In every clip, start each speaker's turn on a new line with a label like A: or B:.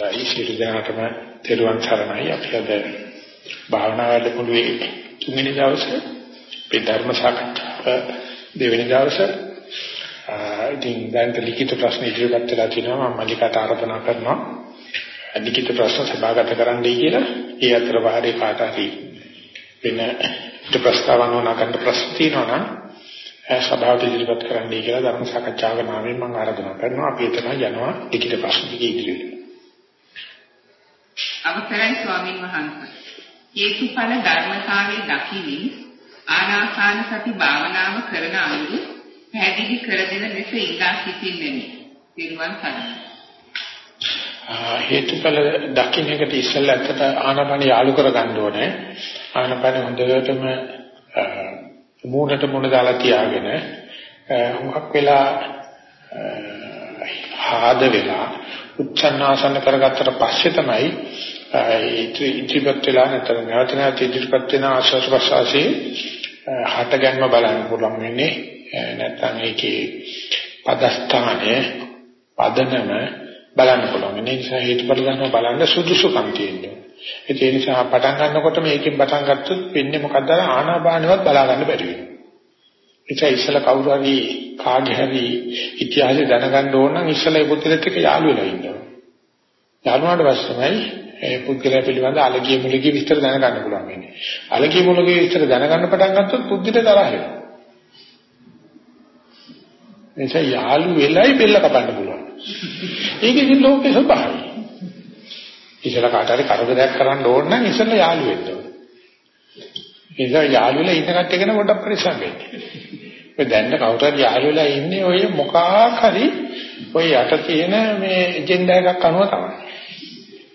A: ඒ සියලු දෙනාටම තෙරුවන් සරණයි. අපි අද භාවනා වැඩමුළුවේ තුන්වෙනි දවසේ මේ ධර්ම සාකච්ඡාව දෙවෙනි දවසේ. ඉතින් දැන් ලිඛිත ප්‍රශ්න ඉදිරිපත් වෙලා තිනවා. මම මල්ලිකට ආරාධනා කරනවා. ලිඛිත ප්‍රශ්න සභාගත කරන්නයි කියලා. ඒ අතර වාරේ කාට හරි වෙන ප්‍රස්තාවන නගන්න ප්‍රශ්න තියෙනවා නම් සභාවට ඉදිරිපත් කරන්නයි කියලා ධර්ම සාකච්ඡාවක නාමයෙන් මම ආරාධනා කරනවා. අපි එතන යනවා ලිඛිත ප්‍රශ්න ටික ඉදිරියට.
B: අවසරයි ස්වාමින් වහන්සේ. හේතුඵල ධර්මතාවයේ දකිමින් ආනාපාන සති භාවනාව කරන අනුරු පැහැදිලි කර දෙන ලෙස ඉල්ලා සිටින්නෙමි. පිරුවන් සරණයි.
A: හේතුඵල දකින්න එකට ඉස්සෙල්ලා ඇත්තට ආනාපාන යාලු කර ගන්න ඕනේ. ආනාපාන හොඳටම මූණට මූණ දාලා තියාගෙන හුඟක් වෙලා ආද වෙලා උච්චන්නාසන කරගත්තට පස්සේ තමයි ඉතිපත් වෙලා නැත්නම් නැවත නැවත ඉදිරිපත් වෙන ආශ්වාස ප්‍රශ්වාසයේ හට ගැනීම බලන්න පුළුවන් වෙන්නේ නැත්නම් ඒකේ පදස්ථානයේ පදනම බලන්න පුළුවන්. ඒ නිසා හේතුඵල ධර්ම බලන්න සුදුසුකම් තියෙනවා. ඒ නිසා පටන් ගන්නකොට මේකෙන් පටන් ගත්තොත් වෙන්නේ මොකද්ද ආනාපානවත් බලා ගන්න බැරි වෙනවා. ඒ ඉස්සලා කවුරු හරි කාගේ හරි ඉතිහාසය දැනගන්න ඕන නම් ඉස්සලා ඒ පුද්ගලෙක් එක්ක යාළු වෙලා ඉන්නවා. යාළුවාට පස්සෙයි ඒ පුද්ගලයා පිළිබඳ අලගිය මුලගිය විස්තර දැනගන්න පුළුවන් වෙන්නේ. අලගිය මුලගිය විස්තර දැනගන්න පටන් ගත්තොත් පුද්ගලට තරහ වෙනවා. එනිසා යාළු වෙලයි බෙල්ල කපන්න පුළුවන්. ඒකෙදි ලෝකේ ස්වභාවය. ඉතල කාට හරි කරදරයක් කරන්න ඕන නම් ඉස්සෙල්ලා යාළු වෙන්න ඕන. නිසා යාළු වෙලා ඉන්න කට්ටිය ගැන පොඩ්ඩක් පරිස්සම් වෙන්න. ඔය දැන්න කවුරු හරි යාළු වෙලා ඉන්නේ ඔය මොකක් හරි ඔය යට තියෙන මේ එජෙන්ඩා එකක් අනුව තමයි.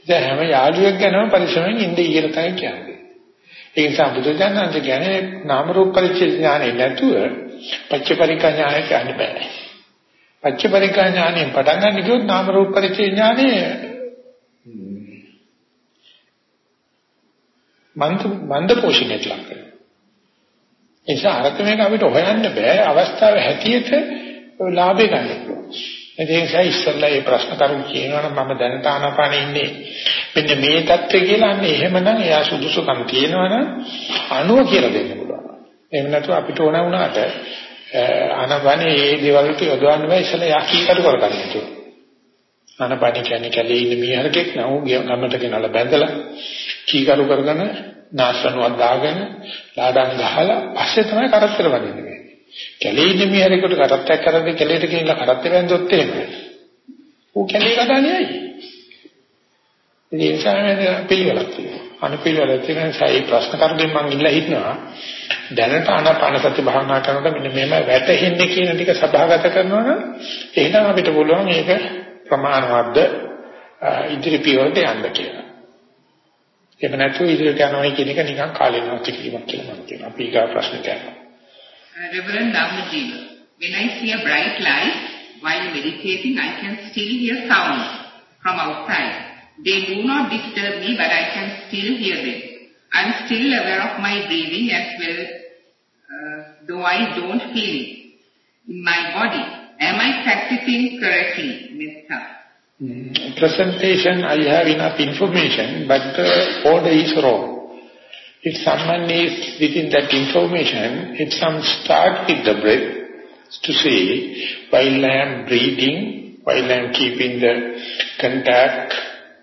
A: දැන් හැම යාළුවෙක් ගැනම පරිස්සමෙන් ඉන්න ඊට තමයි කියන්නේ. ඒ නිසා බුදුජානක කියන්නේ නාම රූප පරිච්ඡේද ඥානෙ නැතුව පච්චපරිකා ඥානෙ කියන්න බෑ. පච්චපරිකා ඥානෙන් පටන් ගන්න කිව්වොත් නාම රූප පරිච්ඡේද ඥානෙ මන්ද මන්ද පෝෂණයට ලක් කරනවා. ඒ නිසා අරක මේක අපිට හොයන්න බෑ අවස්ථාව හැටියට ලාභේ ගන්න පුළුවන්. ඒ නිසා ඉස්සල්ලා මේ ප්‍රශ්න කරු කියනවනම් මම දැනට ආනාපානෙ ඉන්නේ. මෙන්න මේ தත්ත්වය කියලා අන්න එහෙමනම් එයා සුදුසුකම් තියෙනවනම් අනුව කියලා දෙන්න පුළුවන්. එහෙම නැතුව අපිට ඕන වුණාට ආනාපානෙ මේ දේවල් වලට යොදවන්න බෑ ඉස්සල්ලා යා කීකට කරගන්න ඕනේ. ආනාපානෙ කියන්නේ කැලේ ඉන්න මීහරකෙක් නෝ ගමකට ගෙනල්ලා බැඳලා කීකරු කරගෙන නාශනුවක් දාගෙන ලාඩම් ගහලා පස්සේ තමයි කරත්තර වදින්නේ. කැලේ ඉන්න මියරෙකුට කරත්තයක් කරද්දී කැලේට ගිහිල්ලා කරත්තේ වැන්දොත් එහෙම. ඌ කැලේ කඩන්නේයි. ඒ නිසා මම පිළිවෙලක් තියෙනවා. අනුපිළිවෙලක් තියෙන නිසා මේ ප්‍රශ්න කරුගෙන් මම ඉල්ලා හිටනවා. දැනට ආනාපාන සති භාවනා කරනකොට මෙන්න මේම වැටෙන්නේ කියන ටික සභාගත කරනවා නම් එහෙනම් අපිට පුළුවන් මේක ප්‍රමාණවත්ද ඉදිරි පියවරට යන්න කියලා. එහෙම නැත්නම් ඉදිරියට යනවා කියන එක නිකන් කාලේ නැති කිරීමක් කියලා මම කියනවා. අපි ඊගා ප්‍රශ්නට යනවා.
B: Reverend Dhammajiva, when I see a bright light while meditating, I can still hear sounds from outside. They do not disturb me, but I can still hear them. I'm still aware of my breathing as well, uh, though I don't feel it in my body. Am I practicing correctly? Metta.
A: Presentation, I have enough information, but the order is wrong. If someone is within that information, if some start with the breath to say, while I am breathing, while I am keeping the contact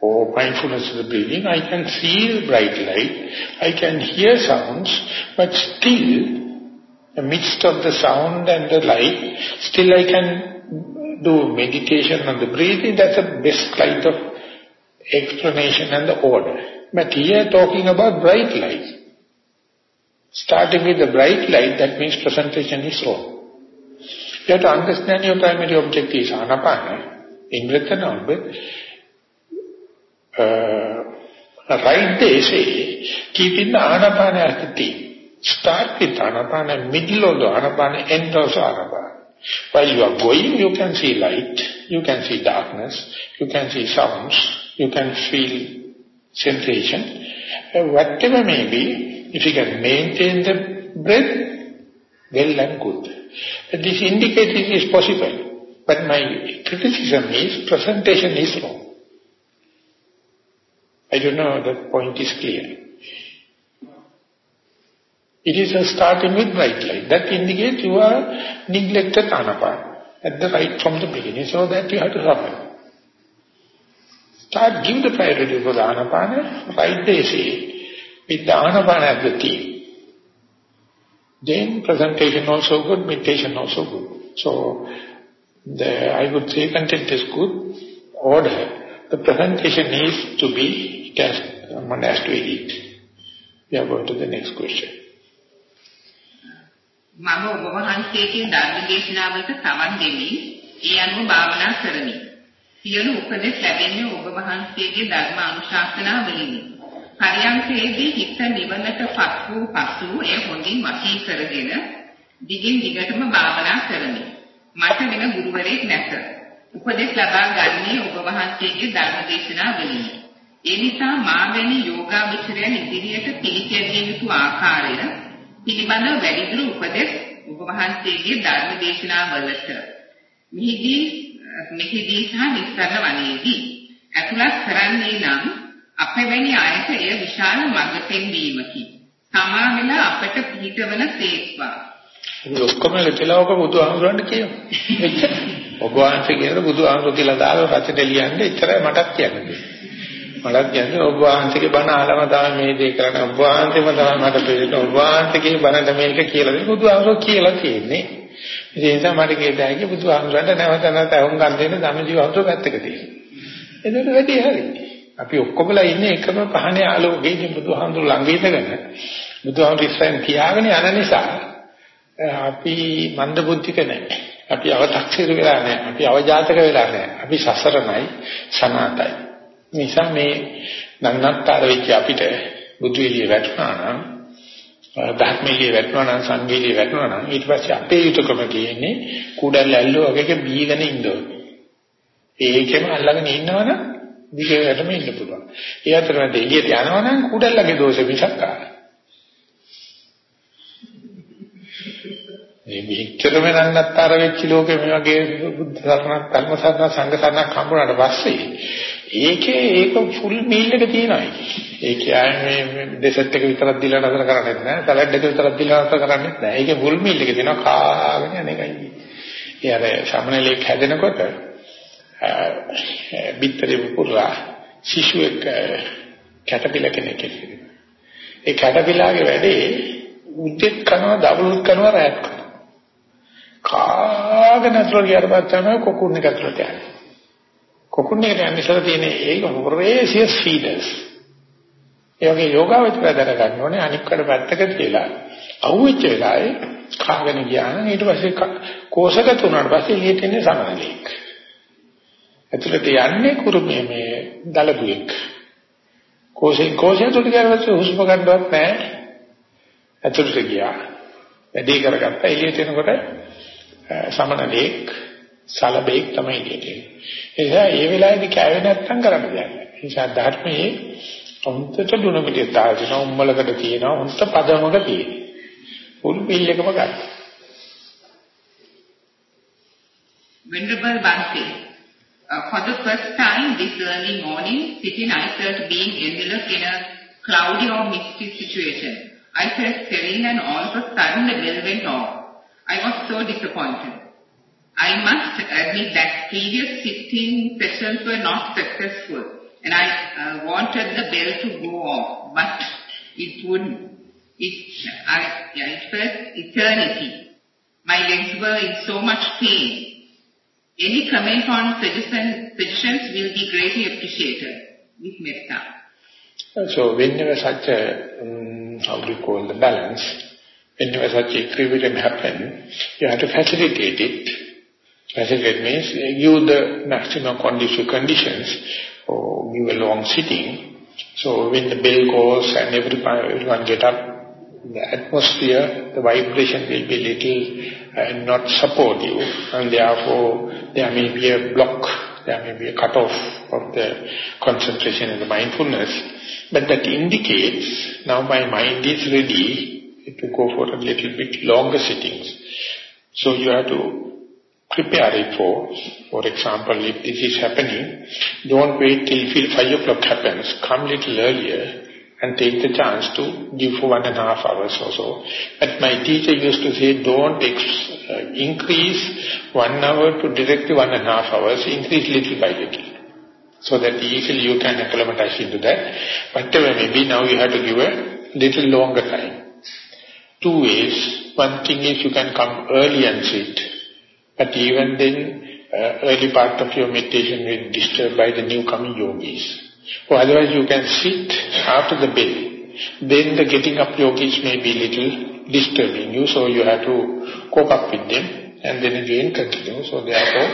A: or mindfulness of the breathing, I can see bright light, I can hear sounds, but still, amidst of the sound and the light, still I can do meditation on the breathing, that's the best kind of explanation and the order. But here talking about bright light. Starting with the bright light, that means presentation is wrong. You have to understand your primary object is anapana, in breath and out breath. Uh, right they say, keeping the anapana as the. Start with anapana, middle of the anapana, end also anapana. While you are going, you can see light, you can see darkness, you can see sounds, you can feel sensation. Uh, whatever may be, if you can maintain the breath, well and good. This indicates is possible. But my criticism is, presentation is wrong. I don't know, the point is clear. It is a starting with bright light. That indicates you are neglected anapana at the right from the beginning, so that you have to suffer. Start, give the priority for the anapana, write the essay with the anapana as the theme. Then presentation also good, meditation also good. So, the, I would say content is good, order. The presentation needs to be, it has, one has to edit. We are going to the next question.
B: මම ඔබ වහන්සේගේ ධර්ම දේශනාවලට සවන් දෙමින් ඒ අනුව භාවනා කරමි. සියලු උපදෙස් ලැබෙන්නේ ඔබ වහන්සේගේ ධර්ම අනුශාසනාවලිනි. පරියන්කේදී හිත නිවනට පත් වූ පසු එය හොඳින් වශී කරගෙන දිගින් දිගටම භාවනා කරමි. මට වෙන ගුරුවරයෙක් නැත. උපදෙස් ලබා ගන්නේ ඔබ වහන්සේගේ ධර්ම දේශනාවලිනි. ඒ නිසා මා වැනි යෝගාවචරයන් ඉදිරියට පිළිපැදිය යුතු ආකාරය පිළිබඳව වැඩිදුර උපදෙස් ඔබ වහන්සේගේ ධර්ම දේශනාවලට මෙහිදී මෙහිදී සහ නිස්සරණ වනයේදී ඇතුළත් කරන්නේ නම් අපැවැනි අයට එය විශාල මඟ පෙන්වීමකි. තමා වෙන අපට පිහිටවන සේක්වා.
A: ඔක්කොම ලෙකලා ඔබ බුදුහාමුදුරන්ට කියනවා. ඔබ වහන්සේ කියන බුදුහාමුදුර කියලා දාලා රචන ලියන්නේ එච්චරයි මටත් කියන්නේ. මලක් කියන්නේ ඔබ වහන්සේගේ බණ අහලම තමයි මේ දේ කරන්නේ. ඔබ වහන්සේම තමයි මට පිළිතුර. ඔබ වහන්සේගේ බණට මේක කියලා දෙන්නේ බුදුහාමුදුරුවෝ කියලා තියෙන්නේ. ඒ නිසා මට කියතයි බුදුහාමුදුරන්ට නැවත නැවත වුන් ගන්න දෙන්න ධම්මජීවහතුරු පැත්තක තියෙනවා. එතකොට වැඩි හරි. අපි ඔක්කොමලා ඉන්නේ එකම පහනේ ආලෝකයේ බුදුහාමුදුරු ළඟ ඉඳගෙන බුදුහාමුදුරු ඉස්සෙන් තියාගෙන යන නිසා අපි මන්ද බුද්ධික නැහැ. අපි අව탁සිරු වෙලා නැහැ. අපි අවජාතක වෙලා නැහැ. අපි සසරණයි සනාතයි. නිසා මේ නන්නත්තර වෙච්ච අපිට බුදු එළිය වැටුණා නම් ධර්මයේ වැටුණා නම් සංගීතයේ වැටුණා නම් ඊට පස්සේ අපේ යුතුයකම තියෙන්නේ කුඩල් ඇල්ලෝ වගේ බීගෙන ඉන්න ඕනේ. ඒකෙම අල්ලගෙන ඉන්නවනම් දිගටම ඉන්න පුළුවන්. ඒ අතරමැද එළියට යනවනම් කුඩල්ලගේ දෝෂෙ මිසක් ආ. මේ විචතරම නන්නත්තර වෙච්ච ලෝකෙ මේ වගේ බුද්ධ සරණක් ධර්ම සරණක් සංඝ සරණක් හම්බුනාට පස්සේ ඒකේ ඒක ෆුල් මීල් එක තියෙනවා. ඒක කියන්නේ මේ ඩෙසර්ට් එක විතරක් දීලා නතර කරන්නේ නැහැ. සලාඩ් එක විතරක් දීලා නතර කරන්නේ නැහැ. ඒකේ ෆුල් මීල් එක තියෙනවා කාගෙන යන එකයි. ඒ අර සමනලෙක් හැදෙනකොට බිත්තරේ පුරා ශිෂ්‍යෙක් කැටපිල කෙනෙක් ඒ කැටපිලාගේ වැඩේ උද්දෙත් කරනවා දවල්ුත් කරනවා රැත් කරනවා. කාගෙන අතර ගියාට පස්සේ තමයි කොකුන් එක අතට යන්නේ. කොකුන්නේ යන ඉස්සර තියෙන ඒක රේසියස් ෆීඩර්ස්. ඒ වගේ යෝගාවචර දැනගන්න ඕනේ අනික් කඩ පැත්තක තියලා අහුවෙච්ච වෙලාවේ කාගෙන ගියා නම් ඊට පස්සේ කෝෂගත වුණාට පස්සේ එළියට එන්නේ සමනලෙක්. ඇතුළට යන්නේ කුරුමේ මේ දලබුවෙක්. කෝෂේ කෝෂය තුල ගියාට හුස්ම ගන්නවත් නැහැ. ඇතුළට ගියා. වැඩි කරගත්තා එළියට එනකොට සමනලෙක් සලබෙක් තමයි කියන්නේ. ඒ නිසා ඒ වෙලාවේදී කෑවේ නැත්තම් කරන්න දෙයක් නැහැ. ඒ නිසා ධර්මයේ හොන්තට දුන පිටිය තාදින උම්මලකට තියෙනවා හොන්ත පදමක තියෙනවා. ෆුල් බිල් එකම ගන්න.
B: Venerable Bhante, uh, for the first time this early morning, sitting I felt being enveloped in a cloudy or misty situation. I felt serene and all of a sudden the bell went off. I was so disappointed. I must admit that previous 15 sessions were not successful and I uh, wanted the bell to go off, but it wouldn't. It, I, yeah, it felt eternity. My legs were in so much pain. Any comment on suggestion, suggestions will be greatly appreciated. With metta.
A: So whenever such a, um, how do you call the balance, whenever such a equilibrium happen, you have to facilitate it Facilitate means give the maximum conducive conditions or give a long sitting. So when the bell goes and everyone get up, the atmosphere, the vibration will be little uh, not supportive and therefore there may be a block, there may be a cut-off of the concentration and the mindfulness. But that indicates now my mind is ready to go for a little bit longer sittings. So you have to prepare for. For example, if this is happening, don't wait till 5 o'clock happens. Come little earlier and take the chance to give for one and a half hours or so. But my teacher used to say, don't uh, increase one hour to directly one and a half hours, increase little by little. So that easily you can acclimatize into that. Whatever may be, now you have to give a little longer time. Two ways. One thing is you can come early and sit. But even then, uh, early part of your meditation will be disturbed by the newcoming yogis. Or otherwise you can sit after the bell. Then the getting up yogis may be little disturbing you, so you have to cope up with them and then again continue. So therefore,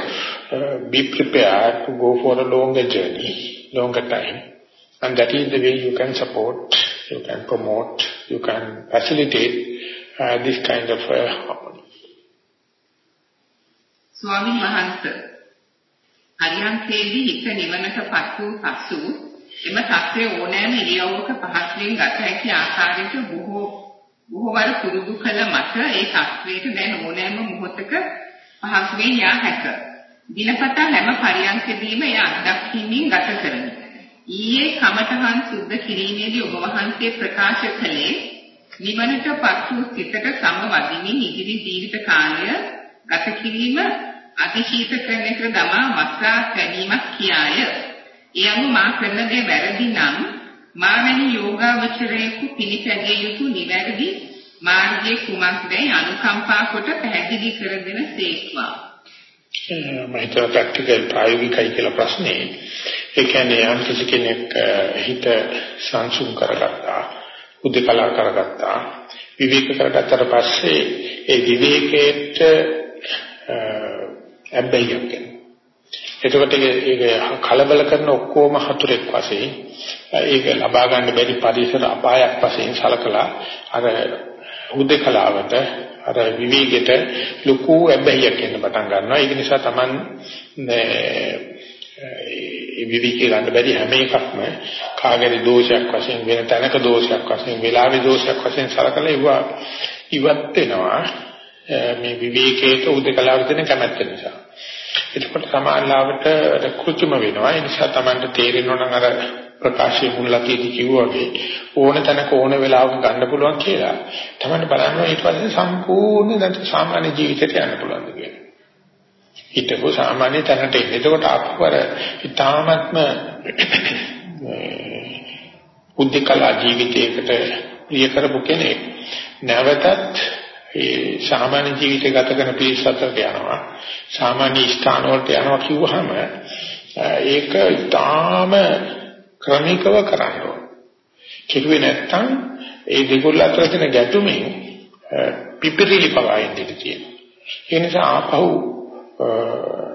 A: uh, be prepared to go for a longer journey, longer time. And that is the way you can support, you can promote, you can facilitate uh, this kind of uh, harmony.
B: ස්වාමීන් වහන්සේ අරියන්තේදී හිත නිවනට පත් වූ පසු එම தත්ත්වය ඕනෑම ඉරියව්වක පහසුවෙන් ගත හැකි ආකාරයට බොහෝ බොහෝවර පුරුදු කළ මත ඒ தත්ත්වයට දැන් ඕනෑම මොහොතක පහසුවෙන් යා හැක. දිනපතා හැම පරියන්කදීම එය අත්දැකීමින් ගත කරමි. ඊයේ කමඨහන් සුද්ධ කිරීමේදී ඔබ වහන්සේ ප්‍රකාශ කළේ නිවනට පත් වූ සිතට සමවදිමින් ඉදිරි ජීවිත කාලය ගත කිරීම අතිශීත කරනක දමා මස්සා ගැනීමක් කියාය. ඒ අනුව මා කරන දේ වැරදි නම් මා වැනි යෝගාවචරයෙකු පිළිපැදිය යුතු නිවැරදි මාර්ගයේ කුමක්දයි අනුකම්පා කොට පැහැදිලි කර දෙන සේක්වා.
A: මම හිතුවා ප්‍රැක්ටිකල් ප්‍රායෝගිකයි කියලා ප්‍රශ්නේ. ඒ කියන්නේ යම් කිසි කෙනෙක් හිත සංසුන් කරගත්තා, උද්දකලා කරගත්තා, විවේක කරගත්තට පස්සේ ඒ විවේකයට ඇබ්බැහියක් එනවා. එතකොට ඒක කලබල කරන ඔක්කොම හතුරෙක් වශයෙන් ඒක ලබා ගන්න බැරි පරිසර අපායක් වශයෙන් සලකලා අර උදේකලාවට අර විවේකයට ලොකු ඇබ්බැහියක් එන්න පටන් ගන්නවා. ඒක නිසා Taman ඒ විවිධකේ ගන්න බැරි හැම එකක්ම කාගේරි දෝෂයක් වශයෙන් වෙන තැනක දෝෂයක් වශයෙන් වෙලාවේ දෝෂයක් වශයෙන් සලකලා ඉවවා ඉවත් වෙනවා මේ විවේකයට උදකලාවට දෙන කැමැත්ත නිසා. එතකොට සමාල්ලාවට කෘත්‍රිම වෙනවා. ඒ නිසා Tamanට තේරෙනවා නම් අර ප්‍රකාශයේ මුල්ලකේදී කිව්වා වගේ ඕන තැනක ඕන වෙලාවක ගන්න පුළුවන් කියලා. Tamanට බලන්න ඊට පස්සේ සම්පූර්ණ දැන් සාමාන්‍ය ජීවිතයට යන්න පුළුවන් කියලා. හිතකෝ සාමාන්‍ය තැනට එන්න. එතකොට අපවර ඊ타ත්ම උද්දකලා ජීවිතයකට ප්‍රිය කරපු කෙනෙක් නැවතත් ඒ සාමාන්‍ය ජීවිතය ගත කරන පිරිස අතරට යනවා සාමාන්‍ය ස්ථාන වලට යනවා කිව්වහම ඒක ඊටාම ක්‍රමිකව කරන්න ඕන. කිව්වේ නැත්තම් ඒ දෙකොල්ල අතර තියෙන ගැටුමෙන් පිපිරිලි පවායින් දෙතියි. ඒ නිසා ආපහු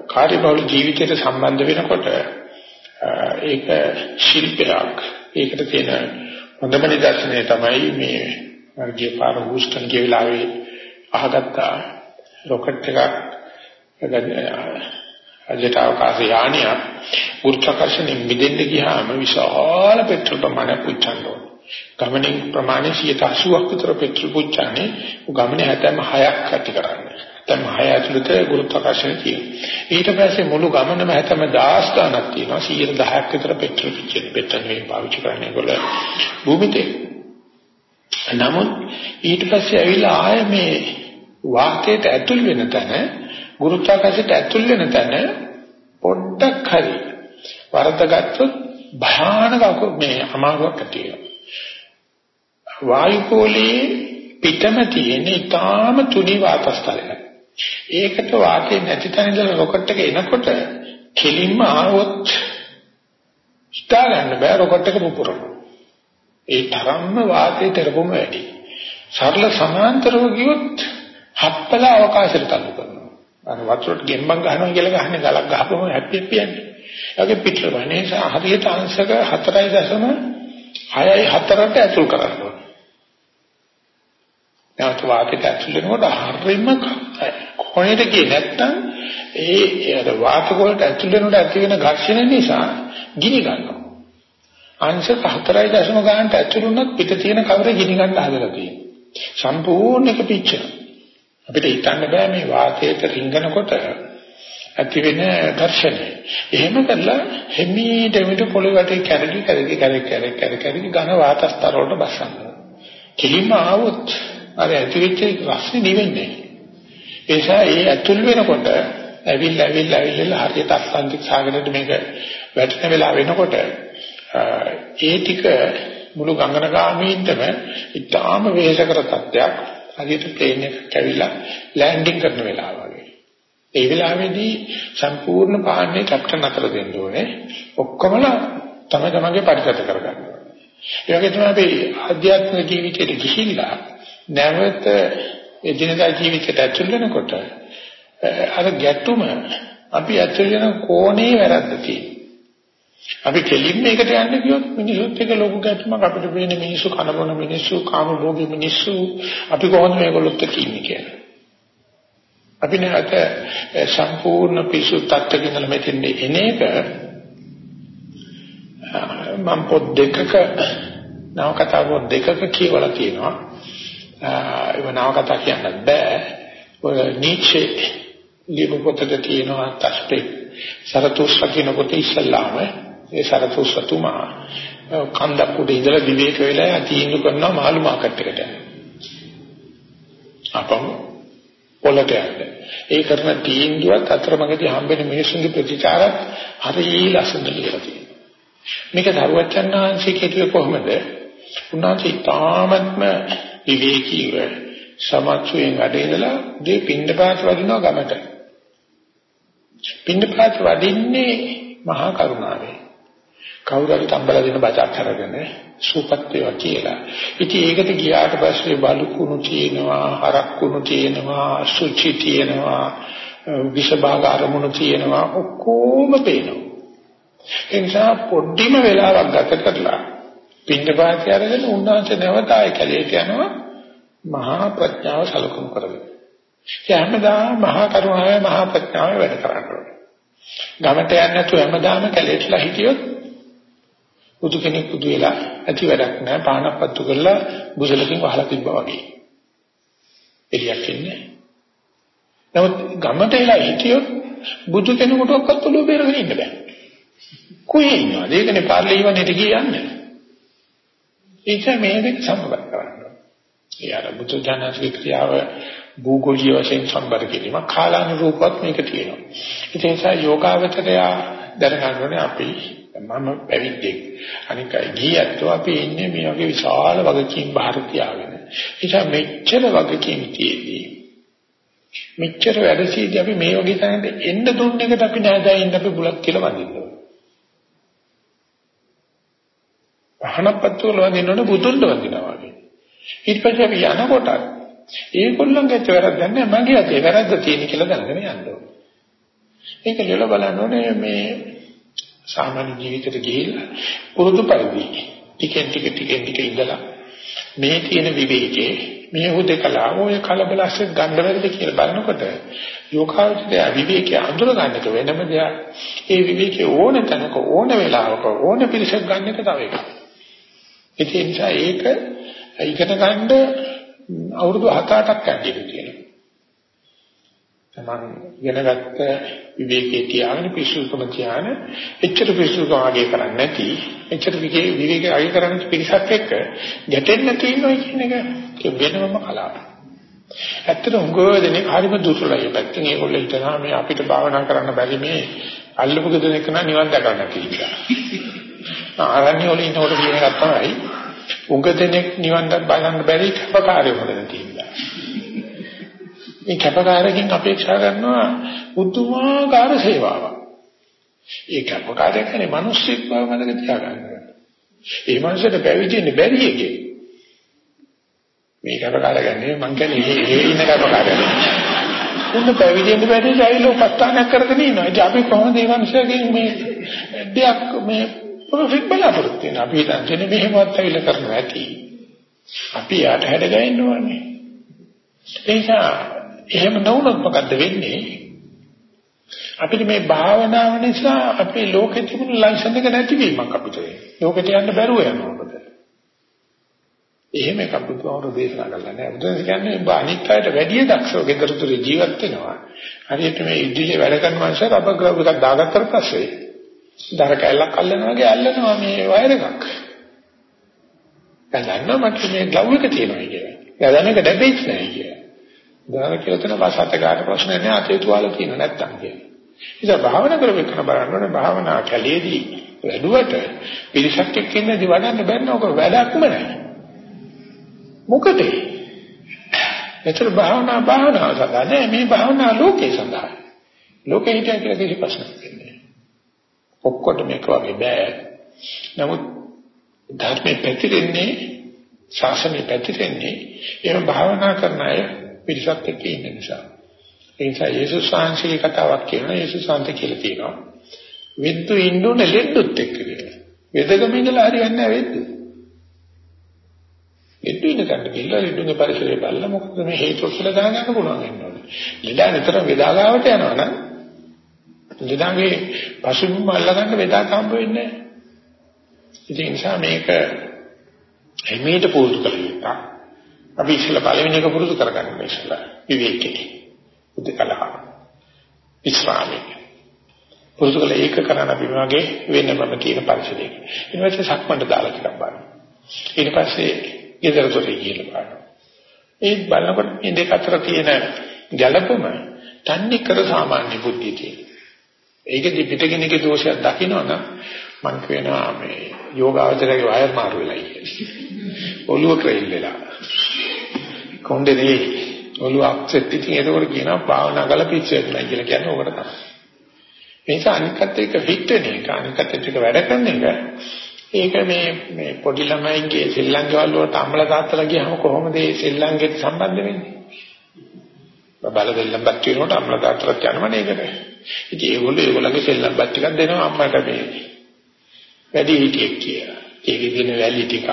A: කාර්යබහුල ජීවිතයට සම්බන්ධ වෙනකොට ඒක ශිල්පයක්. ඒකට තියෙන හොඳම නිදර්ශනය තමයි මේ වර්ගයේ පාර හූස්ටන් කිය වෙලාවේ අහගත්තා රොකට් එකක් අජට අවකාශ යානිය ගුරුත්වාකර්ෂණයෙන් මිදෙන්න ගියාම විශාල පෙට්‍රල් ප්‍රමාණයක් පුච්චන්න ඕන. ගමනින් ප්‍රමාණය 180ක් විතර පෙට්‍රල් පුච්චන්නේ ගමනේ හැතැම්ම 6ක් ඇති කරන්නේ. දැන් 6 ඇතුළත ගුරුත්වාකර්ෂණය තියෙනවා. ඊට පස්සේ මුළු ගමනම හැතැම්ම 10 ගණක් තියෙනවා 110ක් විතර පෙට්‍රල් පිච්චෙන. පෙට්‍රල් මේ පාවිච්චි කරන්නේ ඒගොල්ල භූමිතේ. නමුත් ඊට පස්සේ ඇවිල්ලා ආය මේ වාක්‍යයට ඇතුල් වෙන තැන ගුරුත්වාකර්ෂණයට ඇතුල් වෙන තැන පොඩ්ඩක් හරි වරදගත්තොත් භයානක මේ අමාරුවක් ඇති වෙනවා. වායුකෝලයේ පිටම තියෙන ඊටාම තුනි වාතස්තරය ඒකට වාතය නැති තැන ඉඳලා රොකට් එක එනකොට කෙලින්ම ආවොත් හිතා ගන්න බෑ රොකට් එක පුපුරනවා ඒ තරම්ම වාතයේ තරපොම වැඩි. සරල සමාන්තරව ගියොත් හප්පල අවකාශයට තල්ලු කරනවා. අර වතුරට ගෙම්බන් ගහනවා කියලා ගහන්නේ ගලක් ගහපුවම හැප්පිය පියන්නේ. ඒකේ පිටරවනේ හරියට අංශක 4.6යි 4ට ඇතුල් කරන්න ඕනේ. නැවත වාතයට ඇතුල් වෙනකොට හරියම කොහේද ගියේ නැත්තම් ඒ අර වාත වලට ඇතුල් වෙනකොට ඇති වෙන ඝර්ෂණ නිසා ගිනි ගන්නවා. අංශක 4.0 ගානට ඇතුළු වුණත් පිට තියෙන කවරේ ගිනි ගන්න හදලා තියෙනවා. සම්පූර්ණ එක පිච්චෙනවා. අපිට හිතන්න බෑ මේ වාතයට රිංගනකොට ඇති වෙන ඝර්ෂණය. එහෙම කරලා හිමීට මිට පොළොවේ වටේ කැරලි කැරලි කැරලි කැරලි කැරලි කැරලි ඝන වාතස්තර වලට බස්සනවා. කිලිම ආවොත් අර ඇති වෙච්ච රස්නේ නිවෙන්නේ. ඒ නිසා ඒ ඇතුල් වෙනකොට ඇවිල්ලා ඇවිල්ලා ඇවිල්ලා හරියට අත්සන්තික සාගරයට මේක වැටෙන වෙලාව වෙනකොට ඒ ටික මුළු ගංගනගාමීන්ටම ඉතාම වේශකර තත්ත්වයක් හරියට ප්ලේන් එකක් ඇවිල්ලා ලෑන්ඩින් කරන වෙලාව වගේ. ඒ වෙලාවේදී සම්පූර්ණ පාන්නේ කැප්ටන් අතර දෙන්න ඕනේ. ඔක්කොමලා තම තමන්ගේ පරිගත කරගන්න ඕනේ. ඒ වගේ තමයි අපි ආධ්‍යාත්මික ජීවිතයට ගිහිල්ලා නැවත එදිනදා ජීවිතයට ඇතුල් වෙනකොට අර ගැටුම අපි ඇතුල් වෙන කෝණේ වැරද්ද තියෙනවා. අපි කෙලින්ම ඒකට යන්න ගියොත් මිනිසුත් එක්ක ලොකු ගැටුමක් අපිට වෙන්නේ මිනිස්සු කනබන මිනිස්සු කාම භෝගී මිනිස්සු අපි කොහොමද මේගොල්ලොත් එක්ක ඉන්නේ කියලා. අපි නැවත සම්පූර්ණ පිසු තත්ත්වකින් මෙතෙන් එන එක මම පොත් දෙකක නවකතා පොත් දෙකක කියවලා තියෙනවා. ඒව නවකතා කියන්න බෑ. ඔය නීචේ ලියපු පොතක තියෙනවා තස්පේ සරතුස්සා කියන පොතේ ඉස්සල්ලාම ඒ සරතුස්සතුමා කන්දක් උඩ ඉඳලා විවේක වෙලා තීන්දුව කරනවා මාළු මාකට් එකට. අපම පොළට යන්න. ඒ කරන තීන්දුවත් අතරමඟදී හම්බෙන මිනිසුන්ගේ ප්‍රතිචාරත් හරිය ලස්සනට ලියලා තියෙනවා. මේක දරුවචන්නාංශික කියුවේ කොහොමද? උන්වහන්සේ තාමත්ම විවේකීව සමත්වයෙන් වැඩ ඉඳලා දෙ පින්නපාත වදිනවා ගමට. පින්නපාත වදින්නේ මහා කරුණාවෙන්. කවුරු හරි තම්බලා දෙන බචක් අරගෙන සූපත් වේවා කියලා. ඉතින් ඒකට ගියාට පස්සේ බලුකුණු තියෙනවා, හරක්කුණු තියෙනවා, සුචි තියෙනවා, විෂභාග අරමුණු තියෙනවා ඔක්කොම පේනවා. ඒ නිසා පොඩ්ඩිම වෙලාවක් ගත කරලා පින්නපාතය අරගෙන උන්වහන්සේ නැවත ආයෙ කැලේට යනවා මහා ප්‍රඥාව සලකුණු කරගෙන. ඒ හැමදාම මහා කරුණාවේ මහා ප්‍රඥාවේ වැඩ කරන්නේ. ගමට යන්නේ නැතුව හැමදාම කැලේටලා හිටියොත් බුදු කෙනෙක් බුදු වෙලා ඇති වැඩක් නැහැ පානපත්තු කරලා බුසලකින් වහලා තිබ්බා වගේ. එළියක් ඉන්නේ නමුත් ගමට එලා හිටියොත් බුදු කෙනෙකුට ඔක්කොත් ඔළුව බේරගෙන ඉන්න බෑ. කොහේ ඉන්නවද ඒකනේ පාර්ලිමේන්තෙට කියන්නේ ඒක මේ දෙක සම්බන්ධ කරන්න ඒ අර බුදු දානසික ක්‍රියාව භූගෝලීය වශයෙන් සම්බන්ධ කිරීම කාලානුරූපවත් මේක තියෙනවා. ඒ නිසා යෝගාවචරය දැනගන්න ඕනේ අපි මම පැවිද්දෙක්. අනික ගියත්ෝ අපි ඉන්නේ මේ වගේ විශාල වගකීම් භාරතියාගෙන. ඒක මෙච්චර වගකීම් තියෙදී. මෙච්චර වැඩසීදී අපි මේ වගේ තැනකට එන්න දුන්න එකට අපි නෑදෑයින් අපි බුලත් කියලා වඳිනවා. පහනපත්තු වල වඳිනවනේ බුදුන් වඳිනවා වගේ. ඊට පස්සේ අපි යනකොට ඒගොල්ලන්ගේ වැරද්ද නැහැ මගේ අතේ වැරද්ද තියෙන කියලා දැනගෙන යන්න ඕනේ. ඒක ලියලා බලන්න ඕනේ මේ සාමාන්‍ය ජීවිතයට ගිහිල්ලා පුරුදු පරිදි. ටිකෙන් ටික ටිකෙන් ටික ඉඳලා මේ තියෙන විවේකේ මේ හුදකලා ඔය කලබලස්ස ගන්න බැරිද කියලා බලනකොට යෝගාවචරය විවේකයේ අඳුර ගන්නක වෙනම දෙයක්. ඒ විවේකයේ ඕන තැනක ඕන වෙලාවක ඕන පිළිසක් ගන්න එක තව එකක්. ඒ නිසා ඒක ඉගෙන ගන්න අවුරුදු 7-8ක් යන්නේ කියලා තමන් ඉගෙනගත්ත විවේකයේ තියාගෙන පිසුකම තියාන එච්චර පිසුකම ආගේ කරන්නේ නැති එච්චර විවේකයේ ආගේ කරන්නේ පිරිසක් එක්ක ගැටෙන්න තියෙනවා කියන එක වෙනම කලාවක්. ඇත්තට උගෝ දෙනේ හරිම දුර්වලයි. පැත්තෙන් ඒගොල්ලෝ හිතනවා මේ අපිට භාවනා කරන්න බැරි මේ අල්ලපු දෙනෙක් නා නිවන් දකන්න කියලා. ආරණ්‍ය වල ඉන්නකොට කියන එකක් තමයි උග දෙනෙක් නිවන් දක් බලන්න බැරි කපකාරයෝ හොදලා තියෙනවා. මේ කැපකාරකින් අපේක්ෂා කරනවා පුදුමාකාර සේවාවක්. ඒ කැපකාරය කියන්නේ මිනිස්සෙක් බව මතක තියාගන්න. ඒ මනුස්සයට පැවිදෙන්න බැරි එකේ. මේ කැපකාරය කියන්නේ මං කියන්නේ ඒ ඉන්න කැපකාරය. උන්න පැවිදෙන්න බැරි ජයිල උපස්ථානයක් කරගෙන ඉන්නවා. ඉතින් අපි කොහොමද මේ මනුස්සයගෙන් මේ දෙයක් මේ ප්‍රොෆිට් බලාපොරොත්තු වෙන අපි හිතන්නේ මෙහෙමවත් ඇවිල්ලා කරනවා ඇති. අපි යාට හැඩ ගන්න ඕනේ. ඒ නිසා එහෙම නොවුනොත් මොකද්ද වෙන්නේ? අපිට මේ භාවනාව නිසා අපේ ලෝකෙ තිබුණු ලයිසන් එක නැතිවීමක් අපිට වෙනවා. ලෝකෙට යන්න බැරුව යනවා මොකද? එහෙම එකක් බුදුහාමුදුරු දේශනා කළා නෑ. බුදුන් කියන්නේ ඔබ අනිත් අයට වැඩිය දක්ෂව ගෙදරතුරු ජීවත් වෙනවා. හරියට මේ ඉදිරියේ වැඩ කරන මනුස්සය රබර් ග්ලව් එකක් දාගත්තට පස්සේ දර කැල්ලක් අල්ලනවා වගේ අල්ලනවා මේ වයර් එකක්. දැන් දන්නවා මට මේ ග්ලව් එක තියෙනවා කියලා. දැන් එක දැබෙයිත් නෑ කියලා. දාන කියලා තන වාසත ගන්න ප්‍රශ්න නෑ අතේ තුවාල තියෙන නැත්තම් කියලා. ඉතින් භාවනා කරගෙන බලන්න ඕනේ භාවනා කැලේදී වැඩුවට පිරිසක් එක්ක ඉඳි වඩන්න බැන්න ඔක වැඩක්ම නැහැ. මොකද? ඒතර භාවනා භාවනා සඳහා නෑ මේ භාවනා ලෝකේ සඳහා. ලෝකේ හිටිය කියලා කිසි ප්‍රශ්නයක් නෑ. ඔක්කොට මේක වගේ බෑ. නමුත් ධර්මයේ පැතිරෙන්නේ ශාසනයේ පැතිරෙන්නේ එහෙම භාවනා කරන අය පිරිසක් එක්ක ඉන්න නිසා. ඒ නිසා යේසුස් වහන්සේගේ කතාවක් කියනවා යේසුස් වහන්සේ කියලා තියෙනවා. විද්දු ඉන්නුනේ ලෙඩුත් එක්ක කියලා. වෙදගම ඉඳලා හරියන්නේ නැහැ වෙද්දු. ලෙඩු ඉන්න ගන්න කියලා ලෙඩුගේ පරිසරය බලලා මොකද මේ හේතුව කියලා දැනගන්න පුළුවන් වෙනවා. ලෙඩා නිතර වෙදාගාවට යනවා නම් ලෙඩාගේ පසුබිම අල්ලගන්න වෙදා කම්බ වෙන්නේ නැහැ. ඉතින් නිසා මේක එමෙහිට පුරුදු කරගන්න. අපි ඉස්සෙල්ලා පළවෙනි එක පුරුදු කරගන්න ඉස්සෙල්ලා විවේකී. උදකලා. විස්රාමයේ. පුරුදු කළ ඒක කරන්න අපි වගේ වෙනමම තියෙන පරිසරයක. ඊට පස්සේ සක්මන්ට දාලා ටිකක් බලන්න. ඊට පස්සේ ඊදරතොටි කියලා බලන්න. ඒ බලනකොට මේ දෙක අතර තියෙන ගැළපුම තන්නේ කර සාමාන්‍ය බුද්ධිය තියෙන. ඒකෙදි පිටකෙනෙක්ගේ දෝෂයක් දකින්නවනම් මම කියනවා මේ යෝගාවචරයේ වයර් මාරු වෙලා ඉන්නේ. ඔළුව ක්‍රේල් වෙලා. කොණ්ඩේ නේ ඔළුව අප්සෙට් ඉතින් ඒකවල කියනවා භාවනා කළ පිස්සුවක් නෑ කියලා කියන්නේ ඕකට තමයි. ඒ නිසා අනිකත් එක්ක ෆිට වෙන එක අනිකත් එක්ක වැඩ කරන එක ඒක මේ මේ පොඩි ළමයින්ගේ සෙල්ලම් ගෙවල් වලට අම්මලා තාත්තලා ගියාම කොහොමද මේ සෙල්ලම්ගෙත් සම්බන්ධ වෙන්නේ? බබල දෙල්ලම් බත් කියනකොට අම්මලා තාත්තලා කියනවනේ ඒකට. ඉතින් ඒගොල්ලෝ ඒගොල්ලන්ගේ සෙල්ලම් බත් ටිකක් දෙනවා අම්මට මේ වැඩි හිටියෙක් කියලා. ඒකේ තියෙන වැලි ටිකක්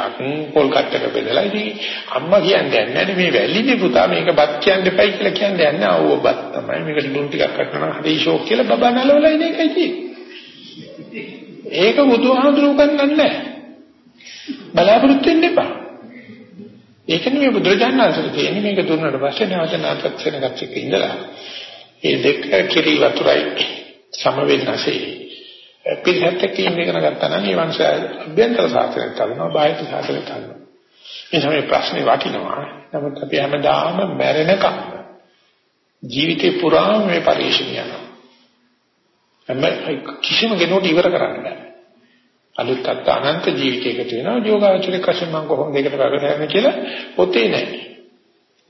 A: පොල් කට්ටක බෙදලා ඉතින් අම්මා කියන්නේ නැහැ මේ වැලිනේ පුතා මේක බත් කියන්න එපයි කියලා කියන්නේ නැහැ ආව බත් තමයි මේක ලුණු ටිකක් කටනවා හරි ෂෝක් කියලා බබා නලවලා ඉන්නේ ඒකයි තියෙන්නේ. ඒක බුදුහාමුදුරුවෝ කරන්නේ නැහැ. බලාපොරොත්තු වෙන්න එපා. ඒක නෙමෙයි බුදුරජාණන් වහන්සේ කියන්නේ මේක දුන්නාට පස්සේ නැවත නැවතත් වෙනකත් එක්ක ඉඳලා ඒ දෙක කිරි වතුරයි සම වෙනසේ පිළිහෙත් එක්ක ඉන්න ඉගෙන ගත්තා නම් මේ වංශය අභ්‍යන්තර සාසනයට කරනවා බාහිර සාසනයට කරනවා. මේ තමයි ප්‍රශ්නේ වටිනවා. නමුත් අපි හැමදාම මැරෙනකම් ජීවිතේ පුරාම මේ පරිශ්‍රණය යනවා. හැම කිසිම කෙනෙකුට ඉවර කරන්න බෑ. අලුත් අත් අනන්ත ජීවිතයකට වෙනවා යෝගාචරයේ කෂණ මම කොහොමද ඒකට වගදරන්නේ කියලා පොතේ නැහැ.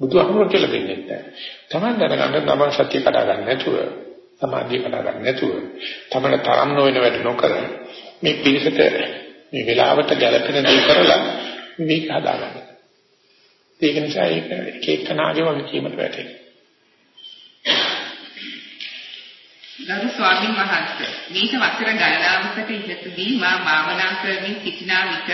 A: බුදුහාමුදුරුවෝ කියලා දෙන්නේ නැහැ. Taman දැනගන්න තමන් සත්‍ය කඩා ගන්න නැතුව සමාධිය කඩා ගන්න නැතුව තමන තරම් නොවන වැඩ නොකර මේ පිළිසෙට මේ වෙලාවට ගැළපෙන දේ කරලා මේක හදාගන්න. ඒක නිසා ඒක එක එකනාගේ වගේ කීමට වැටෙනවා.
B: ගරු ස්වාමීන් වහන්සේ මේක වසර ගණනාවකට ඉහතදී මා භාවනා කරමින් සිටිනා විට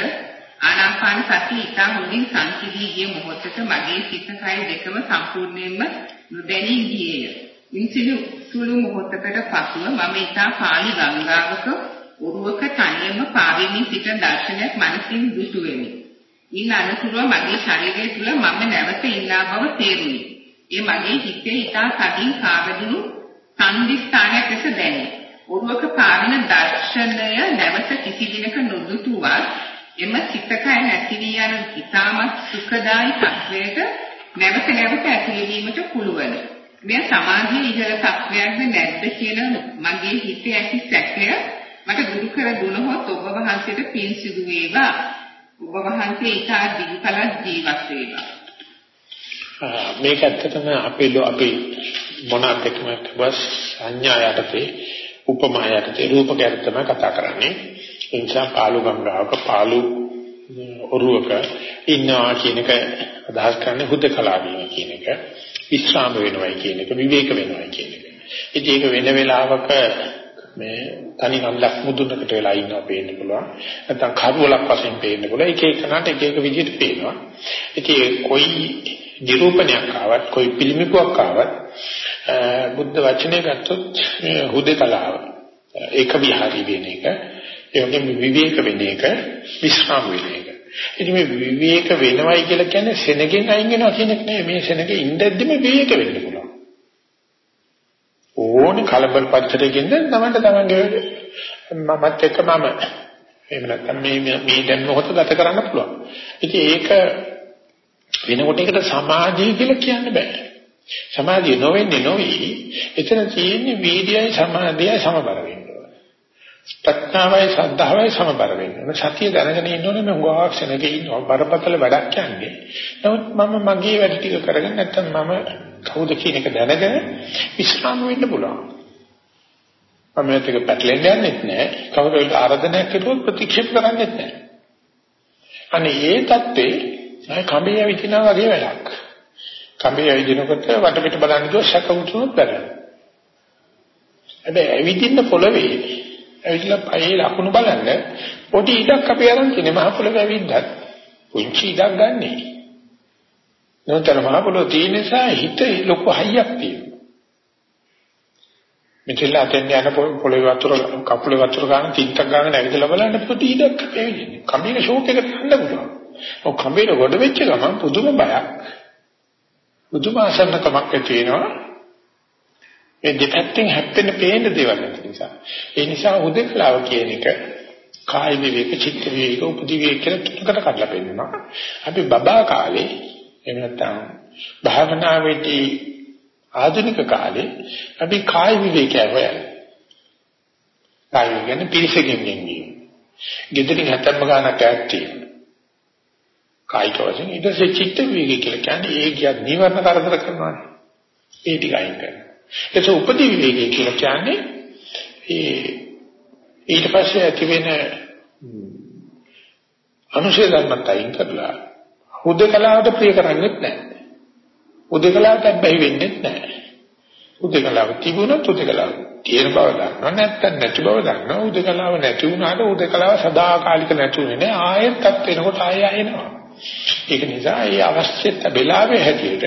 B: ආනාපාන සතිය ඉතා හොඳින් සංසිඳී ගිය මොහොතක මගේ සිත කය දෙකම සම්පූර්ණයෙන්ම නොදැනී ගියේය. ඉන්සිලු සුළු මොහොතකට පසුව මම ඉතා පාළි ගංගාවක උරුවක තනියම පාවෙමින් සිට දර්ශනයක් මනසින් දුටු වෙමි. ඉන් අනතුරුව මගේ ශරීරය තුල මම නැවත ඉන්නා බව තේරුණි. ඒ මගේ හිතේ ඉතා සදින් කාවදුණු සංදිස්ථානයක් ලෙස දැනේ. උරුවක පාවෙන දර්ශනය නැවත කිසි දිනක නොදුටුවත් එම සිතකය නැති වී යන ඉතාමත් සුඛදායි තත්වයක නැවත නැවත ඇතිවීමට පුළුවන්. මෙය සමාධිය ඉහළ තත්වයක්ද නැද්ද කියන මගේ හිතේ ඇති සැකය මට දුරු කර දුනහොත් ඔබ වහන්සේට පින් සිදු වේවා. ඔබ වහන්සේ ඉතා දිගු කලක් ජීවත් වේවා.
A: මේක ඇත්තටම අපේ අපේ මොනක්ද කියනවා සංඥා යටතේ උපමා යටතේ රූපකයට තමයි කතා කරන්නේ. ඒ නිසා පාළු ගංගාවක පාළු ඔරුවක ඉන්නවා කියන එක අදහස් කරන්නේ හුදකලා වීම කියන එක. විස්්‍රාම වෙනවයි කියන එක විවේක වෙනවයි කියන එක. ඉතින් ඒක වෙන වෙලාවක මේ තනි කන්දක් මුදුනකට වෙලා ඉන්නවා පේන්න පුළුවන්. නැත්නම් කරුවලක් වශයෙන් පේන්න පුළුවන්. එක එකනට එක එක විදිහට පේනවා. ඉතින් කොයි නිරූපණයක් ආවත් කොයි පිළිමිකුවක් ආවත් බුද්ධ වචනේ ගත්තොත් හුදේකලාව ඒක විහාරී වෙන එක ඒ වගේම විවේක වෙන එක විස්්‍රාම වෙන එක. ඉතින් මේ විවේක වෙනවයි කියලා කියන්නේ සෙනගෙන් අයින් වෙනවා කියන එක නෙවෙයි මේ සෙනගේ ඉඳද්දිම විවේක වෙන්න පුළුවන්. ඕනේ කලබල පරිසරයකින්ද තමන්ට තමන්ගේ මමත් එක්ක මම එහෙම නැත්නම් මේ මේ දැන් මොහොත ගත කරන්න පුළුවන්. ඉතින් ඒක වෙනකොට ඒකට සමාධිය කියලා කියන්න බෑ. සමාධිය නොවෙන්නේ නොවි එතන තියෙන්නේ වීර්යයයි සමාධියයි සමබර වෙන්න ඕන. ප්‍රඥාවයි ශ්‍රද්ධාවයි සමබර වෙන්න ඕන. සතිය දැනගෙන ඉන්න ඕනේ මම වාක්ෂණකේ ඉන්නවා බරපතල වැඩක් යන්නේ. නමුත් මම මගේ වැඩ ටික කරගෙන නැත්නම් මම කවුද කියන එක දැනගෙන විශ්‍රාම වෙන්න පුළුවන්. මම මේක පැටලෙන්න යන්නෙත් නෑ. කවුරු හරි ආරාධනයක් කරුවොත් ප්‍රතික්ෂේප කරන්නෙත් නෑ. අනේ ඒ தත්ත්වේ අය කඹේ ඇවිදිනා වගේ වැඩක්. කඹේ ඇවිදිනකොට වටපිට බලන්න ගියොත් සැක උතුනොත් බැලනවා. හැබැයි ඇවිදින්න පොළවේ ඇවිදලා පයේ ලකුණු බලන්න පොඩි ඉඩක් අපි අරන් තියෙන මහ පොළවේ ඇවිද්දත් පුංචි ඉඩක් ගන්නෙ. නෝතර මහ පොළොව තියෙන නිසා හිත ලොකු හයියක් තියෙනවා. මෙතෙල්ලා අතෙන් යන පොළවේ වතුර කකුලේ වතුර ගන්න තින්තක් ගන්න ඇවිදලා බලන්න පොඩි ඉඩක් ඇවිදින්නේ. කඹේ ෂෝක් එකට යන්න පුළුවන්. ඔව් කඹේ ගොඩ වෙච්ච ගමන් පුදුම බයක්. පුදුම අසන්නකමක් ඇති වෙනවා. මේ දෙපැත්තෙන් හැප්පෙන පේන දේවල් නිසා. ඒ නිසා උදේකලාව කියන එක කාය විවේක, චිත්ත විවේක, උපදි විවේක කියලා තුනකට කඩලා පෙන්නනවා. අපි බබා කාලේ එහෙම නැත්නම් භාවනාවේදී ආධුනික කාලේ අපි කාය විවේකය හොයන්නේ. කාය කියන්නේ පිරිසකින් ගෙන්නේ. ගෙදරින් හතම්ම ගන්නක් ඇත්තේ. කායික වශයෙන් ඊට පස්සේ චිත්ත විවේකී කියලා කියන්නේ ඒ කිය නිවර්ණ කරදර කරනවානේ. ඒ ටික අයින් කරනවා. ඒක උපදි විවේකී කියලා කියන්නේ ඒ ඊට පස්සේ ඇති වෙන අනුශය ධර්මත් අයින් කරලා හුදකලාවට ප්‍රිය කරන්නේ නැහැ. හුදකලාවට බැහැ වෙන්නේ නැහැ. හුදකලාව තිබුණොත් හුදකලාව තියෙන බව දන්නවා නැත්නම් නැති බව දන්නවා. හුදකලාව නැති වුණාට හුදකලාව සදාකාලික නැතු වෙන්නේ ආයෙත් තත් වෙනකොට ආයෙ ආයෙනවා. ඒක නිසා ඒ අවශ්‍යත වෙලාවේ හැටියට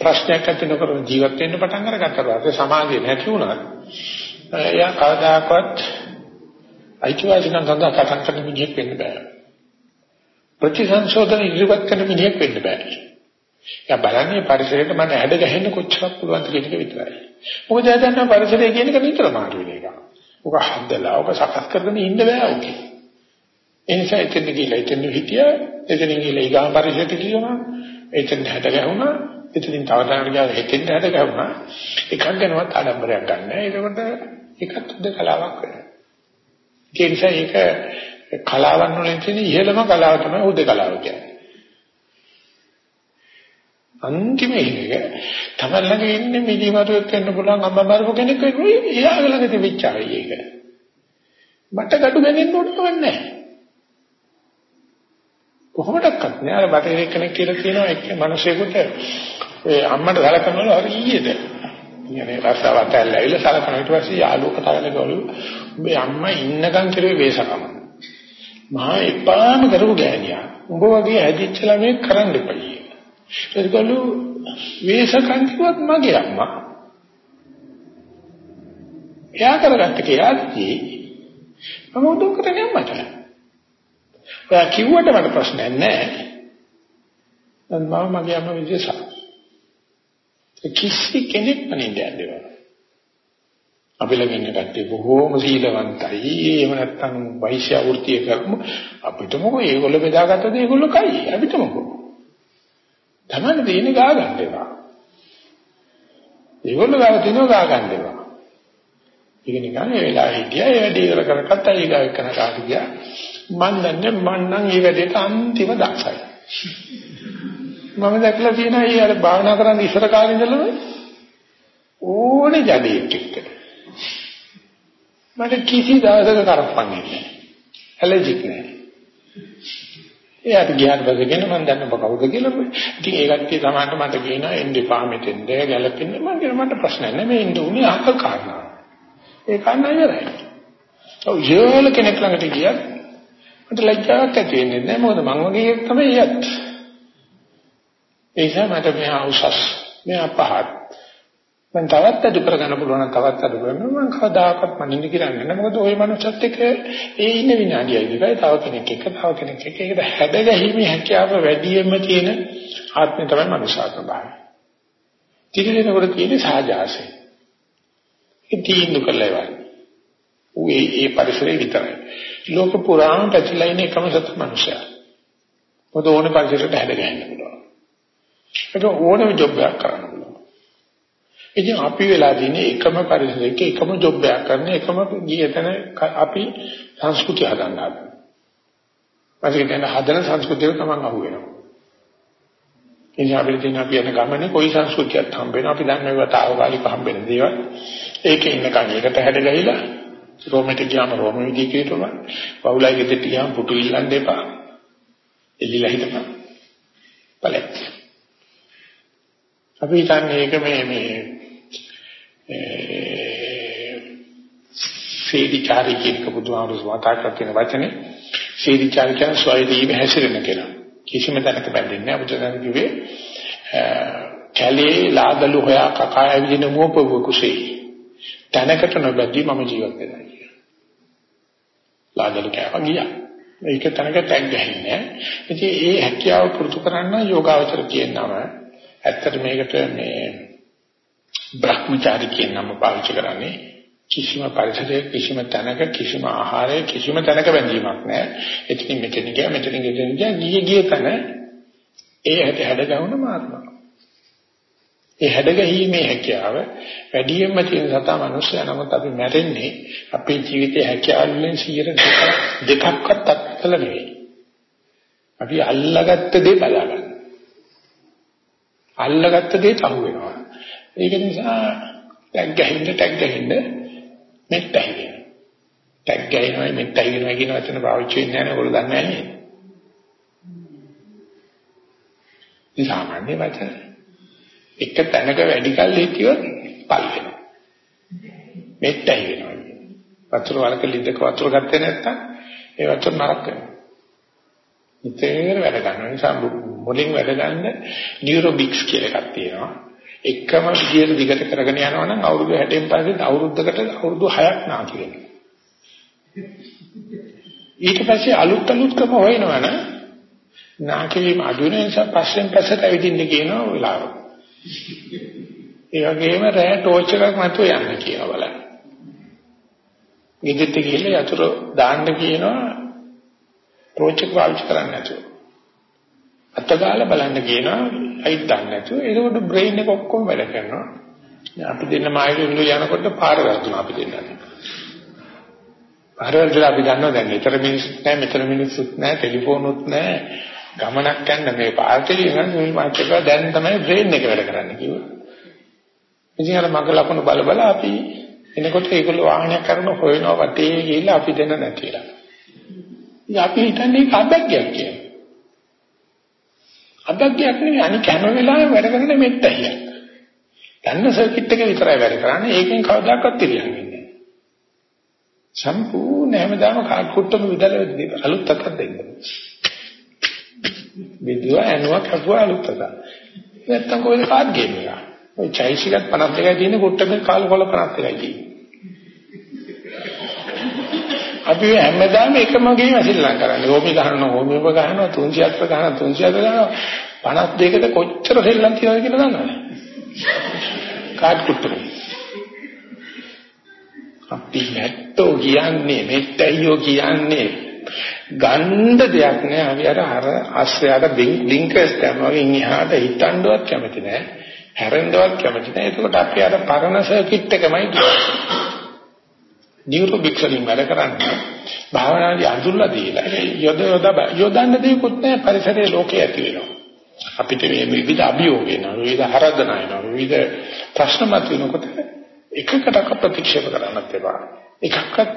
A: ප්‍රශ්නයක් ඇති නොකර ජීවත් වෙන්න පටන් අරගත්තා පස්සේ සමාධිය නැති වුණා. එයා කවදාකවත් අයිතිවාසිකම් සඳහා කතා කරන්න මිනිහෙක් වෙන්න බෑ. ප්‍රතිසංශෝධන ඉදිරිපත් කරන මිනිහෙක් වෙන්න බෑ. එයා බලන්නේ පරිසරයට මම හැඩ ගැහෙන්න කොච්චරක් පුළුවන්ද කියන එක විතරයි. මොකද එයා දන්නා පරිසරය කියන එක නිතර මාරු වෙන එක. ඔක හදලා ඔක සකස් කරගෙන ඉන්න බෑ ඔකේ. ඒ නිසා එතන ගිහලා එතන හිටියා එතන ගිහලා ඊගා පරිසරයට ගියම එතන හැට ගැහුණා එතනින් තව තැනකට ගියා හෙතෙන් හැට ගැහුණා එකක් ගැනවත් ආඩම්බරයක් ගන්න. ඒකකොට ඒකත් උද කලාවක් වෙනවා. ඒ නිසා ඒක කලාවන් වලින් තියෙන ඉහළම කලාව තමයි උද කලාව කියන්නේ. අන්තිම එක තමයි ළඟ ඉන්නේ මිදිමරුවෙක් වෙන්න පුළුවන් අම්මමරුව කෙනෙක් වෙන්නේ එයාගේ ළඟ තිබිච්ච ආයි ඒක. මට gadu ගන්නේ ඕනවත් නැහැ. කොහොමඩක්වත් නෑ අර බටහිර කෙනෙක් කියලා කියනවා එක්ක මිනිසෙකුට ඒ අම්මට සලකනවලු හරියට. කියන්නේ රස්සාවට ඇවිල්ලා සලකන ඊට පස්සේ යාළුවෝ කතා කරනකොට උඹේ අම්මා ඉන්නකම් කිරුවේ වේසකම. මහා එපාම කරපු ගෑණියා. උඹ වගේ ඇදිච්ච ළමයි කරන්න එපයි. ඒකලු වේසකම් කිව්වත් මගේ අම්මා. එයා කරගත්ත කියාදී මම උදව් කරන්නේ අම්මට. ඔයා කිව්වට මට ප්‍රශ්නයක් නැහැ. මම මගේ අම්ම විදිහට කිසි කෙනෙක් මනින්න දෙනවා. අපි ළඟ ඉන්න කට්ටිය බොහෝම සීලවන්තයි. එහෙම නැත්නම් වෛශ්‍ය වෘත්තිය කරමු. අපිට මොකෝ ඒගොල්ලෝ බෙදාගත්තද ඒගොල්ලෝ කයි. අපිට මොකෝ. තමයි දෙන්නේ ගා ගන්න ඒවා. ඒගොල්ලෝ ගාව තිනව ගා ගන්න ඒවා. ඒක නිකන් ඒ වෙලාවේ හිටියා ඒ වැඩේ ඉවර කරගත්තා ඊගා එක්කන කාට ගියා. මන් දන්නේ මන් නම් මේ වැඩේට අන්තිම දක්ෂයි. මම දැක්ලා තියෙනවා ඊ අර භාවනා කරන්න ඉස්සර කාලේ ඉඳලම ඕනේ ජඩේක් එක්ක. මට කිසි දවසක කරප්පන්නේ නැහැ. ඇලර්ජික් නැහැ. එයාට ගියාට පස්සේ කියන මම දන්න ඔබ කවුද කියලා. ඉතින් ඒ කට්ටිය සමහරට මට කියනවා එන්නේ පා මෙතෙන්ද ගැලපෙන්නේ මම කියන මට ප්‍රශ්න නැහැ මේ ඉන්න උනේ අහක කාරණා. ඒ කාරණා ඉවරයි. ඔව් යෝල කෙනෙක් ළඟට ගියත් මට ලැජ්ජාවක් ඇති වෙන්නේ නැහැ මොකද මං වගේ එකක් තමයි යත්. ඒ නිසා මට මෙහා උසස් මෙහා පහත් මම තවත් අඩු කරගන්න පුළුවන් නම් තවත් අඩු කරනවා මම කවදාකවත් මනින්න කියන්නේ නැහැ මොකද ওই මනුස්සත් එක්ක ඒ ඉන්න විනාඩියයි දෙකයි තව කෙනෙක් එක්ක තව කෙනෙක් එක්ක ඒකට හැදගැහිමේ හැකියාව වැඩියෙන්ම තියෙන ආත්මය තමයි මනුෂ්‍යාත්ම භාවය. තිරෙනකොට තියෙන සාජාසය. ඒ තීන්දුව කළා වයි. ඒ ඒ පරිසරේ විතරයි. ලෝක පුරාම පැතිලා ඉන්න එකම සත්‍ය මනුෂ්‍යයා. මොකද ඕනේ පරිසරයට හැදගැහෙන්න පුළුවන්. ඒක ඕනම ජොබ් එකක් කරන්න පුළුවන්. ඉතින් අපි වෙලා තියෙන්නේ එකම පරිසරයක එකම ජොබ් එකක් කරන එකම ගියතන අපි සංස්කෘතිය හදන්න හදනවා. ඊට පස්සේ හදන සංස්කෘතිය තමයි අහු වෙනවා. ඉතින් අපිට තියෙන අපි යන ගමනේ කොයි සංස්කෘතියක් හම්බ වෙනවා අපි දන්නේ ඒවට ආවකාලික හම්බ වෙන දේවල්. ඒකේ ඉන්නකන් ඒකට හැඩ ගහිලා රෝමෙට ගියාම රෝම විදිය කියතම පවුලයි ගෙදරට ගියාම පුටු ඉල්ලන්න එපා. එල්ලිලා හිටපන්. බලන්න. අපි හිතන්නේ ඒක මේ මේ සීදිචාරී කියන බුදුහාමුදුරුවෝ මතක් කරන වචනේ සීදිචාරී කියන ස්වයදීව හැසිරෙන කෙනා. කිසිම තැනක බැඳෙන්නේ නැහැ. බුදුදහම කිව්වේ කැලේ ලාදලු හොයා කකා ඇවිදින මෝපව කුසේ. තැනකට නොබැදී මම ජීවත් වෙනවා කියලා. ලාදලු කෑවා ගියා. ඒක තැනක ටැග් ගහින්නේ. ඉතින් ඒ හැකියාව පුරුදු කරන්න යෝගාවචර කියනම ඇත්තට මේකට මේ බ්‍රහ්මචාරී කියන නම පාවිච්චි කරන්නේ කිසිම පරිසරයක කිසිම තැනක කිසිම ආහාරයක කිසිම තැනක බැඳීමක් නැහැ. එතනින් මෙතන ගියා මෙතනින් ගෙදෙන් ගියා ගියේ ගිය තැන ඒ හැට හැඩ ගවන මාර්ගය. ඒ හැඩ ගැහිීමේ හැකියාව වැඩියෙන්ම තියෙන සතා මනුස්සයා නමුත් අපි මැරෙන්නේ අපේ ජීවිතයේ හැකියාව වලින් 100 දෙකක්වත් අත්කල නෙවෙයි. අපි අල්ලගත්ත දේ බලාගන්න. අල්ලගත්ත දේ තහු වෙනවා. ඒක නිසා ටැග් ගහින්න ටැග් ගහින්න මෙත්තයි කියනවා. ටැග් ගහිනවා මෙත්තයි කියනවා කියන වචන පාවිච්චි වෙන්නේ නැහැ නේද? ඔයගොල්ලෝ දන්නේ නැහැ නේද? මේ සාමාන්‍ය වචන. එක තැනක වැඩි කල් හිටියොත් පල් වෙනවා. මෙත්තයි වෙනවා. වතුර වලක ලිද්දක වතුර ගත්තේ නැත්තම් ඒ වතුර නරක වෙනවා. ඉතින් වැඩ ගන්න නිසා මුලින් වැඩ ගන්න නියුරොබික්ස් කියලා එකක් තියෙනවා. එකම විදියට දිගට කරගෙන යනවා නම් අවුරුදු 60න් පස්සේ අවුරුද්දකට අවුරුදු 6ක් නාකි වෙනවා. ඊට පස්සේ අලුත් අලුත් ක්‍රම හොයනවනම් නාකි වීම අඩු වෙන නිසා පස්සෙන් පස්සට ඇවිදින්න කියනවා වෙලාව. ඒ වගේම රෑ ටෝච් එකක් මතුව යන්න කියනවා බලන්න. ගෙදෙට්ට ගිහලා යතුරු දාන්න කියනවා ටෝච් එක පාවිච්චි කරන්න නැතුව. අතගාලා බලන්න කියනවා අයිත් දන්නේ නැතුව ඒකෝට බ්‍රේන් එක ඔක්කොම වැඩ කරනවා. අපි දෙන්න මායිලු යනකොට පාර වැරදුනා අපි දෙන්නත්. පාර වැරදලා අපි දන්නවා දැන් ඊතර මිනිස්සුත් නැහැ මෙතන මිනිස්සුත් නැහැ ටෙලිෆෝනුත් නැහැ ගමනක් යන්න මේ පාර්ටි ගන්න මේ මාත් එක දැන් තමයි බ්‍රේන් එක වැඩ කරන්න කිව්වා. ඉතින් අර මග ලකුණු බල බල අපි එනකොට ඒගොල්ලෝ වාහනයක් කරන හොයනවා වටේ ගිහිල්ලා අපි දෙන්න නැතිලා. ඉතින් අපි හිතන්නේ ඒක අබැග්යක් කියලා. අබැග්යක් නෙවෙයි අනික හැම වෙලාවෙම වැඩ කරන මෙත්තයි. ගන්න සර්කිට් එක විතරයි වැඩ කරන්නේ. ඒකෙන් කවදාකවත් ඉරියන්නේ නැහැ. සම්පූර්ණ හැමදාම කාඩ් කුට්ටම විදලා අලුත් අතක් දෙන්න. විදුවා ඇනුවක් හපුවා අලුත් අතක්. නැත්තම් කොහෙද කාඩ් ගේම් එක? ඔය චයිසිකත් 52යි තියෙන කුට්ටමේ කාල කොල 52යි තියෙන්නේ. අපි හැමදාම එකම ගේම අසිල්ලම් කරන්නේ. හෝමි ගහනවා, හෝමියව ගහනවා, 300ක් ගහනවා, 300ක් ගහනවා. 52කට කොච්චර සෙල්ලම් තියනවද කියලා දන්නවද? කාඩ් කුට්ටුනේ. අපි නැත්තෝ කියන්නේ මෙත්තයියෝ කියන්නේ ගණ්ඩ දෙයක් නෑ. අපි අර අර ආශ්‍රයයට බ්ලින්කර්ස් කරනවා වගේ ඉහාට හිටන්නවත් කැමති නෑ. හැරෙන්නවත් කැමති නෑ. ඒකට අපි අර පරණ සර්කිට් එකමයි කියන්නේ. නියුරොබික්ස් වලින් වැඩ කරන්නේ. භාවනාදී අඳුරලා දීලා යොද යොද යොදන්න දෙයක්වත් නැහැ පරිසරයේ ලෝකේ ඇති වෙනවා. අපිට මේ විවිධ අභියෝග එනවා විවිධ ආරාධනා එනවා විවිධ ප්‍රශ්න මත වෙනකොට එකකට ප්‍රතික්ෂේප කරන්නත් එපා. එකක්වත්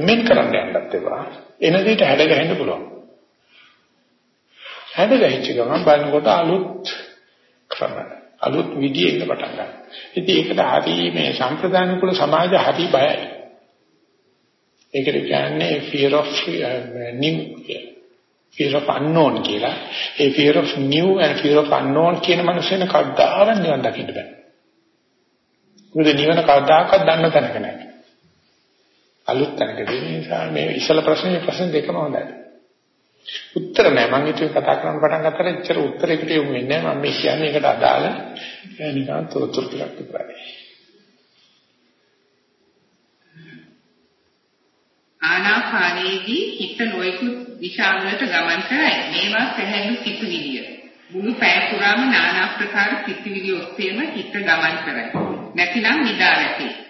A: මෙන් කරන්න යන්නත් එපා එන දෙයට හැඩ ගහන්න පුළුවන් හැඩ ගහිච්ච ගමන් බලනකොට අලුත් ක්‍රම අලුත් විදියෙ ඉන්න පටන් ගන්නවා ඉතින් ඒකට හරි මේ සම්ප්‍රදාන කුල සමාජ හරි බයයි ඒකට කියන්නේ fear of uh, new fear of unknown කියලා. ඒ fear of new and fear of unknown කියන මනසෙන් කවදාවත් නිවන් දකින්න බෑ. මොකද නිවන කවදාකවත් දන්න තැනක නැහැ. අලුත් තැනකදී නිසා මේ ඉස්සල ප්‍රශ්නේ ප්‍රශ්න දෙකම හොඳයි. උත්තර නෑ මම හිතුවේ කතා කරන්න පටන් ගත්තට එච්චර උත්තරයකට යොමු වෙන්නේ නෑ මම මේ කියන්නේ ඒකට අදාළ නිකන් තොරතුරු ටිකක් විතරයි.
B: ආනාපානයේදී හිත නොයෙකුත් දිශාවලට ගමන් කරයි. මේවා පැහැදිලි සිතුවිලිය. මුළු පැය පුරාම নানা ආකාර සිතුවිලි ඔස්සේම හිත ගමන් කරයි. නැතිනම් නිදා වැටේ.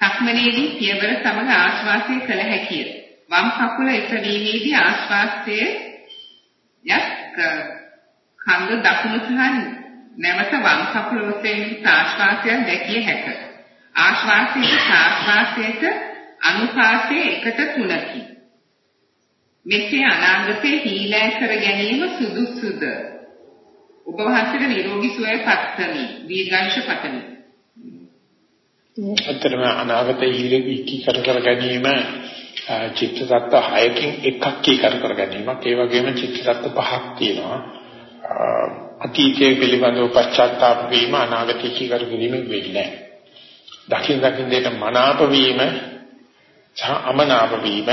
B: සක්මනේදී පියවර සමග ආශ්වාසය කළ හැකිය. වම් කකුල එසවීමේදී ආශ්වාසයේ යක් කඳ දකුණු සහ නැවත වම් කකුල ඔස්සේ ආශ්වාසය දැකිය හැක. ආශ්වාසයේ ආශ්වාසයට අනුපාතයේ එකට තුනකි. මෙසේ අනාගතයේ හීලෑ කර ගැනීම සුදුසුද? ඔබ වහන්සේට නිරෝගී සුවය පත්කමි. දීර්ඝායුෂ පතමි.
A: අතරම අනාගතයේ හීලී කර කර ගැනීම චිත්ත tattwa 6කින් එකක් කීකර කර ගැනීමක්. ඒ වගේම චිත්ත tattwa පහක් තියෙනවා. අතීතයේ පිළිබඳව පශ්චාත්තාප වීම අනාගතයේ කීකර කිරීමෙන් වෙන්නේ නැහැ. දකින් දකින් දෙයට මනාප වීම සහ අමනාප වීම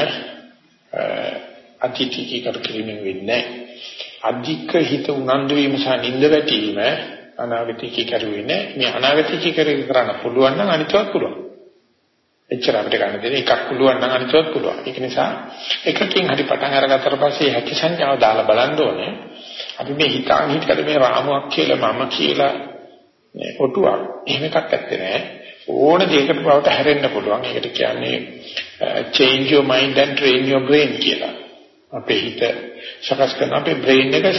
A: අතීතයේ කීකර කිරීමෙන් වෙන්නේ නැහැ. අධික හිත උනන්දු වීම සහ නිින්ද වැටීම අනාගතයේ කීකර වෙන්නේ මේ අනාගතයේ කීකර කරන්න පුළුවන් නම් අනිතවත් පුළුවන්. එච්චර අපිට ගන්න දෙන්නේ එකක් පුළුවන් නම් අනිතවත් පුළුවන්. ඒක නිසා එකකින් හරි පටන් අරගත්තට පස්සේ හැකි සංඥාව දාලා බලන්න ඕනේ. අපි මේ හිතාන් හිතකට මේ රාමුවක් කියලා මම කියලා මේ ඔටුවක් එහෙම එකක් ඇත්තේ නැහැ. ඕන දෙයකට බවට හැරෙන්න පුළුවන්. ඒකට කියන්නේ change your mind and train your brain කියලා. අපේ හිත සකස් කරන අපේ brain එක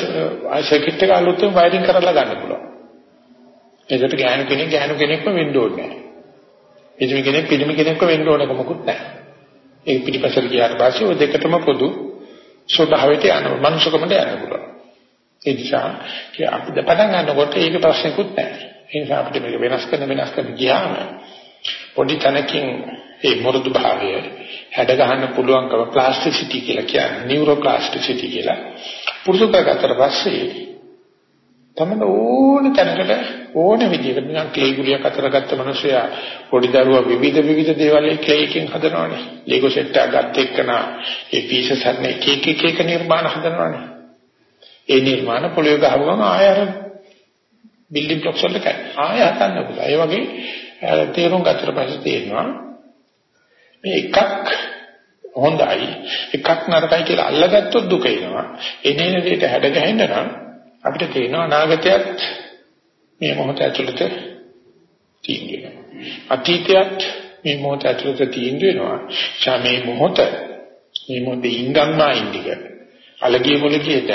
A: සර්කිට් එක අලුතෙන් වයරින් කරලා ගන්න පුළුවන්. ඒකට ගෑනු කෙනෙක් ගෑනු කෙනෙක්ම වෙන්න ඕනේ නැහැ. පිළිමි කෙනෙක් පිළිමි කෙනෙක්ව වෙන්න ඕනක මොකුත් නැහැ. ඒ පිටිපසට ගියාට පස්සේ ඔය දෙකටම පොදු ස්වභාවයට යනවා. මනුෂ්‍යකමට යන්න පුළුවන්. ඒ නිසා අපි පටන් ගන්නකොට ඒක ප්‍රශ්නකුත් නැහැ. ඒ නිසා අපිට මේක වෙනස් කරන වෙනස් කරන ගියාම පොඩි තැනකින් ඒ මුරුදු භාවය හැඩ ගන්න පුළුවන්කම ප්ලාස්ටිසිටි කියලා කියන්නේ නියුරෝප්ලාස්ටිසිටි කියලා පුරුදු කරගත්තට පස්සේ තමන ඕන තැනකට ඕන විදිහකට නිකන් ක්ලේ ගුලියක් අතර ගත්ත මිනිසයා පොඩි දරුවා විවිධ විවිධ දේවල් ක්ලේ එකෙන් හදනවානේ. ලීගෝ සෙට් එකක් ගත්ත එක්කන ඒ පීසස් හදන එක එක එක එක නිර්මාණ හදනවානේ. ඒ නිර්මාණ පොළොවේ ගහපුවම ආය අර බිල්ඩින් බ්ලොක්ස් වලට ආය හදන්න පුළුවන්. ඒ වගේ තේරුම් ගත්තට පස්සේ තේරෙනවා මේ එකක් හොඳයි එකක් නරකයි කියලා අල්ලගත්තොත් දුක එනවා. එනේන දෙයට හැඩ ගැහෙන්න නම් අපිට තේරෙනවා අනාගතයත් මේ මොහොත ඇතුළත තියෙනවා. අතීතයත් මේ මොහොත ඇතුළත තියෙනවා. මේ මොහොත මේ මොහොතේ ඉඳන්නා ඉන්දික. අලගිය මොලකියට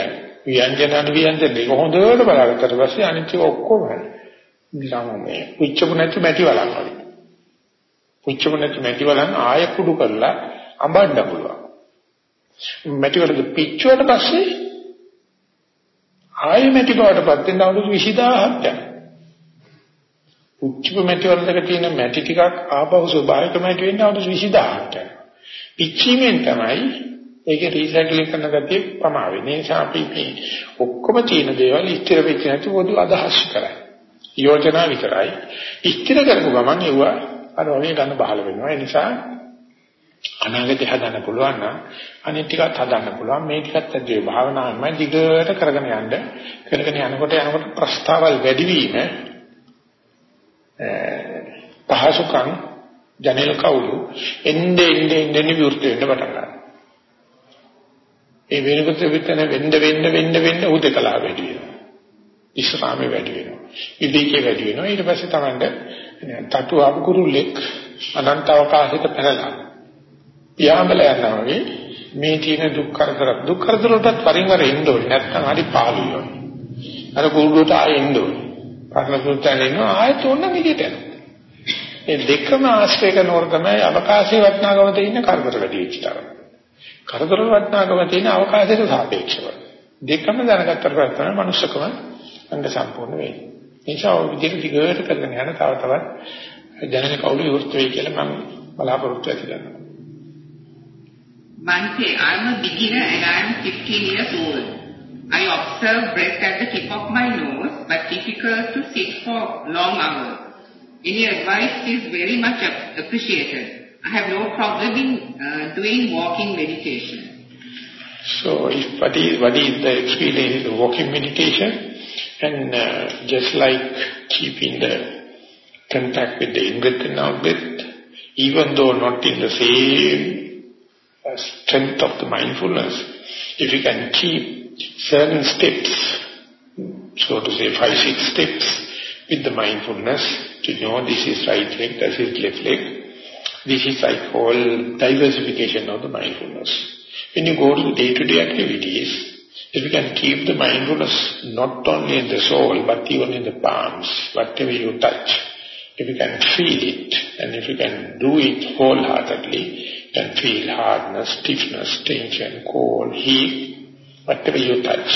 A: ව්‍යංජන අනුව්‍යංජන දෙක හොඳට බලාගත්තට පස්සේ අනිත් ඔක්කොම ළමනේ පුච්චපු නැති මැටි වලන් වගේ. පුච්චපු නැති මැටි වලන් ආය කුඩු කරලා අඹන්න පුළුවන්. මැටි වලද පිච්චුවට පස්සේ ආයෙ මැටි බවටපත් වෙන අවුරුදු 20000ක් යනවා. උච්චක මැටි වලක තියෙන මැටි ටිකක් ආපහු ස්වභාවික මැටි වෙන්න අවුරුදු 20000ක් යනවා. පිච්චීමෙන් තමයි ඒක රීසයිකලින් කරන ගතිය ප්‍රමා වෙන්නේ. ඒ නිසා අපි මේ ඔක්කොම තියෙන දේවල් ස්ථිර වෙච්ච නැති පොදු අදහස් කරයි. යෝජනා විතරයි. ස්ථිර කරපු ගමන් ඒවා අර වගේ ගන්න බහල වෙනවා. ඒ නිසා අනාගතය හදන්න පුළුවන් නම් අනිත් ටිකත් හදන්න පුළුවන්. මේ ටිකත් ඇද්දේ භාවනාවමයි දිගට කරගෙන යන්න කරගෙන යනකොට යනකොට ප්‍රස්තාවල් වැඩිවීම පහසුකම් ජනේල කවුළු එnde එnde එnde විවෘත වෙන්න පටන් ගන්නවා. ඒ වෙනකොට විතර වෙන්න වෙන්න වෙන්න වෙන්න උදකලා වැඩි වෙනවා. ඉස්රාමේ වැඩි වෙනවා. ඉදිකේ වැඩි වෙනවා. ඊට පස්සේ තමයි තටු ආපු කුරුල්ලෙක් අනන්ත අවකාශයක පැනලා පියාඹල යනවා වගේ මේ තියෙන දුක් කරදර දුක් කරදර වලට වරින් වර එන්න ඕනේ නැත්නම් හරි පාළුයි වගේ. අර කුරුඩුවට ආයෙ එන්න ඕනේ. පරණ සුත්තන් එනවා ආයෙත් ඕන විදිහට යනවා. මේ දෙකම ආශ්‍රය කරනකොට තමයි අවකාශයේ වටිනාකම තියෙන කරදර වැඩි වෙච්ච තරම. කරදර වටිනාකම තියෙන අවකාශයට සාපේක්ෂව. දෙකම දැනගත්තට පස්සේ තමයි මනුස්සකම අංග සම්පූර්ණ වෙන්නේ. නිසා ඔය විදිහට දිගට කරගෙන යන තව තවත් ජනක කවුරු විවෘත වෙයි කියලා මම බලාපොරොත්තු ඇති
B: Manse, I am a beginner and I am 15 years old. I observe breath at the tip of my nose, but difficult to sit for long hours. Any advice is very much appreciated. I have no problem in uh, doing walking meditation.
A: So, if, what, is, what is the experience of walking meditation? And uh, just like keeping the contact with the in-breath and out-breath, even though not in the same strength of the mindfulness, if you can keep certain steps, so to say five, six steps with the mindfulness to know this is right leg, this is left leg, this is I call diversification of the mindfulness. When you go to the day-to-day -day activities, if you can keep the mindfulness not only in the soul, but even in the palms, whatever you touch, if you can feel it, and if you can do it wholeheartedly, can feel hardness, stiffness, tension, cold, heat, whatever you touch.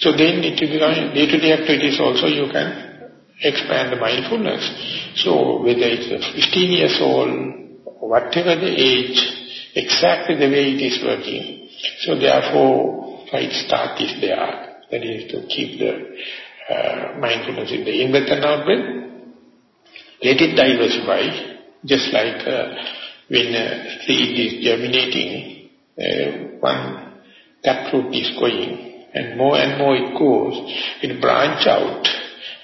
A: So then it will become day-to-day -day activities also you can expand the mindfulness. So whether it's a 15 years old, whatever the age, exactly the way it is working. So therefore, right start is there. That is to keep the uh, mindfulness in the in-breath and out-breath let it diversify, just like uh, when a seed is germinating, uh, one taproot is going, and more and more it goes, it branch out.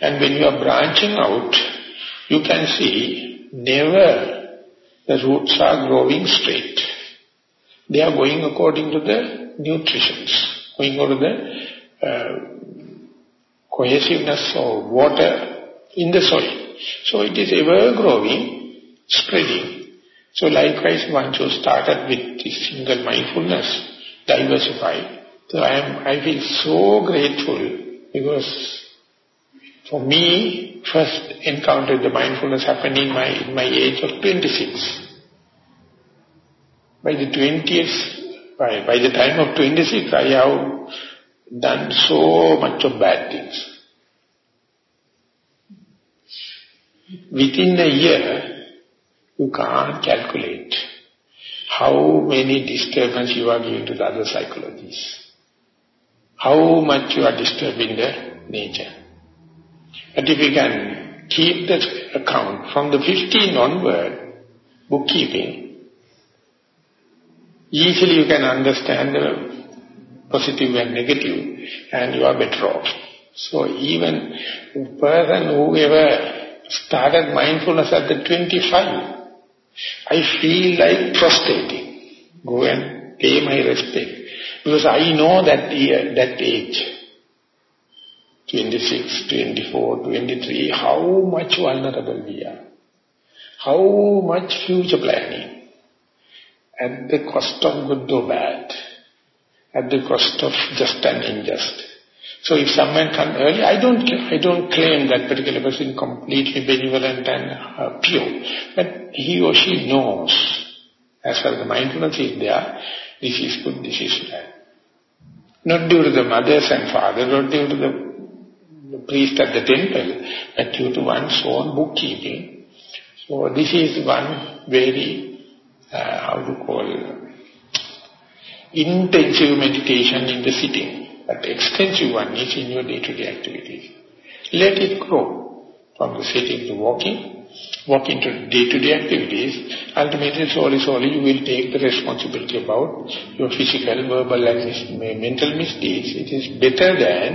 A: And when you are branching out, you can see never the roots are growing straight. They are going according to the nutritions, going over the uh, cohesiveness of water in the soil. So it is ever growing, spreading. So likewise, once you started with this single mindfulness, diversify. So I am, I feel so grateful because for me, first encountered the mindfulness happening in my, in my age of 26. By the 20th, by, by the time of 26, I have done so much of bad things. Within a year, you can't calculate how many disturbance you are giving to the other psychologies. How much you are disturbing the nature. But if you can keep that account from the 15 onward, bookkeeping, easily you can understand the positive and negative and you are better off. So even person whoever started mindfulness at the 25. I feel like prostrating. Go and pay my respect. Because I know that year, that age, 26, 24, 23, how much vulnerable we are. How much future planning. At the cost of good or bad. At the cost of just and unjust. So if someone comes early, I don't I don't claim that particular person completely benevolent and uh, pure, but he or she knows, as far as the mindfulness is there, this is good, this is bad. Not due to the mothers and fathers, not due to the, the priest at the temple, but due to one's own bookkeeping. So this is one very, uh, how to call, intensive meditation in the sitting but extensive one is in your day-to-day -day activities. Let it grow from the sitting to walking, walk into day-to-day -day activities. Ultimately, slowly, slowly, you will take the responsibility about your physical, verbal, and mental misdeeds. It is better than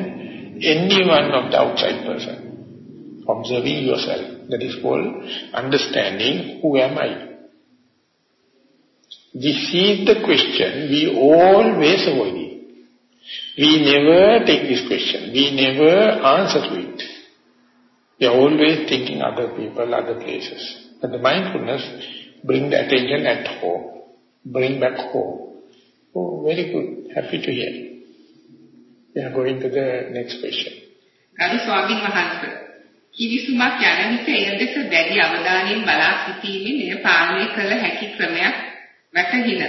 A: any one of the outside person. Observing yourself. That is called understanding who am I. This is the question we always avoid. We never take this question. We never answer to it. We are always thinking other people, other places. But the mindfulness bring the attention at home. Bring back home. Oh, very good. Happy to hear. We are going to the next question.
B: ගරු ස්වාමීන් වහන්සේ කිවිසුමක් යන විට එය දෙස දැඩි අවධානයෙන් බලා සිටීමෙන් එය පාලනය කළ හැකි ක්‍රමයක් වැටහින.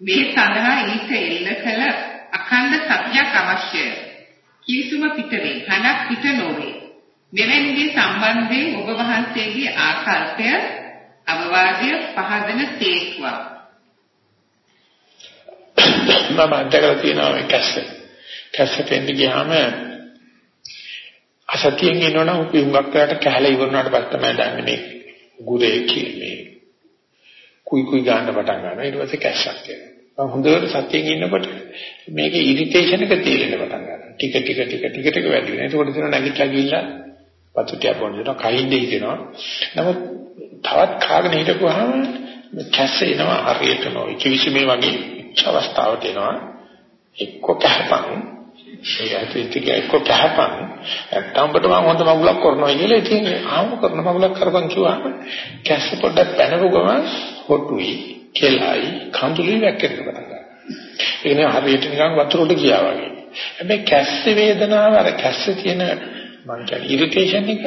B: මේ සඳහා ඊට එල්ල කළ අඛණ්ඩ සත්‍යයක් අවශ්‍යය. කිවිසුම පිටවේ, හනක් පිට නොවේ. මෙවැනි දේ සම්බන්ධයෙන් ඔබ වහන්සේගේ ආකල්පය අවවාදය පහදන තේක්වා.
A: මම දැකලා තියෙනවා මේ කැස්ස. කැස්සට එන්න ගියාම අසතියෙන් ඉන්නවනම් උපි හුඟක් කරලා කැහැලා ඉවරනාට පස්සේ තමයි දන්නේ මේ ගුරේ කියන්නේ. කුයි කුයි ගන්න පටන් ගන්නවා ඊට පස්සේ කැස්සක් එනවා. හොඳට සතියෙන් ඉන්නකොට මේකේ ඉරිටේෂන් එක තේරෙන්න පටන් ගන්නවා. ටික ටික ටික ටික ටික වැඩි වෙනවා. ඒකෝට දෙන නැගිටලා ගිහිල්ලා පතුටිය පොන්දේනවා කයින්ද හිතෙනවා. නමුත් තවත් කාගෙන හිටපුවාම කැස්ස එනවා හරියටම ඔය කිවිසුමේ වගේ අවස්ථාවට එනවා. එක්ක කහපන් ඒ ඇතුළත එක්ක කහපන් නැත්නම් ඔබට මම හොඳ මගුලක් කරනවා කියලා ඉතින් ආම කරන මගුලක් කරපන් කිව්වම කැස්ස පොඩ්ඩක් පැනපු ගමන් හොටුයි කෙලයි කඳුළුයි වැක්කෙන්න පටන් ගන්නවා. ඒ කියන්නේ හරියට නිකන් වතුරට ගියා වගේ. හැබැයි කැස්ස වේදනාව අර කැස්ස තියෙන මං කියන්නේ ඉරිටේෂන් එක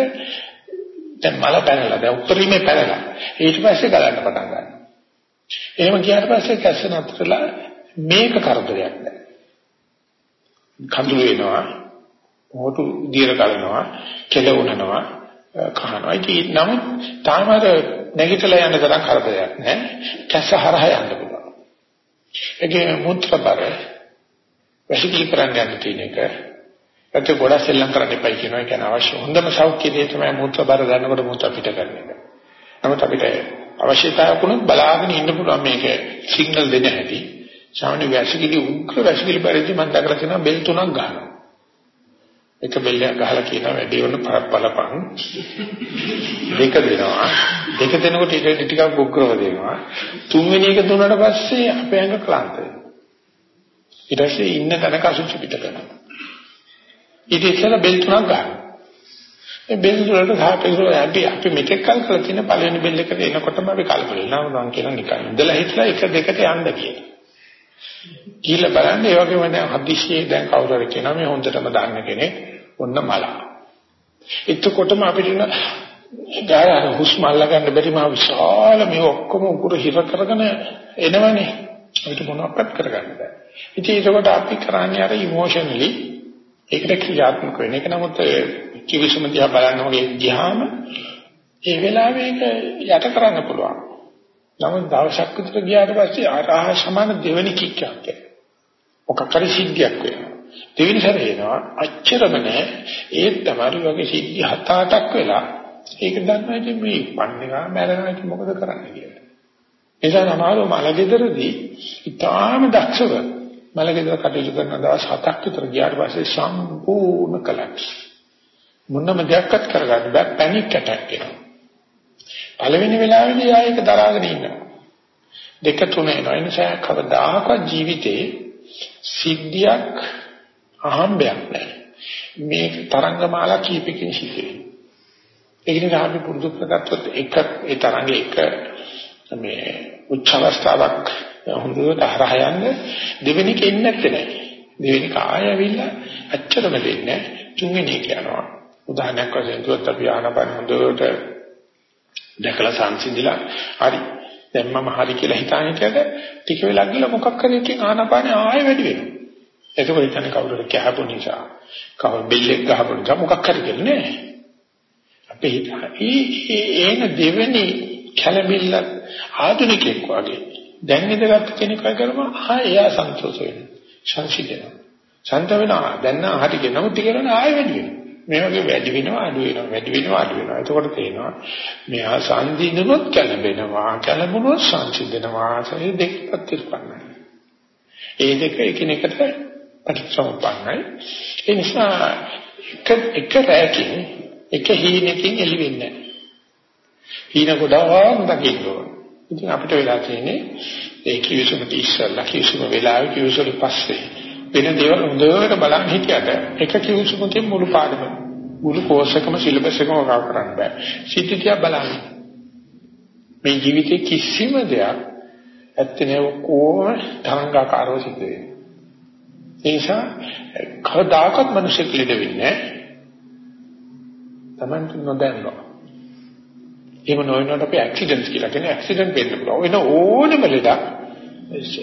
A: දැන් මල පැනලා දැන් උත්තරීමේ පැනලා ඊට පස්සේ ගලන්න පටන් ගන්නවා. එහෙම ගියාට පස්සේ කැස්ස නතරලා මේක කරදරයක් නෑ. කඳුළු වෙනවා, මොහොතු දියර කලනවා, කෙලවුනනවා, කහනවා. ඉතින් නම් තාම අර නැගිටලා යන්න තරම් කරදරයක් නෑ. කැස්ස හරහා යන්න පුළුවන්. ඒකේ මුත්‍රාබර වැසිකිලි කරන්න යන්න තියෙන එක ඒත් ගොඩක් සෙල්ලම් කරන්න එපයි කියනවා. ඒ කියන්නේ අවශ්‍ය හොඳම සෞඛ්‍ය දේ තමයි මුත්‍රාබර ගන්නකොට මුත්‍රා පිට කරන එක. නමුත් අපිට අවශ්‍යතාවයක් වුණොත් බලාගෙන ඉන්න පුළුවන් මේක සිග්නල් දෙන්න හැටි. සාමාන්‍ය වැසිකිලි උග්‍ර වැසිකිලි පරිදි මම දැකලා තියෙනවා බෙල් තුනක් ගන්නවා. එක බෙල්ලයක් ගහලා කියනවා වැඩි වෙන බලපං දෙක දෙනවා. දෙක දෙනකොට ඊට ටිකක් උග්‍රව දෙනවා. තුන්වෙනි එක දුන්නාට පස්සේ අපේ ඇඟ ක්ලාන්ත වෙනවා. ඊට පස්සේ ඉන්න තැනක අසුචි පිට කරනවා. ඊට ඉස්සෙල්ලා බෙල් තුනක් ගන්නවා. මේ බෙල් වලට සාපේක්ෂව අපි අපි මෙතෙක් කල් කරලා තියෙන පළවෙනි බෙල් එකට එනකොටම අපි කලබල වෙනවා මම කියන නිකන් ඉඳලා හිටලා එක දෙකට යන්න කියලා. කියලා බලන්න ඒ වගේම දැන් හදිස්සියේ දැන් කවුරු හරි කියනවා මේ හොඳටම දන්න කෙනෙක්. ඔන්න මල. එතකොටම අපිට ගාන හුස්ම අල්ලගන්න බැරි මා විශාල මේ ඔක්කොම උකුර හිර කරගෙන එනවනේ. අපිට මොනවක්වත් කරගන්න බෑ. ඉතින් ඒකට අපි කරන්නේ අර ඉමෝෂනලි ඒකට ක්‍රියාත්මක වෙන එක. නමුත් කිවිසුම දිහා බලන්න වගේ ගියාම ඒ වෙලාවේ ඒක යට කරන්න පුළුවන්. නමුත් දවසක් විතර ගියාට පස්සේ ආහා සමාන දෙවෙනි කික්කයක් එනවා. මොකක් හරි සිද්ධියක් වෙනවා. දෙවෙනි සැරේ එනවා අච්චරම නෑ ඒත් තමයි වගේ සිද්ධි හත අටක් වෙලා ඒක දන්නවා ඉතින් මේ පන්නේවා මැරෙනවා ඉතින් මොකද කරන්නේ කියලා. එනිසා සමහරව මලගෙදරදී ඉතාම දක්ෂව මලගෙදර කටයුතු කරන දවස් හතක් විතර ගියාට පස්සේ සම්පූර්ණ කලක්ස්. මොනම දෙයක්වත් කරගන්න බෑ පැනික් ඇටැක් එනවා. පළවෙනි වෙලාවේදී ආයෙක දරාගෙන ඉන්නවා. දෙක තුන එනවා. ඒ නිසා කවදාකවත් ජීවිතේ සිද්ධියක් අහම්බයක් නැහැ. මේ තරංගමාලා කීපකින් සිදුවේ. ඒ නිසා අපි පුරුදු කරගත්තොත් එක ඒ තරංගේ එක මේ උච්චවස්තාවක් හොඳට හරහා යන්නේ දෙවෙනි කෙන්නේ නැහැ. දෙවෙනි කාය ඇවිල්ලා අච්චරම දෙන්නේ තුන්වෙනි කියනවා. උදාහරණයක් වශයෙන් දුවත් අපි ආනපන හොඳට දැකලා සංසිඳිලා හරි දැන් මම හරි කියලා හිතාන එකට ටික වෙලා ගිහලා මොකක් කරේ කියන ආනපාන ආයෙ වැඩි වෙනවා. එතකොට ඉතින් කවුරුද කැහපු නිසා කවුරු බෙල්ලෙක් ගහපු නිසා මොකක් හරි කියලා නෑ. අපේ හිත ඒන දෙවෙනි කලබිල්ල ආධුනිකෙක් වගේ දැන් ඉඳගත් කෙනෙක් වගේ කරම ආ එයා සන්තෝෂ වෙනවා. සංසිඳනවා. සන්ත වෙනවා. දැන් නම් හරි කියන නමුත් කියලා ආයෙ වැඩි වෙනවා. මේ වගේ වැඩි වෙනවා අඩු වෙනවා වැඩි වෙනවා අඩු වෙනවා. එතකොට තේනවා මෙහා සංදීනනොත් කලබෙනවා කලබුණොත් සංසිඳනවා. ඒ දෙක ප්‍රතිස්පන්නයි. ඒ දෙක එකිනෙකට පටිච්චසමුප්පන්නයි. ඒ නිසා එක එක රැකින් එක හීනකින් එළි වෙන්නේ නැහැ. හීන ගොඩාක් දකින්න ඕන. ඉතින් අපිට වෙලා තියෙන්නේ ඒ කිවිසුමට ඉස්සල්ලා කිවිසුම වෙලාවේ කිවිසුම පස්සේ වෙන දේවල් හොඳට බලන් හිටියට එක කිවිසුමකින් මුළු පාඩම මුළු කෝස් එකම සිලබස් එකම වගා කරන්න බෑ. සිද්ධිය බලන්න. මේ ජීවිතේ කිසිම දෙයක් ඇත්තේ නෑ කොහොම තරංගාකාරව සිද්ධ වෙන්නේ. ඒ නිසා කවදාකවත් මිනිස්සෙක් ලෙඩ වෙන්නේ නැහැ. Tamanට නොදන්නවා. එහෙම නොවනකොට අපි ඇක්සිඩන්ට්ස් කියලා කියන්නේ ඇක්සිඩන්ට් වෙන්න පුළුවන්. වෙන ඕනම ලෙඩක්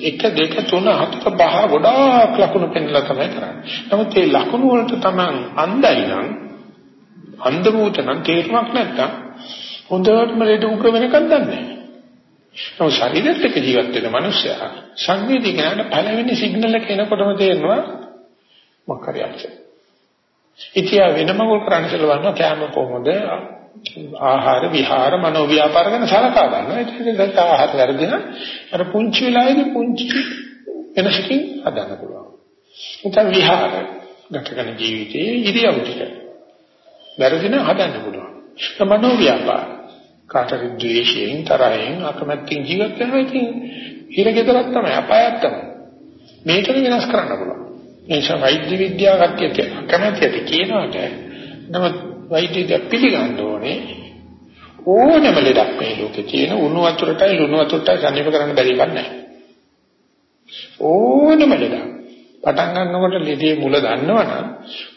A: එක දෙක තුන හතර පහ ගොඩාක් ලකුණු පෙන්නලා තමයි කරන්නේ. නමුත් මේ ලකුණු වලට Taman අන්දයි නම් අන්ධ භූත නම් තේරුමක් නැත්තම් හොඳටම ලෙඩ උග්‍ර වෙනකන් දන්නේ නැහැ. නමුත් ශරීරෙත් එක්ක ජීවත් වෙන මනුස්සයා සංවේදී කෙනාට පළවෙනි සිග්නල් එක එනකොටම තේරෙනවා මොකක් හරි අක්ෂර. ඉතියා වෙනම මොකක් කරන්න කියලා බලනවා කැම කොහොමද ආහාර විහාර මනෝ ව්‍යාපාර ගැන සලකා ගන්නවා. ඒක ආහාර වැඩින අර පුංචි වෙලාවේදී පුංචි වෙනසකින් හදන්න පුළුවන්. උතන විහාර ගතකන ජීවිතයේ ඉරියව් ටික වැරදින හදන්න පුළුවන්. මනෝ ව්‍යාපාර කාටරි ද්වේෂයෙන් තරහෙන් අකමැත්තෙන් ජීවත් වෙනවා ඉතින් හිරගෙදරක් තමයි අපායක් තමයි. මේක වෙනස් කරන්න පුළුවන්. ඒ නිසා වෛද්‍ය විද්‍යාව කට්ටිය අකමැතිද කියනවාට නමුත් වෛද්‍ය පිළිගන්න ඕනේ ඕනම ලෙඩක් මේ ලෝකේ තියෙන උණු වතුරටයි ලුණු වතුරටයි සම්නිප කරන්න බැරි එකක් නැහැ. ඕනම ලෙඩක් පටන් ගන්නකොට ලෙඩේ මුල දන්නවනම්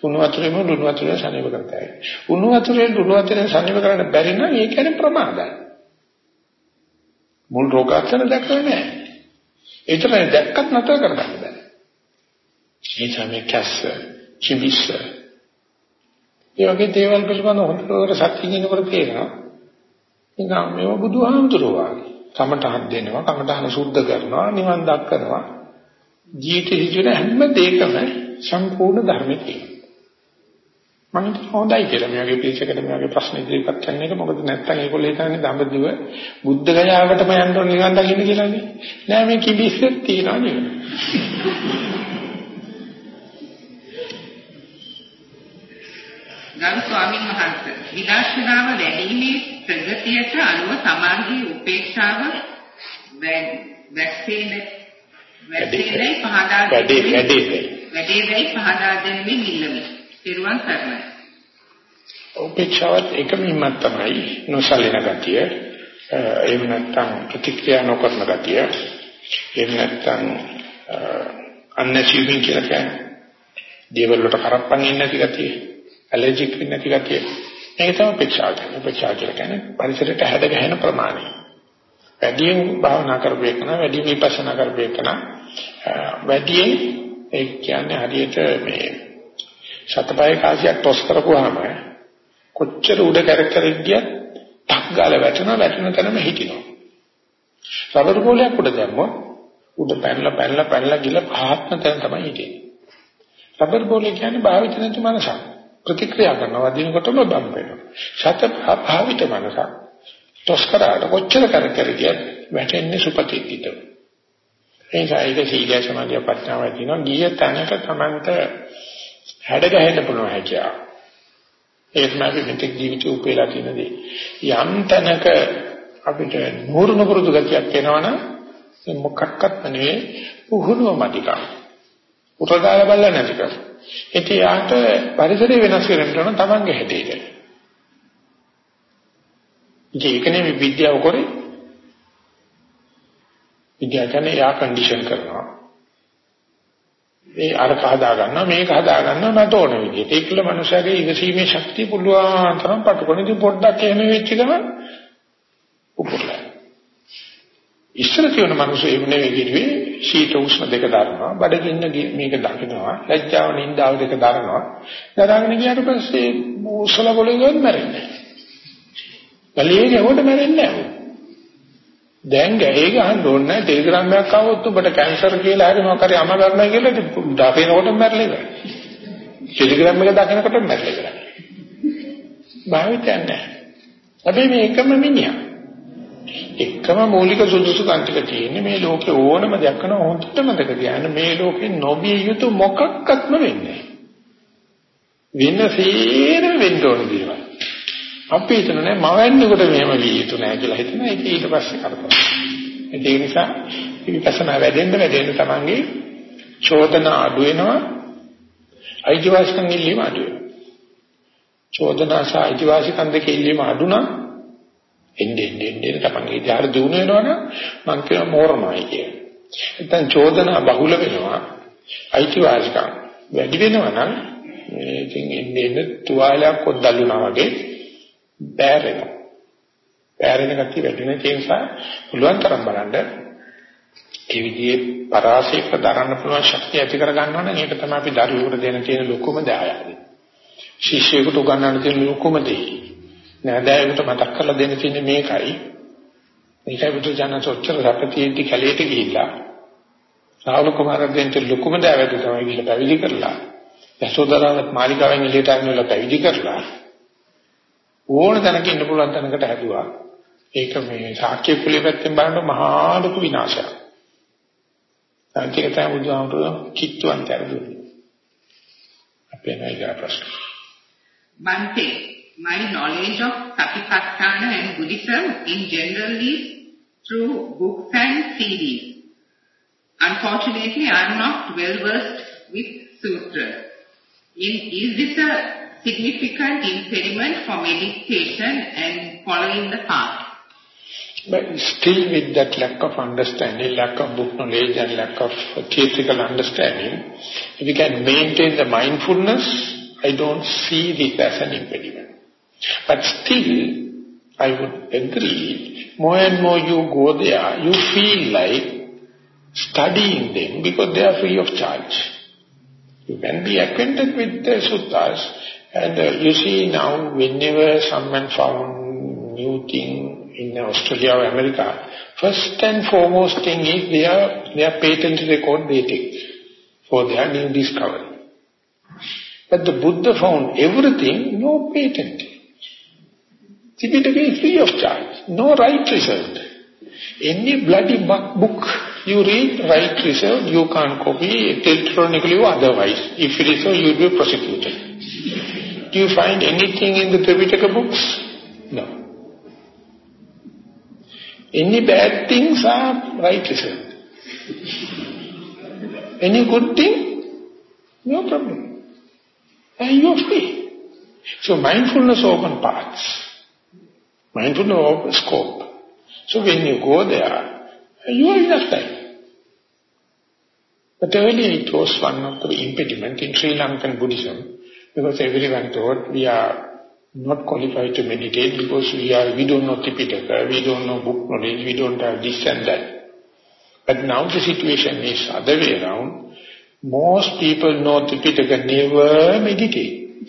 A: උණු වතුරේම ලුණු වතුරේ සම්නිප කරතයි. උණු වතුරේ ලුණු වතුරේ සම්නිප කරන්න බැරි නම් ඒ කියන්නේ ප්‍රමාදයි. මුල් රෝගාක්ෂණ දැක්කේ නැහැ. ඒතරම් දැක්කත් නැතර කරගන්න බෑ. ඒ තමයි කැස්ස, කිවිස්ස. ඒ වගේ දේවල් පිළිබඳව හොඳට සත්‍ය කියනකොට තේරෙනවා. නිකන් මේව බුදුහාමුදුරුවෝ වගේ. කමටහන් දෙනවා, කමටහන සුද්ධ කරනවා, නිවන් දක්කනවා. ජීවිතේ හිතන හැම දෙයකම සම්පූර්ණ ධර්මයේ තියෙනවා. මම හොඳයි කියලා. මෙයාගේ පිළිසකට මෙයාගේ ප්‍රශ්න ඉදිරිපත් කරන එක මොකද නැත්තම් ඒගොල්ලෝ හිතන්නේ දඹදිව බුද්ධ ගයාවටම යන්න ඕන නිවන් දකින්න කියලානේ නෑ. මේ කිවිස්සෙත් තියනවා නේද?
B: ගරු ස්වාමීන් වහන්සේ විදර්ශනාව වැඩිීමේ ප්‍රගතියට අනුව සමාධියේ උපේක්ෂාව වැක්සේන වැක්සේනයි පහදා
A: වැඩි වැඩි
B: වැඩි වෙයි පහදා දෙන්නේ නිල්ලමි. පිරුවන් සරණයි.
A: උපේක්ෂාවත් එකම හිමත් තමයි නොසලින ගතිය. එහෙම නැත්නම් ප්‍රතික්‍රියා නොකරන ගතිය. එහෙම නැත්නම් අන්නචීවින් කියලා කියන්නේ දේවල් වලට කරප්පන් ඉන්නේ නැති ගතිය. ඇලර්ජික් වෙන්නේ නැති ගැතිය. ඒක තමයි උපේක්ෂා කියන්නේ. උපේක්ෂා කියන්නේ පරිසරයට හැඩ ගැහෙන ප්‍රමාණය. වැඩියෙන් භාවනා කරපේකන වැඩියෙන් විපස්සනා කරපේකන වැඩියෙන් ඒ කියන්නේ හරියට මේ සතපය කාසියක් ටොස් කරපුවාම කොච්චර උඩ කැරක්ටර් ගියත් ටක් ගාලා වැටෙනවා වැටෙන තැනම හිටිනවා. රබර් බෝලයක් උඩ දැම්මොත් උඩ පැනලා පැනලා පැනලා ගිල පහත්ම තැන තමයි හිටින්නේ. රබර් බෝලේ කියන්නේ භාවිත නැති මනසක්. ප්‍රතික්‍රියා කරනවා වදිනකොටම බම් වෙනවා. සත භාවිත මනස. තොස් කරාට කොච්චර කර කර ගියත් වැටෙන්නේ සුපතික්කිත. එනිසා ඒක සීල සමාධිය ප්‍රඥාවයි කියනවා. ගිය තැනක Tamanට හැඩ ගැහෙන්න පුළුවන් හැකියාව. ඒක තමයි මෙතෙක් ජීවිතේ උපේලා තියෙන දේ. යම් තැනක අපිට නూరు නුරුදු ගතියක් එනවනම් මොකක්වත් නෙවෙයි පුහුණුව මතිකම්. උපදාල බල්ල නැතිකම. ඉතින් යාට පරිසරය වෙනස් වෙන්න ඕන තමන්ගේ හැටේට. ඉතින් ඒකනේ මේ විද්‍යාව කරේ. විද්‍යාව කියන්නේ යා කන්ඩිෂන් කරනවා. මේ අරක හදා ගන්නවා මේක හදා ගන්නවා නැත ඕන විදිහට. ඒකල මනුෂයාගේ ඉවසීමේ ශක්තිය පුළුවන් තරම් පටකොන ඉතින් පොඩ්ඩක් එහෙම වෙච්ච ගමන් උපුරලා. ඉස්සර තියෙන මිනිස්සු එහෙම නෙවෙයි කිව්වේ ශීත උෂ්ණ දෙක දරනවා බඩගින්න මේක දකිනවා ලැජ්ජාව නින්දාව දෙක දරනවා දරාගෙන ගියාට පස්සේ උසල වලින් මැරෙන්නේ ගලියේ ගහුවට මැරෙන්නේ නැහැ දැන් ගැහේ ගහන්න ඕනේ නැහැ. ටෙලිග්‍රෑම් එකක් ආවොත් ඔබට කැන්සර් කියලා හරි මොකක් හරි අම ගන්නවා කියලා ඩාපේනකොට මැරෙලා ඉවරයි. ටෙලිග්‍රෑම් එක දකිනකොට මැරෙලා ඉවරයි. භාවිතයක් නැහැ. හැබැයි මේ එකම මිනිහා. එකම මූලික සුදුසුකම් ටික තියෙන්නේ මේ ලෝකේ ඕනම දෙයක් කරන හොඳට මතක තියාගන්න මේ ලෝකේ නොබිය යුතු මොකක්වත්ම වෙන්නේ වෙන සේර වෙන්න ඕන දේවල්. අපි හිතන්නේ මවන්නේකට මෙහෙම විය යුතු නෑ කියලා හිතනවා ඒක ඊට පස්සේ කරපොන ඒ නිසා විපස්සනා වැඩෙන්න වැඩෙන්න තමන්ගේ චෝදනා අඩු වෙනවා. අයිතිවාසිකම් ඉල්ලීම අඩු වෙනවා. චෝදනා සහ අයිතිවාසිකම් දෙක ඉල්ලීම අඩු නම් එන්නේ එන්නේ තමන්ගේ ඉතිහාර දිනු වෙනවනම් මං කියන මෝරමයි කියන. නැත්නම් චෝදනා බහුල වෙනවා. අයිතිවාසිකම් වැඩි වෙනවනම් ඉතින් එන්නේ එන්නේ තුවාලයක් කොද්දල්ුණා වගේ බෑරෙනවා. බෑරෙන ගැටි වැඩි වෙන නිසා පුළුවන් තරම් බලන්න ඒ විදිහේ පරාසයක දරන්න පුළුවන් ශක්තිය ඇති කර ගන්නවා නම් ඒක තමයි අපි දරුවෙකුට දෙන තියෙන ලොකුම දායාදේ. ශිෂ්‍යයෙකුට උගන්වන්න තියෙන ලොකුම දේ. නෑදෑයකට මතක් කරලා දෙන්න තියෙන්නේ මේකයි. මේකයි බුදු ජානක ඔච්චර රැපතියෙදි කැලේට ගිහිල්ලා රාහුල කුමාරයන්ට ලොකුම දෑවැද තමයි ගිහිල්ලා පැවිදි කරලා යසෝදරාවත් මාලිකාවෙන් එළියට ආවිනලා පැවිදි කරලා ඕන තැනක ඉන්න පුළුවන් තැනකට හැදුවා. ඒක මේ ශාක්‍ය කුලයේ පැත්තෙන් බලනකොට මහා ලොකු විනාශයක්. අන්තික තමයි බුදුහාමුදුරුවෝ කිට්ටුවන් කරදුන්නේ. අපේ නයිගා ප්‍රශ්න.
B: Bante, my knowledge of Satipatthana and Buddhism in general is through books and CDs. Unfortunately, I am not well versed with sutras. In, is this a significant impediment for meditation and following the path?
A: But still with that lack of understanding, lack of book knowledge and lack of theoretical understanding, if you can maintain the mindfulness, I don't see this as an impediment. But still, I would agree, more and more you go there, you feel like studying them because they are free of charge. You can be acquainted with the suttas and uh, you see now whenever someone found new thing in Australia or America, first and foremost thing is their, their patent record they for their new discovery. But the Buddha found everything, no patent. Tipitaka is free of charge, no right reserved. Any bloody book you read, right reserved, you can't copy electronically or otherwise. If it is so, you will be prosecuted. Do you find anything in the Tripitaka books? No. Any bad things are right reserved. Any good thing, no problem. And you are free. So mindfulness open paths. Mindfulness open scope. So when you go there, you are enough time. But earlier it was one of the impediment in Sri Lankan Buddhism because everyone thought we are not qualified to meditate because we are we don't know Tipitaka, we don't know book knowledge, we don't have this and that. But now the situation is other way around. Most people know Tipitaka never meditate.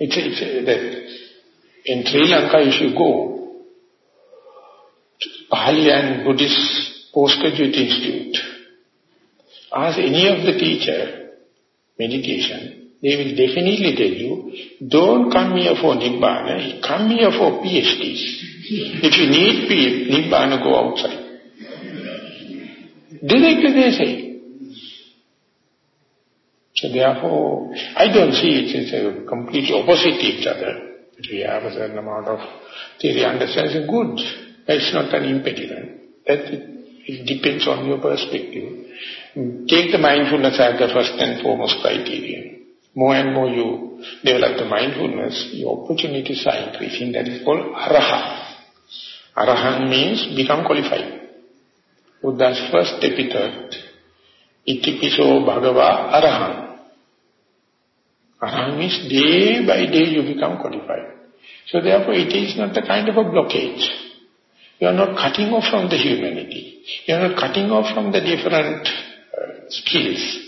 A: it's, it's that in Sri Lanka if you go to Pali and Buddhist Postgraduate Institute, ask any of the teacher meditation, they will definitely tell you, don't come here for Nibbana, come here for PhDs. if you need Nibbana, go outside. Directly they say. So therefore, I don't see it as a completely opposite to each other. We have a certain amount of theory understanding, good. It's not an impediment. That it, it depends on your perspective. Take the mindfulness as the first and foremost criterion more and more you develop the mindfulness, your opportunities are increasing. That is called araha. Arahan means become qualified. Buddha's first epithet, itipiso bhagava arahan. Arahan means day by day you become qualified. So therefore it is not the kind of a blockage. You are not cutting off from the humanity. You are not cutting off from the different uh, skills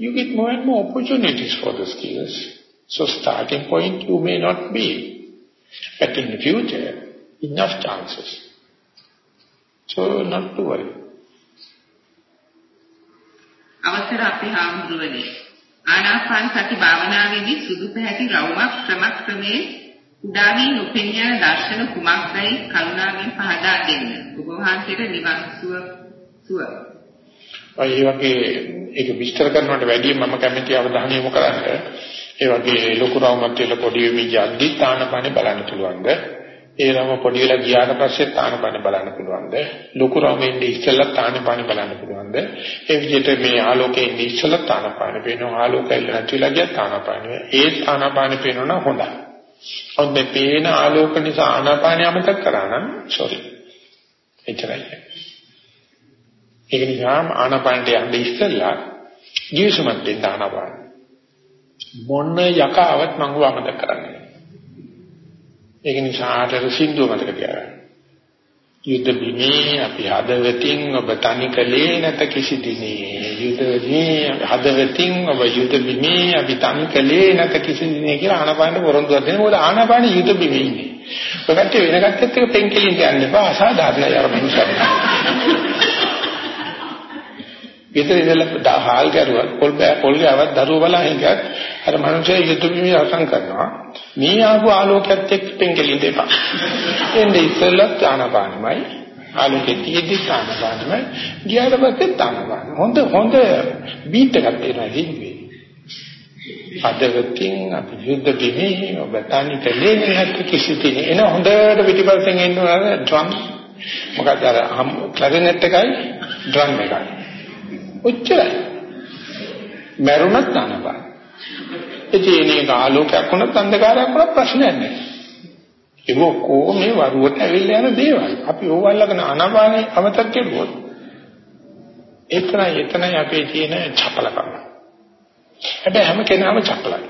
A: you get more and more opportunities for the skills. So starting point you may not be, but in the future, enough chances. So not to worry.
B: අවසර අපි හාමුදුරුවනේ ආනාපාන සති භාවනාවේදී සුදු පැහැති රවුමක් ක්‍රමක්‍රමයෙන් උදා වී නොපෙනියන දර්ශන කුමක්දයි කරුණාවෙන් පහදා දෙන්න. ඔබ වහන්සේට නිවන් සුව සුව
A: ඒ වගේ ඒක විස්තර කරනවට වැඩිය මම කැමති අවධානය යොමු කරන්න. ඒ වගේ ලොකු රවුමක් කියලා පොඩි වෙමි යද්දි තානපනේ බලන්න පුළුවන්ද? ඒ රවම පොඩි වෙලා ගියාට පස්සේ තානපනේ බලන්න පුළුවන්ද? ලොකු රවමෙන් ඉස්සෙල්ලා තානපනේ බලන්න පුළුවන්ද? ඒ විදිහට මේ ආලෝකයෙන් ඉස්සෙල්ලා තානපනේ පේනවා. ආලෝකය නැතිලා ගියා තානපනේ ඒ තානපනේ පේනවනම් හොඳයි. ඔන්න මේ පේන ආලෝක නිසා ආනාපානිය අමතක කරා නම් සෝරි එච්චරයි. ඒක නිසා ආනාපානට යන්න ඉස්සෙල්ලා ජීවිසුමත් දෙන්න ආනාපාන. මොන යකාවත් මම වමද කරන්නේ. ඒක නිසා ආතර සින්දුව මතක තියාගන්න. යුද්ධ බිමේ අපි හදවතින් ඔබ තනි කලේ නැත කිසි දිනේ යුද්ධ බිමේ හදවතින් ඔබ යුද්ධ බිමේ අපි තනි කලේ නැත කිසි දිනේ කියලා ආනාපානෙ වරන්දුවක් දෙනවා. මොකද ආනාපානෙ යුද්ධ බිමේ ඉන්නේ. ඔකට වෙන කට්ටියත් එක්ක පෙන්කෙලින් යන්න එපා අසාධාරණයි අර මිනිස්සුන්ට. ගෙදර ඉඳලා හාල් කරුවා පොල් බෑ පොල් ගාවත් දරුවෝ බලන් හිටියත් අර මනුස්සය යුතුයමි රසම් කරනවා. මේ ආපු ආලෝකයත් එක්ක පෙන්කලින් දෙපා එන්නේ ඉස්සෙල්ලත් ආනපානමයි. ආලෝකෙ තියෙද්දි ආනපානමයි. ගියාට පස්සේ ආනපාන. හොඳ හොඳ බීට් එකක් තියෙනවා හින්දුවේ අදවතින් අපි යුද්ධ දෙමේ ඔබ තනි කලේ නැත් කිසි කෙනෙක් එන හොඳට පිටිපස්සෙන් එන්නවා ඩ්‍රම් මොකද අර ක්ලැරිනෙට් එකයි ඩ්‍රම් එකයි. ඔච්චරයි. මරුණත් අනබා ඉතින් මේක ආලෝකයක් වුණත් අන්ධකාරයක් වුණත් ප්‍රශ්නයක් නැහැ ඒක කොහොම මේ වරුවට ඇවිල්ලා යන දේවල්. අපි ඕවල්ලගෙන අනබානේ අමතක කෙරුවොත් එතනයි එතනයි අපේ තියෙන චපලකම. හැබැයි හැම කෙනාම චපලයි.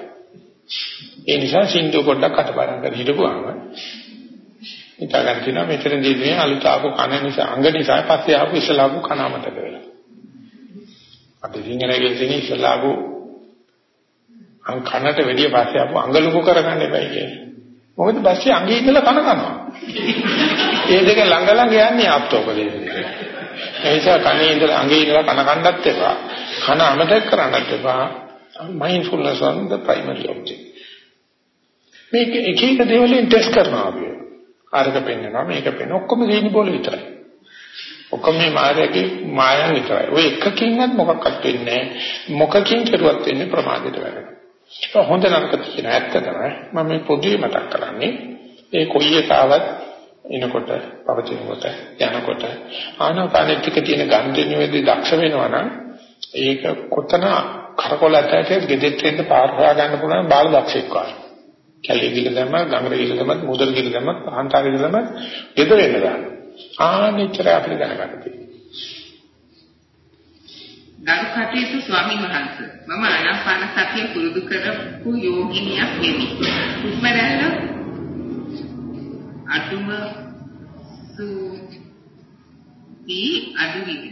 A: ඒ නිසා සින්දු පොඩ්ඩක් අතපරන් කර හිටපුවාම හිතා ගන්න තියෙනවා මෙතනදී මේ අලුත ආපු කන නිසා අංග නිසා පස්සේ ආපු ඉස්සලා ආපු කන අමතක වෙලා. අපි සිංහලයේ තියෙන ඉස්සලා ආපු අං කනට වැඩිය පස්සේ ආපු අංග ලොකු කරගන්න එපයි කියන්නේ. මොකද පස්සේ අංගේ ඉඳලා කන කනවා. ඒ දෙක ළඟ ළඟ යන්නේ ආප්තෝපදේශ ඒ නිසා කනේ ඉඳලා අංගේ ඉඳලා කන කන්නත් එපා. කන අමතක කරන්නත් එපා. Mindfulness on the primary object. මේක එක එක දේවලින් ටෙස්ට් කරනවා අපි. අරක පෙන්නනවා මේක පෙන්න. ඔක්කොම සීනි බෝල විතරයි. ඔක්කොම මේ මායාවේ මායන් විතරයි. ඔය එකකින්වත් මොකක්වත් වෙන්නේ නැහැ. මොකකින් කෙරුවත් වෙන්නේ ප්‍රමාදයට වැටෙනවා. හොඳ නරක කියන ඇත්ත තමයි මම මේ පොදුවේ මතක් කරන්නේ. ඒ කොයි එකාවත් එනකොට පවතිනකොට යනකොට ආනාපානෙතික තියෙන ගන්ධනියේදී දක්ෂ වෙනවා නම් ඒක කොතන කරකොල ඇටයට ගෙදෙට්ට එන්න පාර හොයා ගන්න පුළුවන් බාල දක්ෂෙක් වගේ. කැලේ ගිල දැම්ම, ගඟට ගිල දැම්ම, මුදල් ගිල දැම්ම, අහන්තාර ගිල දැම්ම, ගෙදර එන්න ගන්න. ආනිච්චර අපිට දැනගන්න තියෙනවා.
B: ගරු කටයුතු ස්වාමීන් වහන්සේ මම ආනාපාන සතිය පුරුදු කරපු යෝගිනියක් නෙමි. හුස්ම රැල්ල අතුම සුති අදුවිද.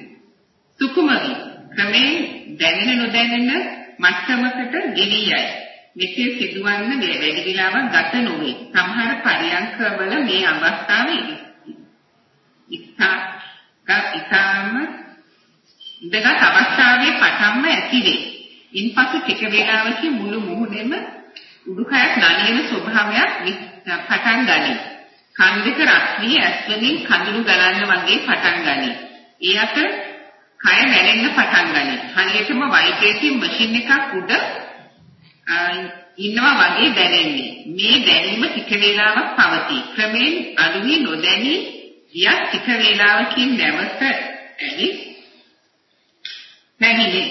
B: සුකුමවි ක්‍රමෙන් දැනෙන නොදැනෙන මට්ටමකට ගෙවියයි. මෙසේ සිදුවන්න වැඩි විලාවක් ගත නොවේ. සමහර පරියන්කවල මේ අවස්ථාවේ ඉස්සාම ඉඳගත් අවස්ථාවේ පටන්ම ඇතිවේ. ඉන්පසු ටික වේලාවකින් මුළු මුහුණෙම උඩුකයක් නලියන ස්වභාවයක් පටන් ගනී. කන් දෙක රත්නී ඇස්වලින් කඳුළු ගලන්න වගේ පටන් ගනී. ඒ අතර කය නැලෙන්න පටන් ගනී. හරියටම වයිබ්‍රේටින් මැෂින් එකක් උඩ ඉන්නවා වගේ දැනෙන්නේ. මේ දැනීම ටික වේලාවක් පවතී. ක්‍රමෙන් අඩුවී නොදැනී ගියත් ටික වේලාවකින් නැවත ඇලි නැගිනේ.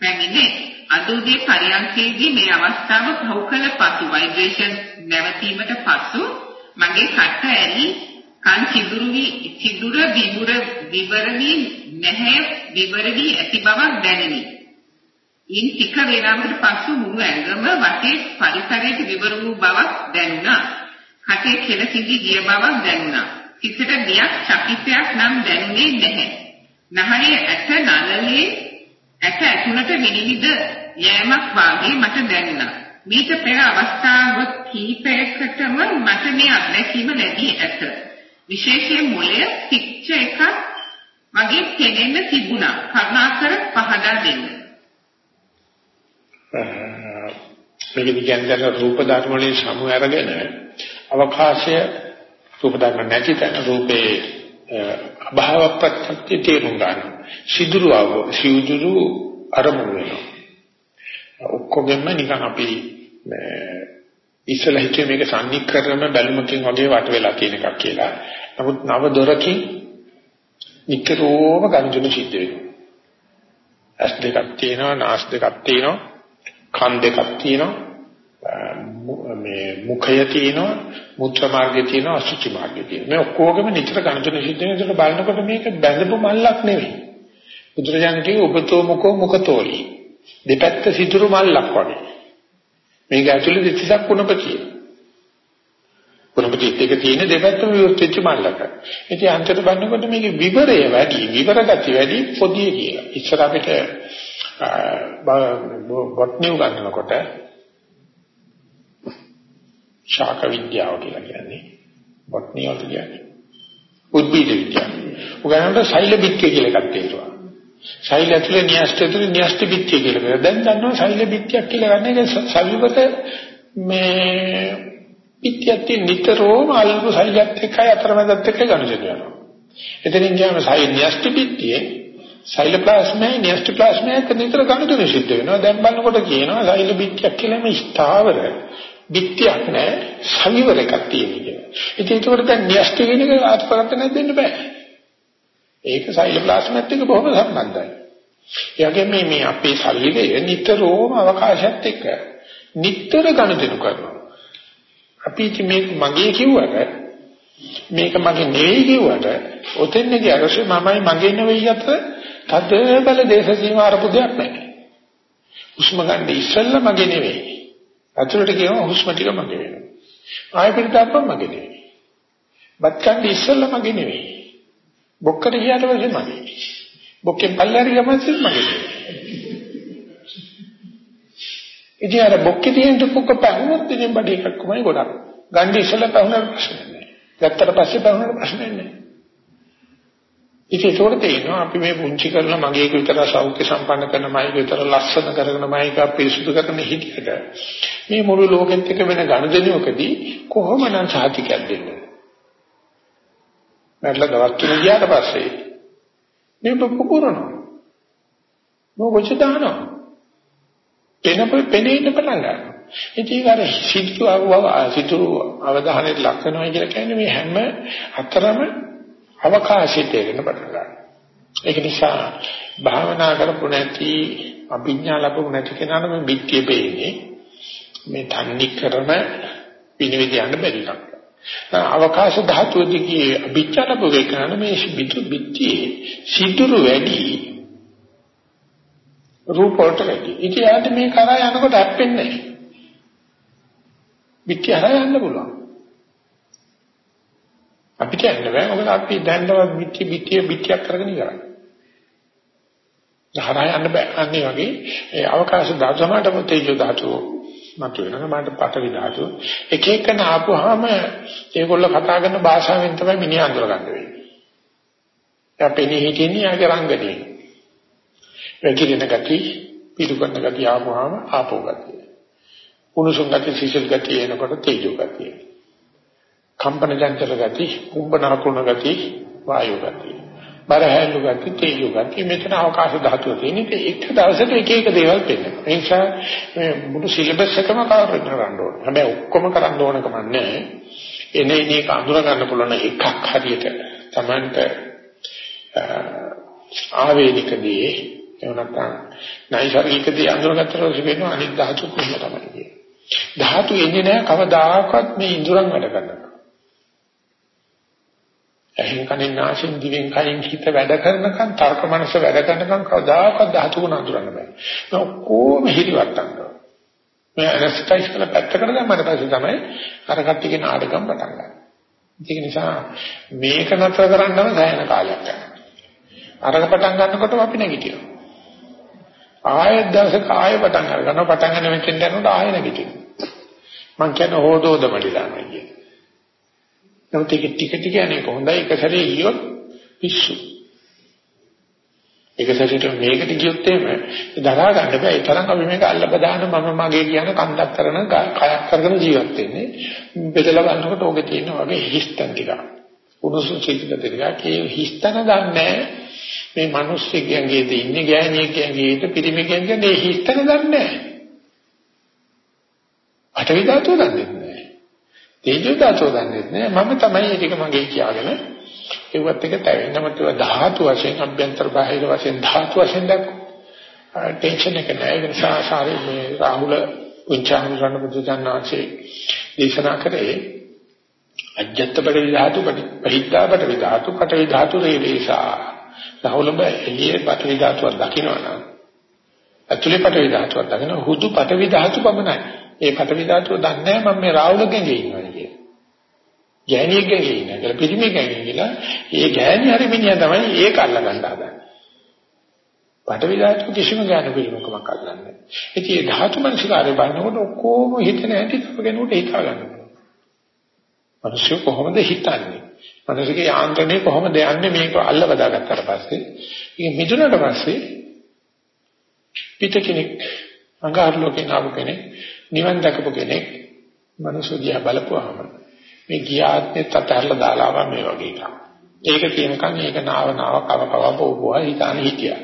B: නැගිනේ. අදුදී පරියන්කේදී මේ අවස්ථාව පහු කළ පසු ভাইබ්‍රේෂන් නැවතීමට පසු මගේ කට ඇලි කන් සිදුරු වී සිදුර විවුර විවරණී නැහැ විවරණී ඇති බවක් දැනිනි. ඉන් ටික වේලාවකට පසු මුළු ඇඟම වටේ පරිසරයට විවර වූ බවක් දැනුණා. කටේ කෙල සිඳි ගිය බවක් දැනුණා. සිතට බියක් චකිතයක් නම් දැනුනේ නැහැ. නහරේ ඇට නලලේ ඇට ඇතුළට විනිවිද යෑමක් වාගේ මට දැනුණා. මීට පෙර අවස්ථාව කීපයකටම මට මේ අත්දැකීම ලැබී ඇත. විශේෂයෙන් මොළය පිච්ච එකක් වගේ පෙනෙන්න තිබුණා. කරුණාකර පහදා දෙන්න.
A: මේක කියන්නේ රූප ධර්ම වලින් සමු අරගෙන අවකාශය රූප ධර්ම නැති තැන රූපේ අභාව ප්‍රත්‍ය තේරුම් ගන්න. සිදුරු ආව සිදුරු අරමුණු වෙනවා. ඔක්කොගෙම නිකන් අපි ඉස්සලා හිතුවේ මේක සම්නික්‍රම බැලුමකින් වගේ වට වෙලා තියෙන එකක් කියලා. නමුත් නව දොරකින් නිකරෝම ගන්ජන සිද්ධ වෙනවා. ඇස් දෙකක් තියෙනවා, නාස් දෙකක් තියෙනවා, කන් දෙකක් තියෙනවා මේ මුඛය තියෙනවා මුත්‍ර මාර්ගය තියෙනවා අසුචි මාර්ගය තියෙනවා. මේ ඔක්කොගම නිතර ගණිතන සිද්ධ වෙන විදිහට බලනකොට මේක බැඳපු මල්ලක් නෙවෙයි. බුදුරජාණන් කිව්ව උපතෝ මුඛෝ මුඛතෝලි දෙපැත්ත සිදුරු මල්ලක් වගේ. මේක ඇතුලේ දෙතිසක් කුණප කියන කුණපටි එක තියෙන දෙපැත්තම විවෘත වෙච්ච මල්ලක. ඉතින් අන්තිමට බලනකොට මේකේ විවරය වැඩි විවර ගති වැඩි පොදිය කියලා. ඉස්සර අපිට බොට්නියු ගන්නකොට ශාක විද්‍යාව කියලා කියන්නේ බොට්නිය වල කියන්නේ උද්භිද විද්‍යාව. උගන්නට සෛල බික්කේ කියලා එකක් තියෙනවා. සෛල ඇතුලේ න්‍යෂ්ටි ඇතුලේ න්‍යෂ්ටි පිටිය කියලා කියනවා. දැන් දන්නවා සෛල පිටියක් කියලා ගන්න එක සවිවත මේ පිටියක් තියෙන නිතරම අල්ලපු සෛලයත් එක්කයි අතරමැදත් එක්ක ගනුදෙනු වෙනවා. එතනින් ගියාම සෛල න්‍යෂ්ටි පිටියේ සෛල ප්ලාස්මේ න්‍යෂ්ටි ප්ලාස්මේ නිතර ගනුදෙනු සිද්ධ වෙනවා. දැන් බලනකොට කියනවා සෛල පිටියක් කියලා මේ ස්ථාවර පිටියක් නෑ සවිවර එකක් තියෙන කියලා. ඉතින් ඒකට දැන් න්‍යෂ්ටි කියන එක ආත්පරත්තන දෙන්න බෑ. ඒක සෛලප්ලාස්මත් එක්ක බොහොම සම්බන්ධයි. ඒ වගේම මේ මේ අපේ ශරීරය නිතරම අවකාශයත් එක්ක නිතර ගනුදෙනු කරනවා. අපි මේ මගේ කිව්වට මේක මගේ නෙවෙයි කිව්වට ඔතෙන් ගියරසේ මමයි මගේ නෙවෙයි අතර තද බල දේශ සීමා අරපුදයක් නැහැ. හුස්ම ගන්න ඉස්සෙල්ලා මගේ නෙවෙයි. අතුලට කියනවා හුස්ම ටික මගේ වෙනවා. ආයෙ පිටතප්ප මගේ නෙවෙයි. බත් කන්න ඉස්සෙල්ලා මගේ නෙවෙයි. බොක්කට ගියාට පස්සේ මගේ. බොක්කෙන් පල්ලෙහාට ගියාම පස්සේ මගේ. ඉතින් අර බොක්කේ තියෙන දුක පහුනොත් ඉතින් බඩ එකක් කොමයි ගොඩක්. ගන්නේ ඉස්සෙල්ලා පහුනට ප්‍රශ්නේ නැහැ. ගත්තට පස්සේ පහුනට ප්‍රශ්නේ නැහැ. ඉතින් ඒකට තේිනවා අපි මේ පුංචි කරලා මගේ එක විතර සෞඛ්‍ය සම්පන්න කරන මයික විතර ලස්සන කරගෙන මයික පිරිසුදු කරන හිටියට මේ මුළු ලෝකෙත් එක වෙන ගනුදෙනුවකදී කොහොමනම් සාතිකයක් දෙන්නේ මැරලා දවස් තුන ගියාට පස්සේ මේ පුපුරනවා. මොකොච්ච දානවා. එනපෙ පෙනෙන්න පටන් ගන්නවා. ඉතින් අර සිතු අවව සිතු අවධානයට ලක් වෙනවා කියලා කියන්නේ මේ හැම අතරම අවකාශයට එන්න පටන් ගන්නවා. ඒක නිසා භාවනා කරපු නැති අභිඥා ලැබුණ නැති කෙනාට මේ පිටියේ පෙන්නේ මේ තන්නේ කරන පිළිවිද යන්න බැරි නම්. අවකාශ ධාතුව දිගේ අභිචාර භෝගේ කරන මේ බිතු බිත්තියේ සිදුරු වැඩි රූප වලට වැඩි. ඉතින් යාට මේ කරා යනකොට හැප්පෙන්නේ නැහැ. බිත්තිය හරහා යන්න පුළුවන්. අපිට යන්න බෑ මොකද අපි දැන්නවත් බිත්තිය බිත්තිය බිත්තියක් කරගෙන ඉවරයි. හරහා යන්න බෑ. අන්නේ වගේ ඒ අවකාශ ධාතුවකට තේජෝ ධාතුව මතුවෙනවා මට පටවි ධාතු එක එකන ආපුවාම ඒගොල්ලෝ කතා කරන භාෂාවෙන් තමයි මිනිහ අඳුරගන්න වෙන්නේ. අපේ හිතෙන්නේ ආගේ රංගනේ. වැగిරෙන ගති, පිළිගන්න ගති ආපුවාම ආපෝ ගතිය. උණුසුම් ගති, සීසල් ගති එනකොට තේජෝ ගතිය. කම්පන චංචල ගති, කුම්භන අකුණ ගති, වායු ගතිය. බරහැලු ගති තේජෝ ගති මෙතන අවකාශ ධාතුව තියෙන ඉතින් එක දවසට එක එක දේවල් පෙන්නනවා. ඒ නිසා මේ මුළු සිලබස් එකම කවර් කරන්න ඕනේ? හැබැයි ඔක්කොම කරන්න ඕන කම නැහැ. එනේ මේක අඳුර ගන්න පුළුවන් එකක් හරියට Tamanට ආවේනිකදී එහෙම නැත්නම් නයිසර්ගිකදී අඳුරගත්තට පස්සේ වෙනවා. අනිත් ධාතු කොහොම තමයි කියන්නේ. ධාතු එන්නේ නැහැ කවදාකවත් මේ ඉඳුරන් වැඩ කරනවා ඇහෙන් කනෙන් නාසයෙන් දිවෙන් කයින් හිත වැඩ කරනකන් තර්ක මනස වැඩ කරනකන් කවදාකවත් ධාතු ගුණ අඳුරන්න බෑ. මේ ඔක්කොම හිරිවට්ටම් කරනවා. මේ ඇනස්තයිස් කරලා පැත්තකට දැම්මම පස්සේ තමයි අර කට්ටියගේ නාටකම් පටන් ගන්න. ඒක නිසා මේක නතර කරන්නම සෑහෙන කාලයක් යනවා. අරක පටන් ගන්නකොටම අපි නැගිටිනවා. ආයෙත් දවසක ආයෙ පටන් ගන්නවා. පටන් ගන්න මෙතෙන් යනකොට ආයෙ නැගිටිනවා. මං කියන්නේ හොදෝදමඩි දානවා කියන්නේ. නමුත් ඒක ටික ටික යන්නේ කොහොඳයි එක සැරේ ගියොත් පිස්සු. එක සැරේට මේකට ගියොත් එහෙම දරා ගන්න බෑ. ඒ තරම් අපි මේක අල්ල බදාන මම මගේ කියන කන්දක් කරන කයක් කරගෙන ජීවත් වෙන්නේ. බෙදලා බලනකොට ඕකේ තියෙන වගේ හිස්තන් ටික. උණුසුම් සිද්ධ ටිකක් ඒ හිස්තන දන්නේ මේ මිනිස්සුගෙන්ගේ ඉන්නේ ගෑණියෙක්ගෙන්ගේ පිරිමිගෙන්ගේ මේ හිස්තන දන්නේ නැහැ. අටවි ධාතුව දන්නේ තේජෝ ධාතුව දන්නේ නැහැ. මම තමයි ඒක මගේ කියාගෙන ඒවත් එක තැවෙන්නමත් ධාතු වශයෙන් අභ්‍යන්තර බාහිර වශයෙන් ධාතු වශයෙන් දැක්ක ටෙන්ෂන් එක නැහැ. ඒ නිසා සාරේ මේ රාහුල උච්චාරණ කරන බුදුජානනාංශේ දේශනා කරේ අජත්ත බඩ ධාතු පරිද්දා බඩ ධාතු කට ධාතු රේදේසා. රාහුල බ එළියේ පටවි ධාතුවක් දකින්නවනම් ඇතුලේ පටවි ධාතුවක් දකින්න හුදු පටවි ධාතු පමණයි. ඒ පටවි ධාතුව දන්නේ නැහැ මම මේ රාහුලගෙන් ඉන්නවා කියලා. ගෑණියෙක්ගෙන් ඉන්නවා කියලා පිරිමිගෙන් කියලා ඒ ගෑණි හරි මිනිහා තමයි ඒක අල්ල ගන්න හදන්නේ. පටවි ධාතුව කිසිම ගෑනු පිළිමකමක් අල්ලන්නේ නැහැ. ඉතින් ඒ ධාතු මනසිකාරය බලනකොට ඔක්කොම හිතන හැටි කෙනෙකුට හිතා ගන්න පුළුවන්. මිනිස්සු කොහොමද හිතන්නේ? මනසකේ යාන්ත්‍රණය කොහොමද යන්නේ මේක අල්ල බදාගත්තාට පස්සේ ඒක මිදුනට පස්සේ පිට කෙනෙක් අඟහරු ලෝකේ නාපු කෙනෙක් නිවන් දකපු කෙනෙක් මනුෂ්‍ය දිහා බලපුවාම මේ ගියාත්මෙත් අතහැරලා දාලා මේ වගේ එකක්. ඒක කියනකන් ඒක නාව නාව කව කව බෝබුවා හිතාන හිටියා.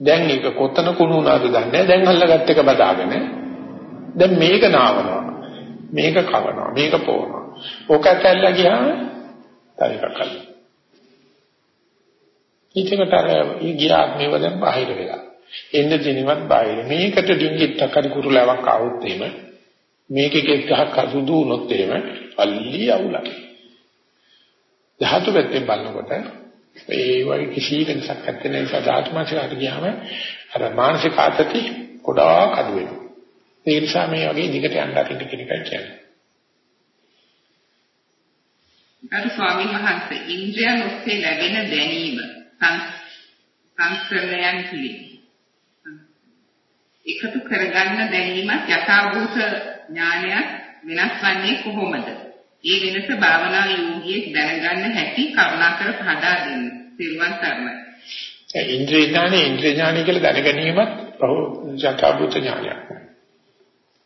A: දැන් ඒක කොතන කුණු උනාද දන්නේ දැන් අල්ලගත් එක බදාගෙන දැන් මේක නාවනවා මේක කවනවා මේක පොවනවා ඕක ඇතැල්ලා ගියාම තව එකක් අල්ල. ඊටකට අර ගියාත් මේව දැන් බාහිර වෙලා. එන්න දිනවත් බාහිර මේකට ඩිංගිත්තක් හරි කුරුලාවක් ආවොත් එහෙම මේකේ ගහක් සුදු වුණොත් එහෙම අල්ලි අවුලක්. ධාතු පැත්තෙන් බලනකොට ඒ වගේ කිසි වෙනසක් නැති නිසා ධාතු මානසිකාට ගියාම අර මානසික ආතති ගොඩාක් අඩු වෙනවා. ඒ නිසා මේ වගේ දිගට යන්න අරින්න කියන එකයි කියන්නේ.
B: අර ස්වාමීන් වහන්සේ ඉන්ද්‍රයන් ඔස්සේ ලැබෙන දැනීම සංස්කරණයන් පිළිබඳ එකතු කරගන්න දැනීමත් යථාභූත ඥානයක් වෙනස් වන්නේ කොහොමද? ඒ වෙනස භාවනා යෝගියෙක් දැනගන්න හැටි කරුණාකර පහදා දෙන්න. සිල්වන් තරමයි.
A: ඉන්ද්‍රිය ඥානෙ ඉන්ද්‍රිය ඥානෙ කියලා දැනගැනීමත් බහු යථාභූත ඥානයක්.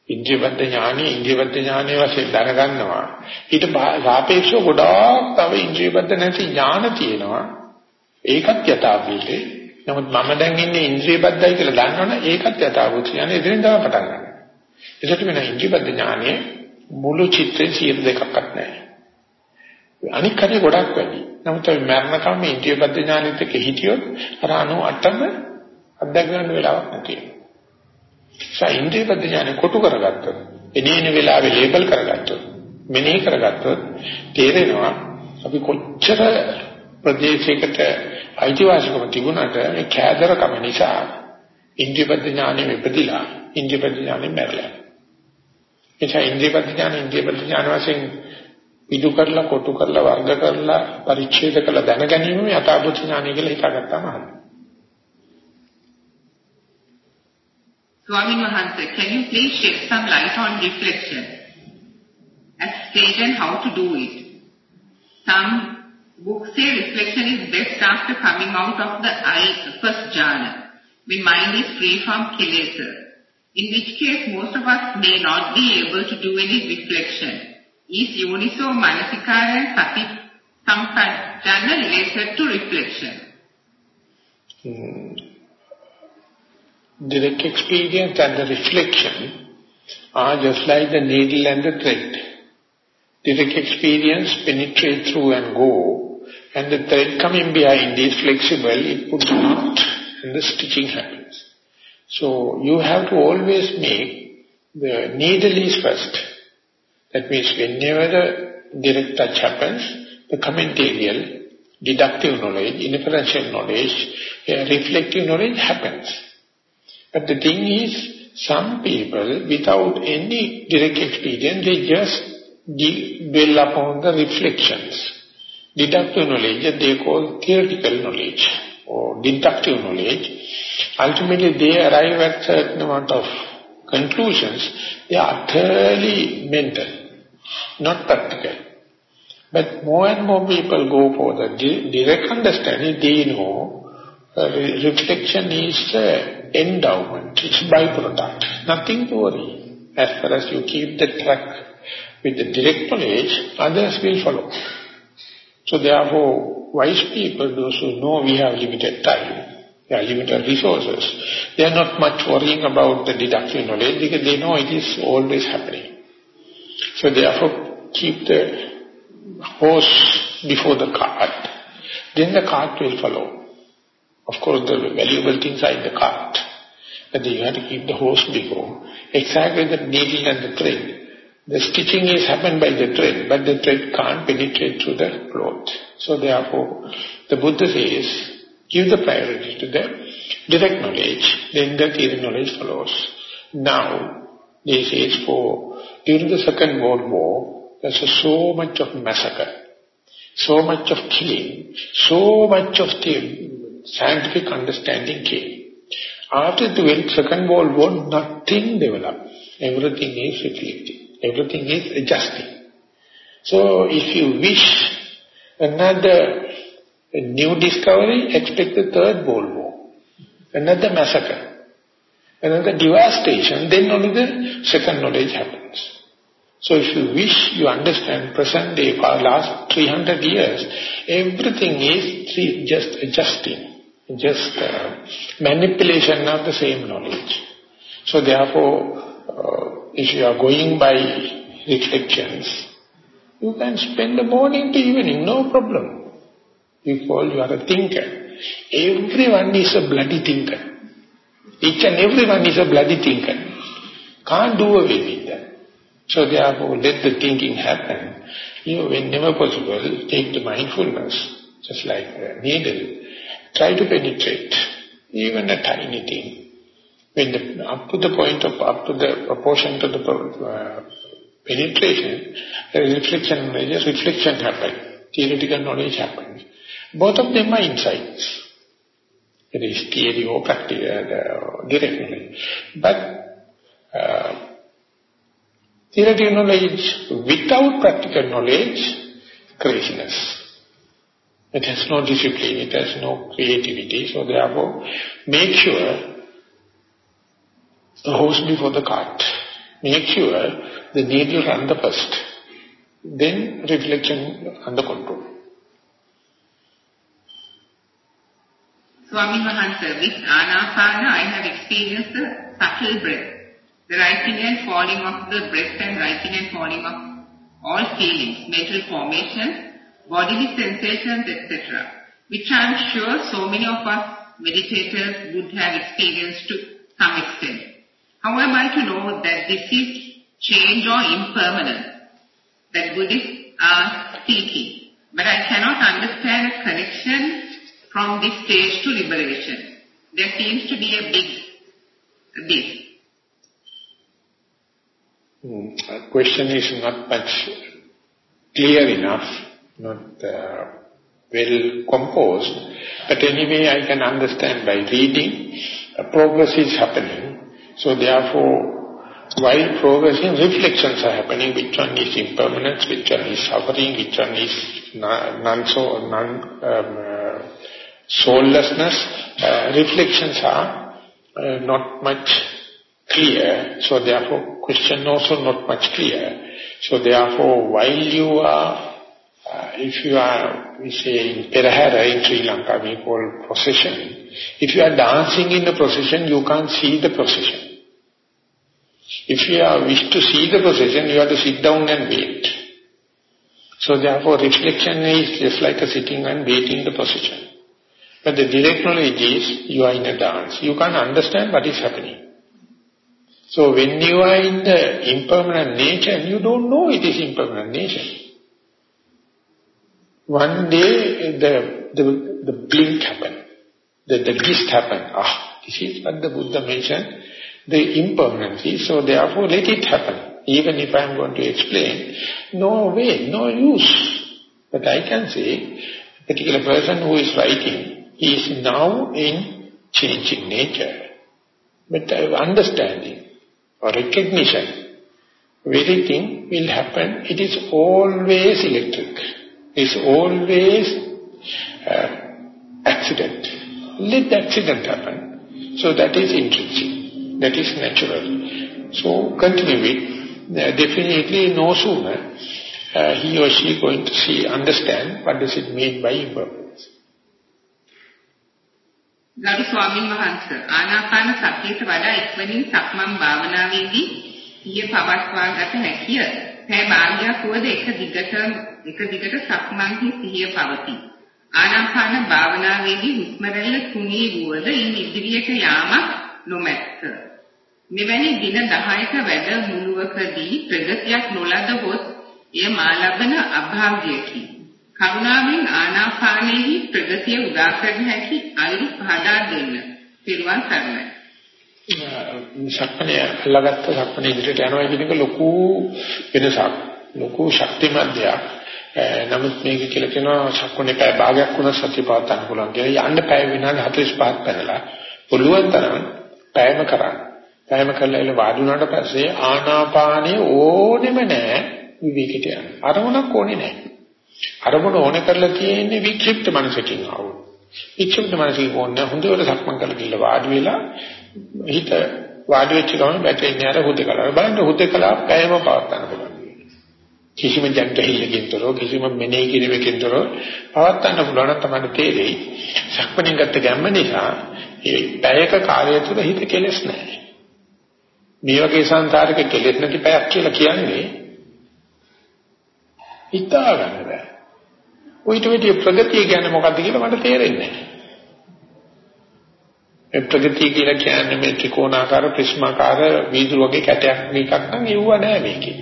A: ඉන්ද්‍රියවත්ත ඥානෙ ඉන්ද්‍රියවත්ත ඥානෙ වශයෙන් දැනගන්නවා. ඊට සාපේක්ෂව ගොඩාක් තව ඉන්ද්‍රියවත්ත නැති ඥාන තියෙනවා. ඒකත් යථාභූතේ නමුත් මම දැන් ඉන්නේ ඉන්ද්‍රියබද්ධයි කියලා දන්නවනේ ඒකත් යථාභූත කියන්නේ එදිනෙන් තමයි පටන් ගන්න. ඒකට වෙන ඉන්ද්‍රියබද්ධ ඥානයේ මුළු චිත්තේ 102ක්වත් නැහැ. අනික් කඩේ ගොඩක් වැඩි. නමුත් අපි මරණකම් මේ ඉන්ද්‍රියබද්ධ ඥානෙත් එක්ක හිටියොත් අර 98ම අත්දැක ගන්න වෙලාවක් නැති වෙනවා. ඒ ඉන්ද්‍රියබද්ධ ඥානෙ කොටු කරගත්තොත් එනේන වෙලාවේ ලේබල් කරගත්තොත් මෙනෙහි කරගත්තොත් තේරෙනවා අපි කොච්චර ප්‍රදේශයකට අයිතිවාසිකම තිබුණාට මේ කෑදරකම නිසා ඉන්ද්‍රියපද ඥානෙ වෙපදිලා ඉන්ද්‍රියපද ඥානෙ මැරලා. එචා ඉන්ද්‍රියපද ඥානෙ ඉන්ද්‍රියපද ඥාන වශයෙන් විදු කරලා කොටු කරලා වර්ග කරලා පරිච්ඡේද කරලා දැන ගැනීම යථාභූත ඥානය කියලා හිතාගත්තාම හරියි.
B: Swamin Mahansa, can you please shed some light on reflection? As stated how to do it. Some Books say reflection is best after coming out of the eye, first jhana, when mind is free from kilesa. In which case most of us may not be able to do any reflection. Is yoniso manasikara sati sampajana related to reflection?
A: Hmm. Direct experience and the reflection are just like the needle and the thread. Direct experience penetrate through and go and the thread coming behind is flexible, it puts knot and the stitching happens. So you have to always make the needle is first. That means whenever the direct touch happens, the commentarial, deductive knowledge, inferential knowledge, uh, reflective knowledge happens. But the thing is, some people without any direct experience, they just dwell upon the reflections deductive knowledge they call theoretical knowledge or deductive knowledge. Ultimately they arrive at certain amount of conclusions. They are utterly mental, not practical. But more and more people go for the direct understanding, they know uh, reflection is uh, endowment, it's byproduct, nothing to worry. As far as you keep the track with the direct knowledge, others will follow. So therefore, wise people, those who know we have limited time, they are limited resources, they are not much worrying about the deductive knowledge because they know it is always happening. So therefore, keep the horse before the cart, then the cart will follow. Of course, the valuable things are in the cart, but you have to keep the horse before. Exactly the needle and the thread. The stitching is happened by the thread, but the thread can't penetrate through the cloth. So therefore, the Buddha says, give the priority to the direct knowledge, then the theory knowledge follows. Now, this is for, during the Second World War, there's so much of massacre, so much of killing, so much of the scientific understanding came. After the Second World War, nothing developed. Everything is reflecting. Everything is adjusting. So if you wish Another new discovery, expect the third World War. Another massacre. Another devastation, then only the second knowledge happens. So if you wish, you understand present day for last 300 years, everything is just adjusting, just uh, manipulation of the same knowledge. So therefore, uh, if you are going by reflections, you can spend the morning to evening, no problem. Call you are a thinker. Everyone is a bloody thinker. Each and everyone is a bloody thinker. Can't do away with that. So therefore, let the thinking happen. You know, whenever possible, take the mindfulness, just like a needle. Try to penetrate, even a tiny thing. When the, up to the point of, up to the proportion to the uh, penetration, reflection, reflection happens. Theoretical knowledge happens. Both of them are insights. It is theory or practical, uh, directly. But uh, theoretical knowledge without practical knowledge, craziness. It has no discipline, it has no creativity. So therefore, make sure the horse before the cart. Make sure the needle run the first. Then reflection under control.
B: Swami Mahansa, with Anapana I have experienced the subtle breath, the rising and falling of the breath and rising and falling of all feelings, mental formation, bodily sensations, etc., which I am sure so many of us meditators would have experienced to some extent. How am I to know that this is change or impermanent that Buddhists are seeking? But I cannot understand a connection from this stage to liberation. There seems to be a big abyss.
A: Hmm. question is not much clear enough, not uh, well composed. But anyway, I can understand by reading, uh, progress is happening. So therefore, while progressing, reflections are happening, which one is impermanence, which one is suffering, which one is non-so, non, um, uh, soullessness, uh, reflections are uh, not much clear. So therefore, question also not much clear. So therefore, while you are, uh, if you are, we say in Perahara in Sri Lanka, we call procession. If you are dancing in the procession, you can't see the procession. If you are wish to see the procession, you have to sit down and wait. So therefore reflection is just like a sitting and waiting the procession. But the direct knowledge is you are in a dance. You can't understand what is happening. So when you are in the impermanent nature, and you don't know it is impermanent nature. One day the, the, the blink happened. The, the gist happened. Ah, this is what the Buddha mentioned the impermanency, so therefore let it happen. Even if I am going to explain, no way, no use. But I can say, a particular person who is writing, he is now in changing nature. But uh, understanding or recognition, very thing will happen. It is always electric. It is always uh, accident. Let the accident happen. So that is intrinsic. That is natural. So continue it. Uh, definitely no sooner uh, he or she going to see, understand what does it mean by impermanence.
B: ගරු ස්වාමීන් වහන්සේ ආනාපාන සතියට වඩා ඉක්මනින් සක්මන් භාවනාවේදී සිය පවත්වා ගත හැකිය. පැය භාගයක් වුවද එක දිගට එක දිගට සක්මන්හි සිහිය පවතී. ආනාපාන භාවනාවේදී හුස්ම රැල්ල තුනී වුවද ඉන් ඉදිරියට යාමක් නොමැත. මෙවැනි දින 10ක වැඩ මුලුවකදී ප්‍රගතියක් නොලද හොත් එය මා ලබන අභාග්‍යකි. කරුණාවෙන් ආනාපානයේ ප්‍රගතිය උදා කරන හැකි අයුරු පහදා දෙන්න. පිරුවන් සරණයි.
A: සක්මණේ ලගත්ත සක්මණේ ඉදිරියට යනවා කියන එක ලොකු වෙනසක්. ලොකු ශක්තිමත් දෙයක්. නමුත් මේක කියලා කියනවා සක්මණේ පැය භාගයක් වුණා සතිය පවත්වන්න පුළුවන් කියලා. යන්න පැය විනාඩි 45ක් පැනලා පුළුවන් තරම් පැයම කරන්න. පැයම කරලා එළ වාඩි වුණාට පස්සේ ආනාපානිය ඕනෙම නැහැ විවේකයට යන්න. අරමුණක් ඕනේ නැහැ. අරමුණ ඕන කරලා තියෙන්නේ වික්ෂිප්ත මනසකින් ආවෝ. වික්ෂිප්ත මනසකින් ඕනේ හොඳට සක්මන් කරලා ගිහලා වාඩි වෙලා හිත වාඩි වෙච්ච ගමන් බැටෙන්නේ අර හුදකලා. බලන්න හුදකලා පැයම පවත් ගන්න පුළුවන්. කිසිම ජග්ගහිල්ලකින් තොරව කිසිම මෙනෙහි කිරීමකින් තොරව පවත් ගන්න පුළුවන් තමයි තේරෙයි. සක්මණෙන් ගත්ත ගැම්ම නිසා ඒ පැයක කාලය තුල හිත කෙලස් නැහැ. මේ වගේ සංසාරික කෙලෙස් නැති පැයක් කියලා කියන්නේ හිතා ගන්න බෑ. ඔයිට විදිය ප්‍රගතිය කියන්නේ මොකක්ද කියලා මට තේරෙන්නේ නැහැ. ඒ ප්‍රගතිය කියලා කියන්නේ මේ ත්‍රිකෝණාකාර ප්‍රිස්මාකාර වීදුරු වගේ කැටයක් මේකක් නම් එව්ව නෑ මේකේ.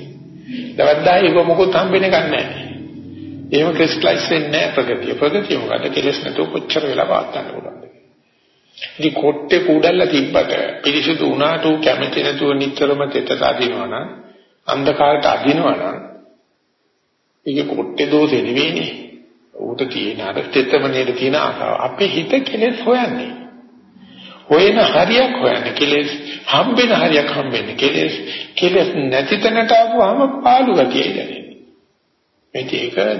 A: දවද්දා ඒක මොකොත් හම්බෙන්න ගන්නෑ. එහෙම ක්‍රිස්ටලයිස් වෙන්නේ නෑ ප්‍රගතිය. ප්‍රගතිය මොකද? කෙලස් නැතුව කොච්චර වෙලා වාත් ගන්න පුළුවන්ද? ඉතින් කොට්ටේ කුඩල්ල තිබ්බට පිරිසිදු වුණාට උ කැමති නැතුව නිතරම තෙතට අදිනවනම් අන්ධකාරයට අදිනවනම් ඒක කොට්ටේ දෝෂේ නෙවෙයිනේ. ඌට තියෙන අර තෙතමනේට තියෙන ආකාර. අපේ හිත කෙලෙස් හොයන්නේ. හොයන හරියක් හොයන්නේ. කෙලෙස් හම්බෙන හරියක් හම්බෙන්නේ කෙලෙස්. කෙලෙස් නැති තැනට ආවම පාළු ගතිය දැනෙන්නේ. මේක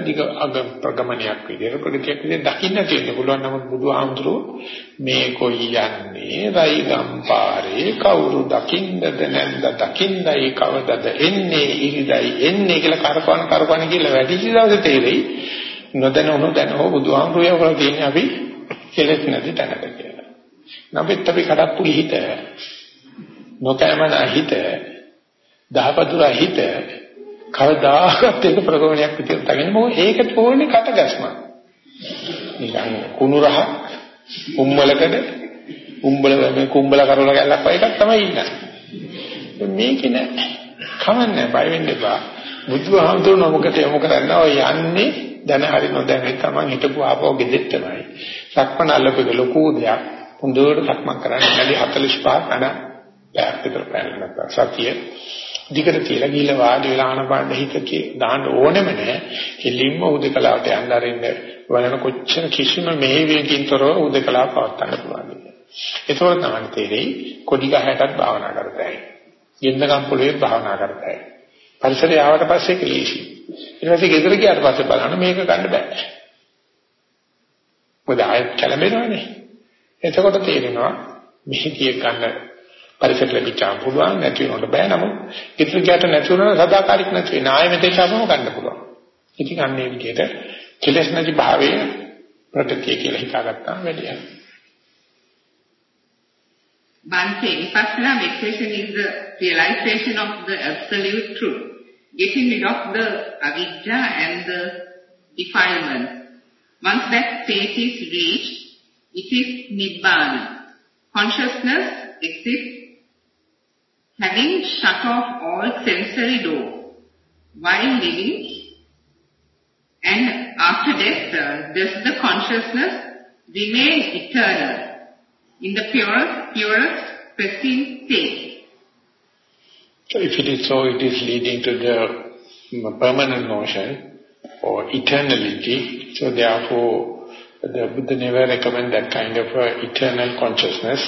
A: දිග අග ප්‍රගමනයක් විදිහට ප්‍රගතියක් විදිහට දකින්න තියෙන්න. පුළුවන් නමුත් බුදුහාමුදුරුවෝ මේ කොයි යන්නේ? රයිගම් පාරේ කවුරු දකින්නද නැන්ද දකින්නයි කවදද එන්නේ? ඉරිදයි එන්නේ කියලා කරකවන කරකවන කියලා වැඩිච දවසේ තේරෙයි. නොදැන නොදැන හෝ බුදුහාමුදුරුවෝ කියලා තියෙන්නේ අපි කෙලෙස් නැති තැනක කියලා. නමුත් අපි කඩප්පුලි හිත නොකෑමන හිත දහපතුරා හිත කවදාකවත් ඒක ප්‍රගමනයක් විදිහට තගෙන මොකද ඒකට ඕනේ කටගැස්ම. නිකන් කුණු රහ උම්බලකද උම්බල මේ කුම්බල කරවල ගැලක් වගේ එකක් තමයි ඉන්නේ. මේක නෑ. කමන්නේ බය වෙන්න එපා. බුදුහාමුදුරුවෝ මොකට යොමු කරන්නේ ඔය යන්නේ දැන හරි නොදැන තමන් හිටපු ආපෝ ගෙදෙත් තමයි. සක්මන අල්ලපෙක ලොකු දෙයක්. හොඳට සක්මන් කරන්නේ නැලි 45 අන පැයක් විතර පැනලා සතියේ දිගට තියලා ගිහලා වාඩි වෙලා ආනපාන හිතකේ දාන්න ඕනෙම නැහැ. කෙලින්ම උදකලාවට යන්න අරින්න බලන කොච්චර කිසිම මෙහෙවීමකින් තොරව උදකලාව පවත්වන්න පුළුවන්ද. ඒකෝර තමයි තේරෙයි කොඩි ගහයටත් භාවනා කරතයි. යෙන්නකම් පොළවේ භාවනා කරතයි. පරිසරය ආවට පස්සේ කෙලීසි. ඊට පස්සේ ගෙදර ගියාට පස්සේ බලන්න මේක ගන්න බෑ. මොකද ආයෙත් කැළඹෙනවනේ. එතකොට තේරෙනවා මෙහි කිය ගන්න පරිසර ලැබිච්චාම පුළුවන් නැති වෙනකොට බෑ නමුත් ඉතින් ගියට නැති වුණා සදාකාලික නැති වෙන ආයෙ මෙතෙන් ආවම ගන්න පුළුවන්. ඉතින් අන්නේ විදිහට කෙලස් නැති භාවයේ ප්‍රතික්‍රිය කියලා හිතාගත්තාම වැඩි යනවා.
B: Bhante, Vipassana meditation is the realization of the absolute truth, getting rid of the avidya and the defilement. Once that state is reached, it is Nibbana. Consciousness exists having shut off all sensory doors while living and after death uh, does the consciousness remain eternal in the purest, purest pristine state.
A: So if it is so, it is leading to the permanent notion or eternality. So therefore, the Buddha never recommend that kind of eternal consciousness.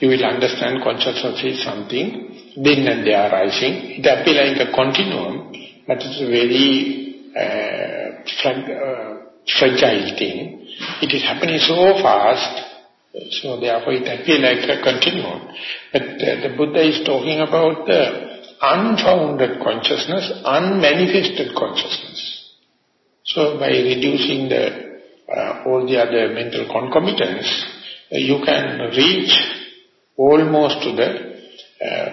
A: You will understand consciousness is something then and they are rising. It appears like a continuum, but it's a very uh, frag uh, fragile thing. It is happening so fast, so therefore it appears like a continuum. But uh, the Buddha is talking about the unfounded consciousness, unmanifested consciousness. So by reducing the uh, all the other mental concomitants, uh, you can reach almost to the uh,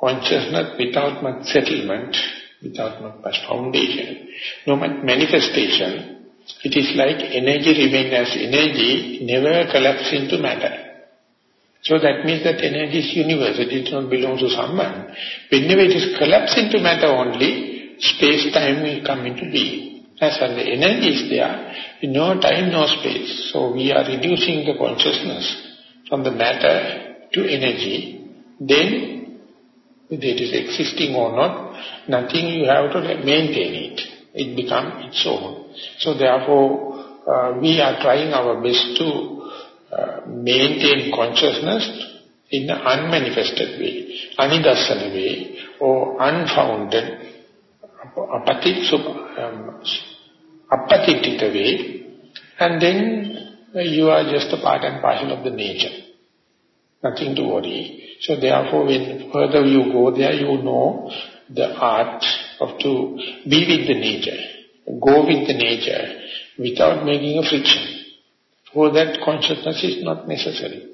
A: consciousness without much settlement, without much foundation, no much manifestation, it is like energy remains as energy, never collapse into matter. So that means that energy is universal, it does not belong to someone. Whenever it is collapsed into matter only, space-time will come into being. As far the energy is there, no time, no space. So we are reducing the consciousness from the matter to energy. Then whether it is existing or not, nothing you have to maintain it. It becomes its own. So therefore, uh, we are trying our best to maintain consciousness in an unmanifested way, anidassana way, or unfounded, apatit, um, apathetic way, and then you are just a part and parcel of the nature. Nothing to worry. So therefore, when further you go there, you know the art of to be with the nature, go with the nature without making a friction. For that consciousness is not necessary.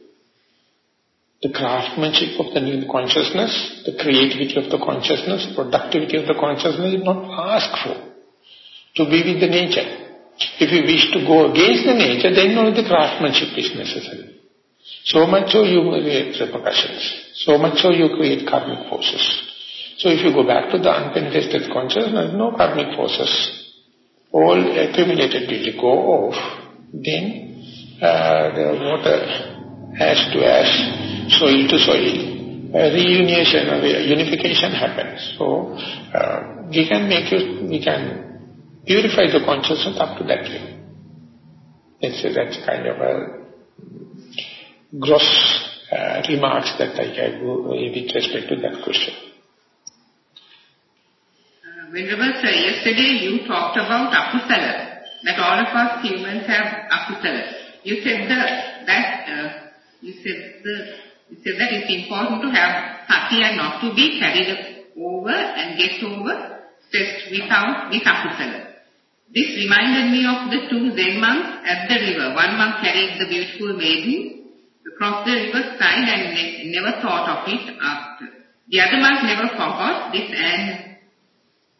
A: The craftsmanship of the new consciousness, the creativity of the consciousness, productivity of the consciousness is not asked for. To be with the nature. If you wish to go against the nature, then only the craftsmanship is necessary. So much so you create repercussions. So much so you create karmic forces. So if you go back to the unpenetested consciousness, no karmic forces. All accumulated will go off. Then uh, the water ash to ash soil to soil, uh, or unification happens. So uh, we can make you, we can purify the consciousness up to that level. It's, that's kind of a gross uh, remarks that I gave with respect to that question.
B: Uh, Venerable sir, yesterday you talked about akusala, that all of us humans have akusala. You said the, that, uh, you said the he said that it's important to have sati and not to be carried over and get over stressed without with akusala. This reminded me of the two Zen monks at the river. One monk carried the beautiful maiden across the river side and ne never thought of it after. The other monk never forgot this and,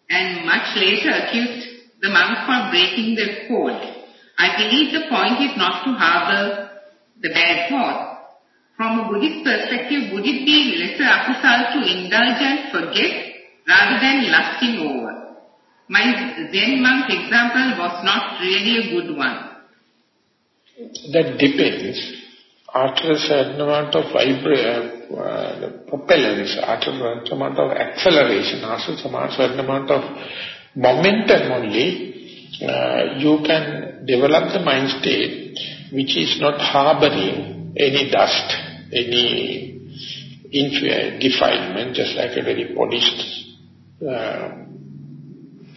B: and much later accused the monk for breaking the code. I believe the point is not to harbor the bad thoughts, from a Buddhist perspective, would it be lesser akusal to indulge and forget rather than lusting over? My Zen monk example was not really a good one.
A: That depends. After a certain amount of vibration, uh, propellants, after a certain amount of acceleration, after a certain amount of momentum only, uh, you can develop the mind state which is not harboring any dust any defilement, just like a very polished uh,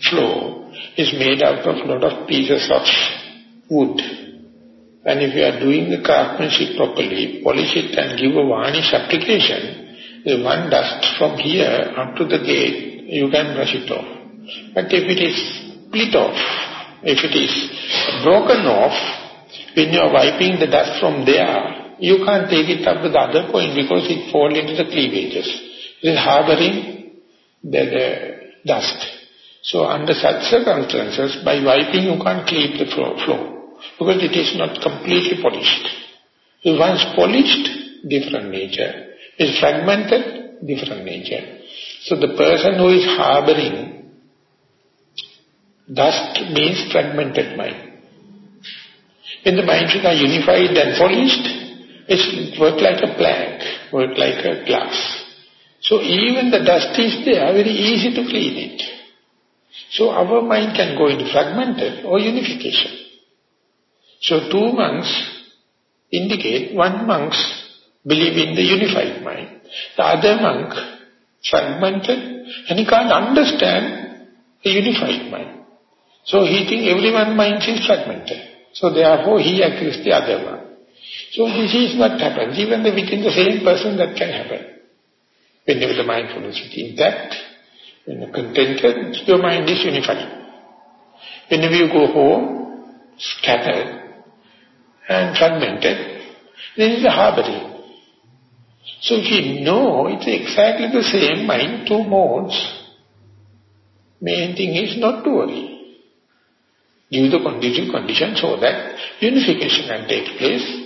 A: floor, is made out of a lot of pieces of wood. And if you are doing the craftsmanship properly, polish it and give a varnish application, the one dust from here up to the gate, you can brush it off. But if it is split off, if it is broken off, when you are wiping the dust from there, you can't take it up to the other point because it falls into the cleavages. It is harboring the, the dust. So under such circumstances, by wiping you can't cleave the flow, flow because it is not completely polished. If once polished, different nature. Is fragmented, different nature. So the person who is harboring dust means fragmented mind. When the minds are unified and polished, it work like a plank, work like a glass. So even the dust is there, very easy to clean it. So our mind can go into fragmented or unification. So two monks indicate one monks believe in the unified mind. The other monk fragmented and he can't understand the unified mind. So he thinks everyone's mind is fragmented. So therefore he agrees the other one. So this is what happens. Even within the same person that can happen. Whenever the mindfulness is intact, when you're contented, your mind is unified. Whenever you go home, scattered and fragmented, then it's a harboring. So you know it's exactly the same mind, two modes, main thing is not to worry. Give the condition condition so that unification can take place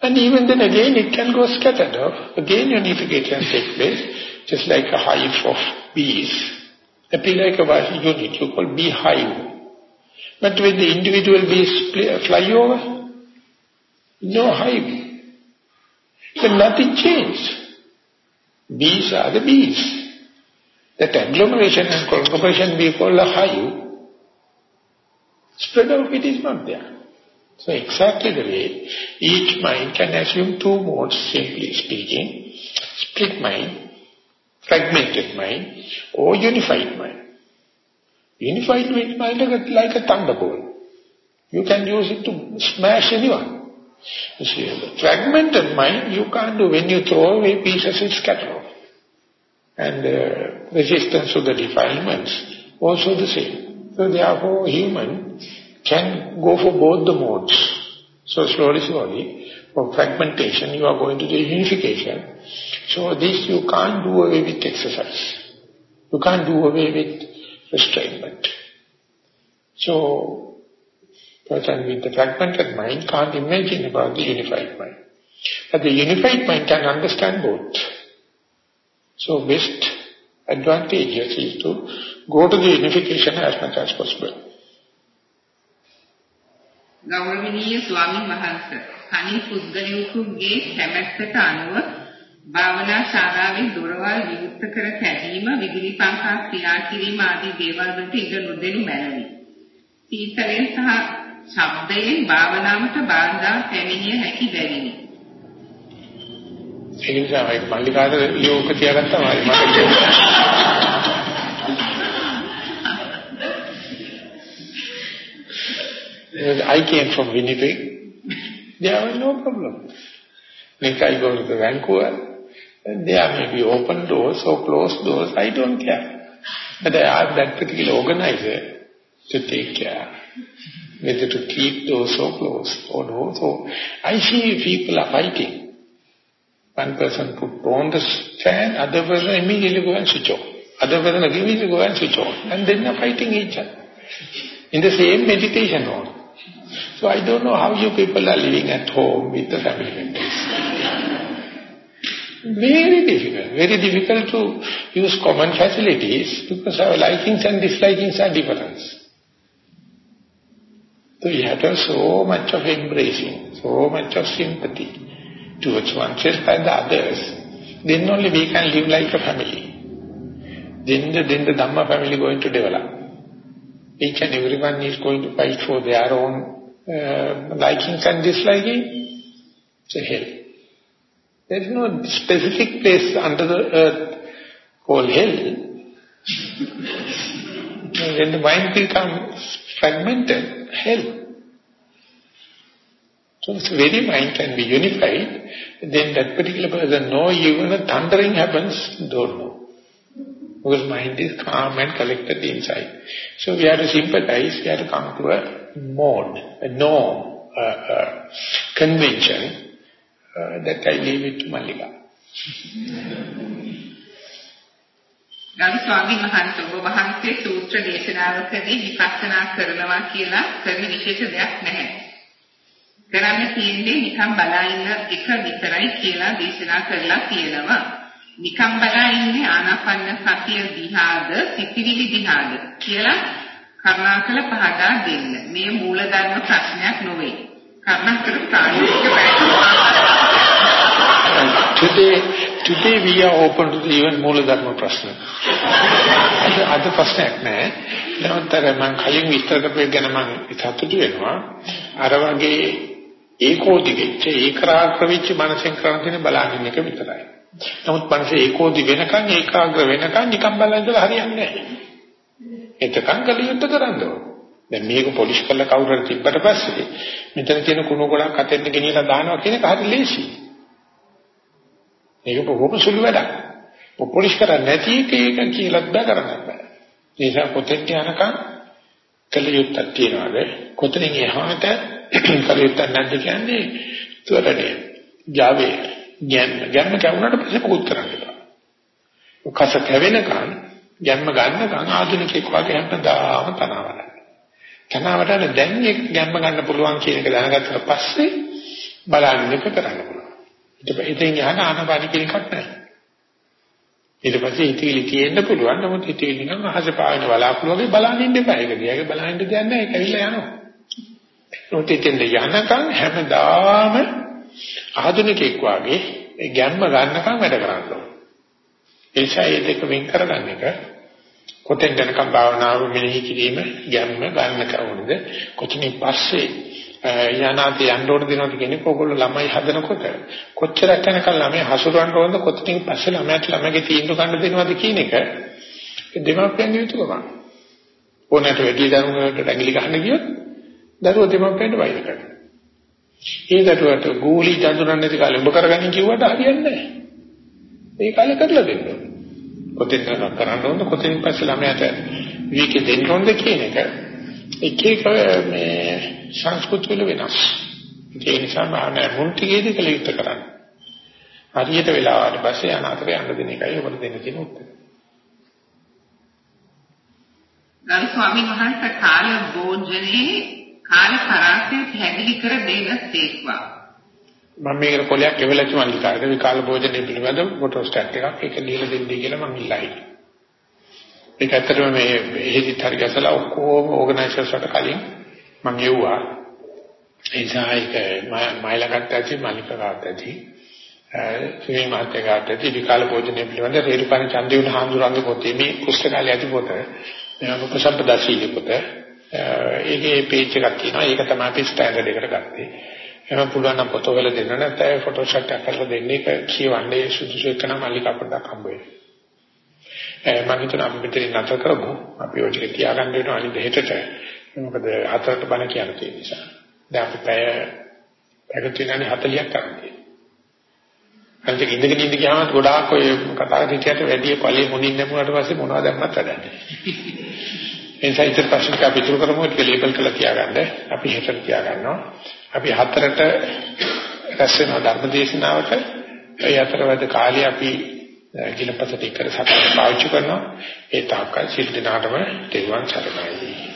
A: and even then again it can go scattered off. Again unification can take place, just like a hive of bees. A unit, you call beehive. But when the individual bees fly over, no hive. So nothing changes. Bees are the bees. That agglomeration and conglomeration we call a hive, spread out it is not there. So exactly the way each mind can assume two modes, simply speaking, split mind, fragmented mind, or unified mind. Unified mind is like a thunderbolt. You can use it to smash anyone. You see, fragmented mind, you can't do. When you throw away pieces, it scatter off. And uh, resistance to the defilements, also the same. So therefore, human can go for both the modes. So slowly, slowly, for fragmentation, you are going to the unification. So this you can't do away with exercise. You can't do away with restrainment. So, person with the fragmented mind can't imagine about the unified mind. But the unified mind can understand both. So best advantage is to go to the unification as much as possible.
B: ගෞරවනීය ස්වාමින් වහන්සේ තනි පුද්ගලයෙකුගේ කැමැත්තට අනුව භාවනා ශාලාවේ දොරවල් විවෘත කර තැබීම විදුලි පංකා ක්‍රියා කිරීම ආදී දේවල් වලට ඉඩ නොදෙනු මැනවි. සීතලෙන් සහ ශබ්දයෙන් භාවනාවට බාධා පැමිණිය හැකි බැවිනි.
A: ඒ නිසා මම මල්ලිකාට යෝග තියාගත්තා මට I came from Winnipeg. There was no problem. Next I go to Vancouver. There may be open doors or closed doors, I don't care. But I ask that particular organizer to take care, whether to keep doors so closed or no. So I see people are fighting. One person put on the fan, other person immediately go and switch off. Other person immediately go and switch on. And then they are fighting each other. In the same meditation hall. So I don't know how you people are living at home with the family members. Very difficult. Very difficult to use common facilities because our likings and dislikings are different. So we have to have so much of embracing, so much of sympathy towards oneself and the others. Then only we can live like a family. Then the, then the Dhamma family going to develop. Each and everyone is going to fight for their own uh, likings and disliking. It's a hell. There is no specific place under the earth called hell. when the mind becomes fragmented, hell. So if the very mind can be unified, then that particular person know even a thundering happens, don't know. Because mind is calm and collected inside. So we have to sympathize, we have to come to a mode, a norm, a, a convention, uh, that I leave it to Mallika.
B: ගරු ස්වාමීන් වහන්සේ ඔබ වහන්සේ සූත්‍ර දේශනාවකදී විපස්සනා කරනවා කියලා කරන විශේෂ දෙයක් නැහැ. කරන්න තියෙන්නේ නිකම් බලා ඉන්න එක විතරයි කියලා දේශනා කරලා තියෙනවා. නිකම් බලා ඉන්නේ ආනාපාන සතිය දිහාද සිතිවිලි දිහාද කියලා කරුණාකර පහදා දෙන්න. මේ මූලධර්ම ප්‍රශ්නයක් නොවේ. කරුණාකර ප්‍රායෝගික වැඩ
A: today, today we are open to the even මූලධර්ම ප්‍රශ්න. අද අද ප්‍රශ්නයක් නෑ. නැවතර මම කලින් විස්තර කරපු එක ගැන මම සතුටු වෙනවා. අර වගේ ඒකෝදි වෙච්ච ඒකාග්‍ර වෙච්ච මනසෙන් කරන තියෙන බලන්න එක විතරයි. නමුත් මනස ඒකෝදි වෙනකන් ඒකාග්‍ර වෙනකන් නිකන් බලන් ඉඳලා හරියන්නේ නෑ. එතකන් කලියුත් කරන්න ඕන. දැන් මේක පොලිෂ් කරලා කවුරු හරි තිබ්බට පස්සේ මෙතන තියෙන කුණු ගොඩක් අතෙන් ගෙනියලා දානවා කියන එක හරි ලේසියි. මේක බොහොම සුළු වැඩක්. පොලිෂ් කරන්නේ නැති එක ඒක කියලා බෑ කරන්න බෑ. ඒ නිසා පොතෙන් යනකම් කලියුත්තක් තියනවාද? කොතනින් එහාට කලියුත්තක් නැද්ද කියන්නේ තුරනේ. Java ගැම්ම ගැම්ම කවුනට පස්සේ පුත් කරන්න බෑ. කස කැවෙනකන් ගැම්ම ගන්නකන් ආධුනිකෙක් වගේ හැමදාම තනවල. තනවලට දැන් ඒක ගැම්ම ගන්න පුළුවන් කියන එක දැනගත්තට පස්සේ බලන්න එක කරන්න පුළුවන්. ඉතින් යහන ආනපාන කියන එකක් නැහැ. ඊට පස්සේ හිතවිලි තියෙන්න පුළුවන් නමුත් හිතවිලි නම් අහස පාවෙන බලාකුළු වගේ බලන් ඉන්න එපා. ඒක දිහාගේ බලන් ඉන්න දෙයක් නැහැ. ඒක ඇවිල්ලා යනවා. නොත් ඉතින් යනකම් හැමදාම ආධුනිකෙක් වගේ ඒ ගැම්ම ගන්නකම් වැඩ කරන්න ඕන. ඒ නිසා මේ දෙක වෙන් කරගන්න එක කොතෙන් යනකම් භාවනාව මෙනෙහි කිරීම ගැම්ම ගන්න කවුරුද කොතනින් පස්සේ යනාත යන්න ඕන දෙනවද කියන්නේ ඕගොල්ලෝ ළමයි හදනකොට කොච්චරක් යනකම් ළමයි හසුරවන්න ඕනද කොතනින් පස්සේ ළමයාට ළමගේ තීන්දුව ගන්න දෙනවද කියන එක දෙමාපියන්ගේ යුතුකම. ඕනෑමට වැඩි දරුවෙකුට ඇඟිලි ගහන්න ගියොත් දරුවෝ දෙමව්පියන්ට වෛර කරනවා. ඒ දරුවට ගෝලි දඳුරන්නේ නැති කාලේ ඔබ කරගන්න කිව්වට හරියන්නේ නැහැ. ඒ කාලේ කරලා දෙන්න ඕනේ. කොතෙන් කරන්න ඕනද කොතෙන් පස්සේ ළමයාට විවේක දෙන්න ඕනද කියන එක එක එක මේ සංස්කෘති වල වෙනස්. ඒ නිසා මම මුන්තිගේදී කළ යුත්තේ කරන්නේ. හරියට වෙලාවට පස්සේ අනාතර යන්න දෙන එකයි ඔබට දෙන්න තියෙන උත්තරය.
B: ගරු ස්වාමීන් වහන්සේ කාල භෝජනේ කාල පරාසය පැහැදිලි කර දෙන්න සේක්වා.
A: මම මේකට කොලයක් එවලච්ච මල්ලිකාට විකාල භෝජනේ පිළිබඳ ෆොටෝ ස්ටැට් එකක් ඒක ලියලා දෙන්නයි කියලා මම ඉල්ලයි. ඒක ඇත්තටම මේ එහෙදිත් හරි ගැසලා ඔක්කොම ඕගනයිසර්ස් වලට කලින් මම යුවා. ඒ නිසා ඒක මයිලකට ඇති මල්ලිකාට ඇති. ශ්‍රී මාත්‍යකට ඇති විකාල භෝජනේ පිළිබඳ රේරුකාණ චන්දිවුල හාමුදුරන්ගේ පොතේ මේ පුස්තකාලය ඇති පොත. මේ උපසම්පදා සීල පොත. ඒකේ පේජ් එකක් තියෙනවා. ඒක තමයි අපි ස්ටෑන්ඩඩ් එකට ගත්තේ. එහෙනම් පුළුවන් නම් ෆොටෝ වල දෙන්න නැත්නම් ෆොටෝෂොප් එකක් කරලා දෙන්න එක කියවන්නේ සුදුසු එක නම් මල්ලිකා පොඩ්ඩක් හම්බ වෙනවා. මම හිතන අපි මෙතන නැතර කරමු. අපි ඔය ටික තියාගන්න වෙනවා අනිත් හෙටට. මොකද හතරට බණ කියන තියෙන නිසා. දැන් අපි පැය පැය තුනනේ 40ක් කරන්නේ. අනිත් ඉඳගෙන ඉඳ ගියාම ගොඩාක් ඔය කතා කිටියට වැඩි පළේ මුණින් නැමුණාට පස්සේ මොනවද දැම්මත් වැඩන්නේ. එනිසා ඉතින් ප්‍රශ්න ටික අපි ඉතුරු කරමු ඒක ලේබල් කරලා තියාගන්න. අපි හෙටට තියාගන්නවා. අපි හතරට රැස් වෙන ධර්ම දේශනාවට ඒ අතරවැද කාලේ අපි ගිලපතට එක්ක සකස් පාවිච්චි කරනවා. ඒ තාක්කල් සිල් දිනාටම තෙරුවන් සරණයි.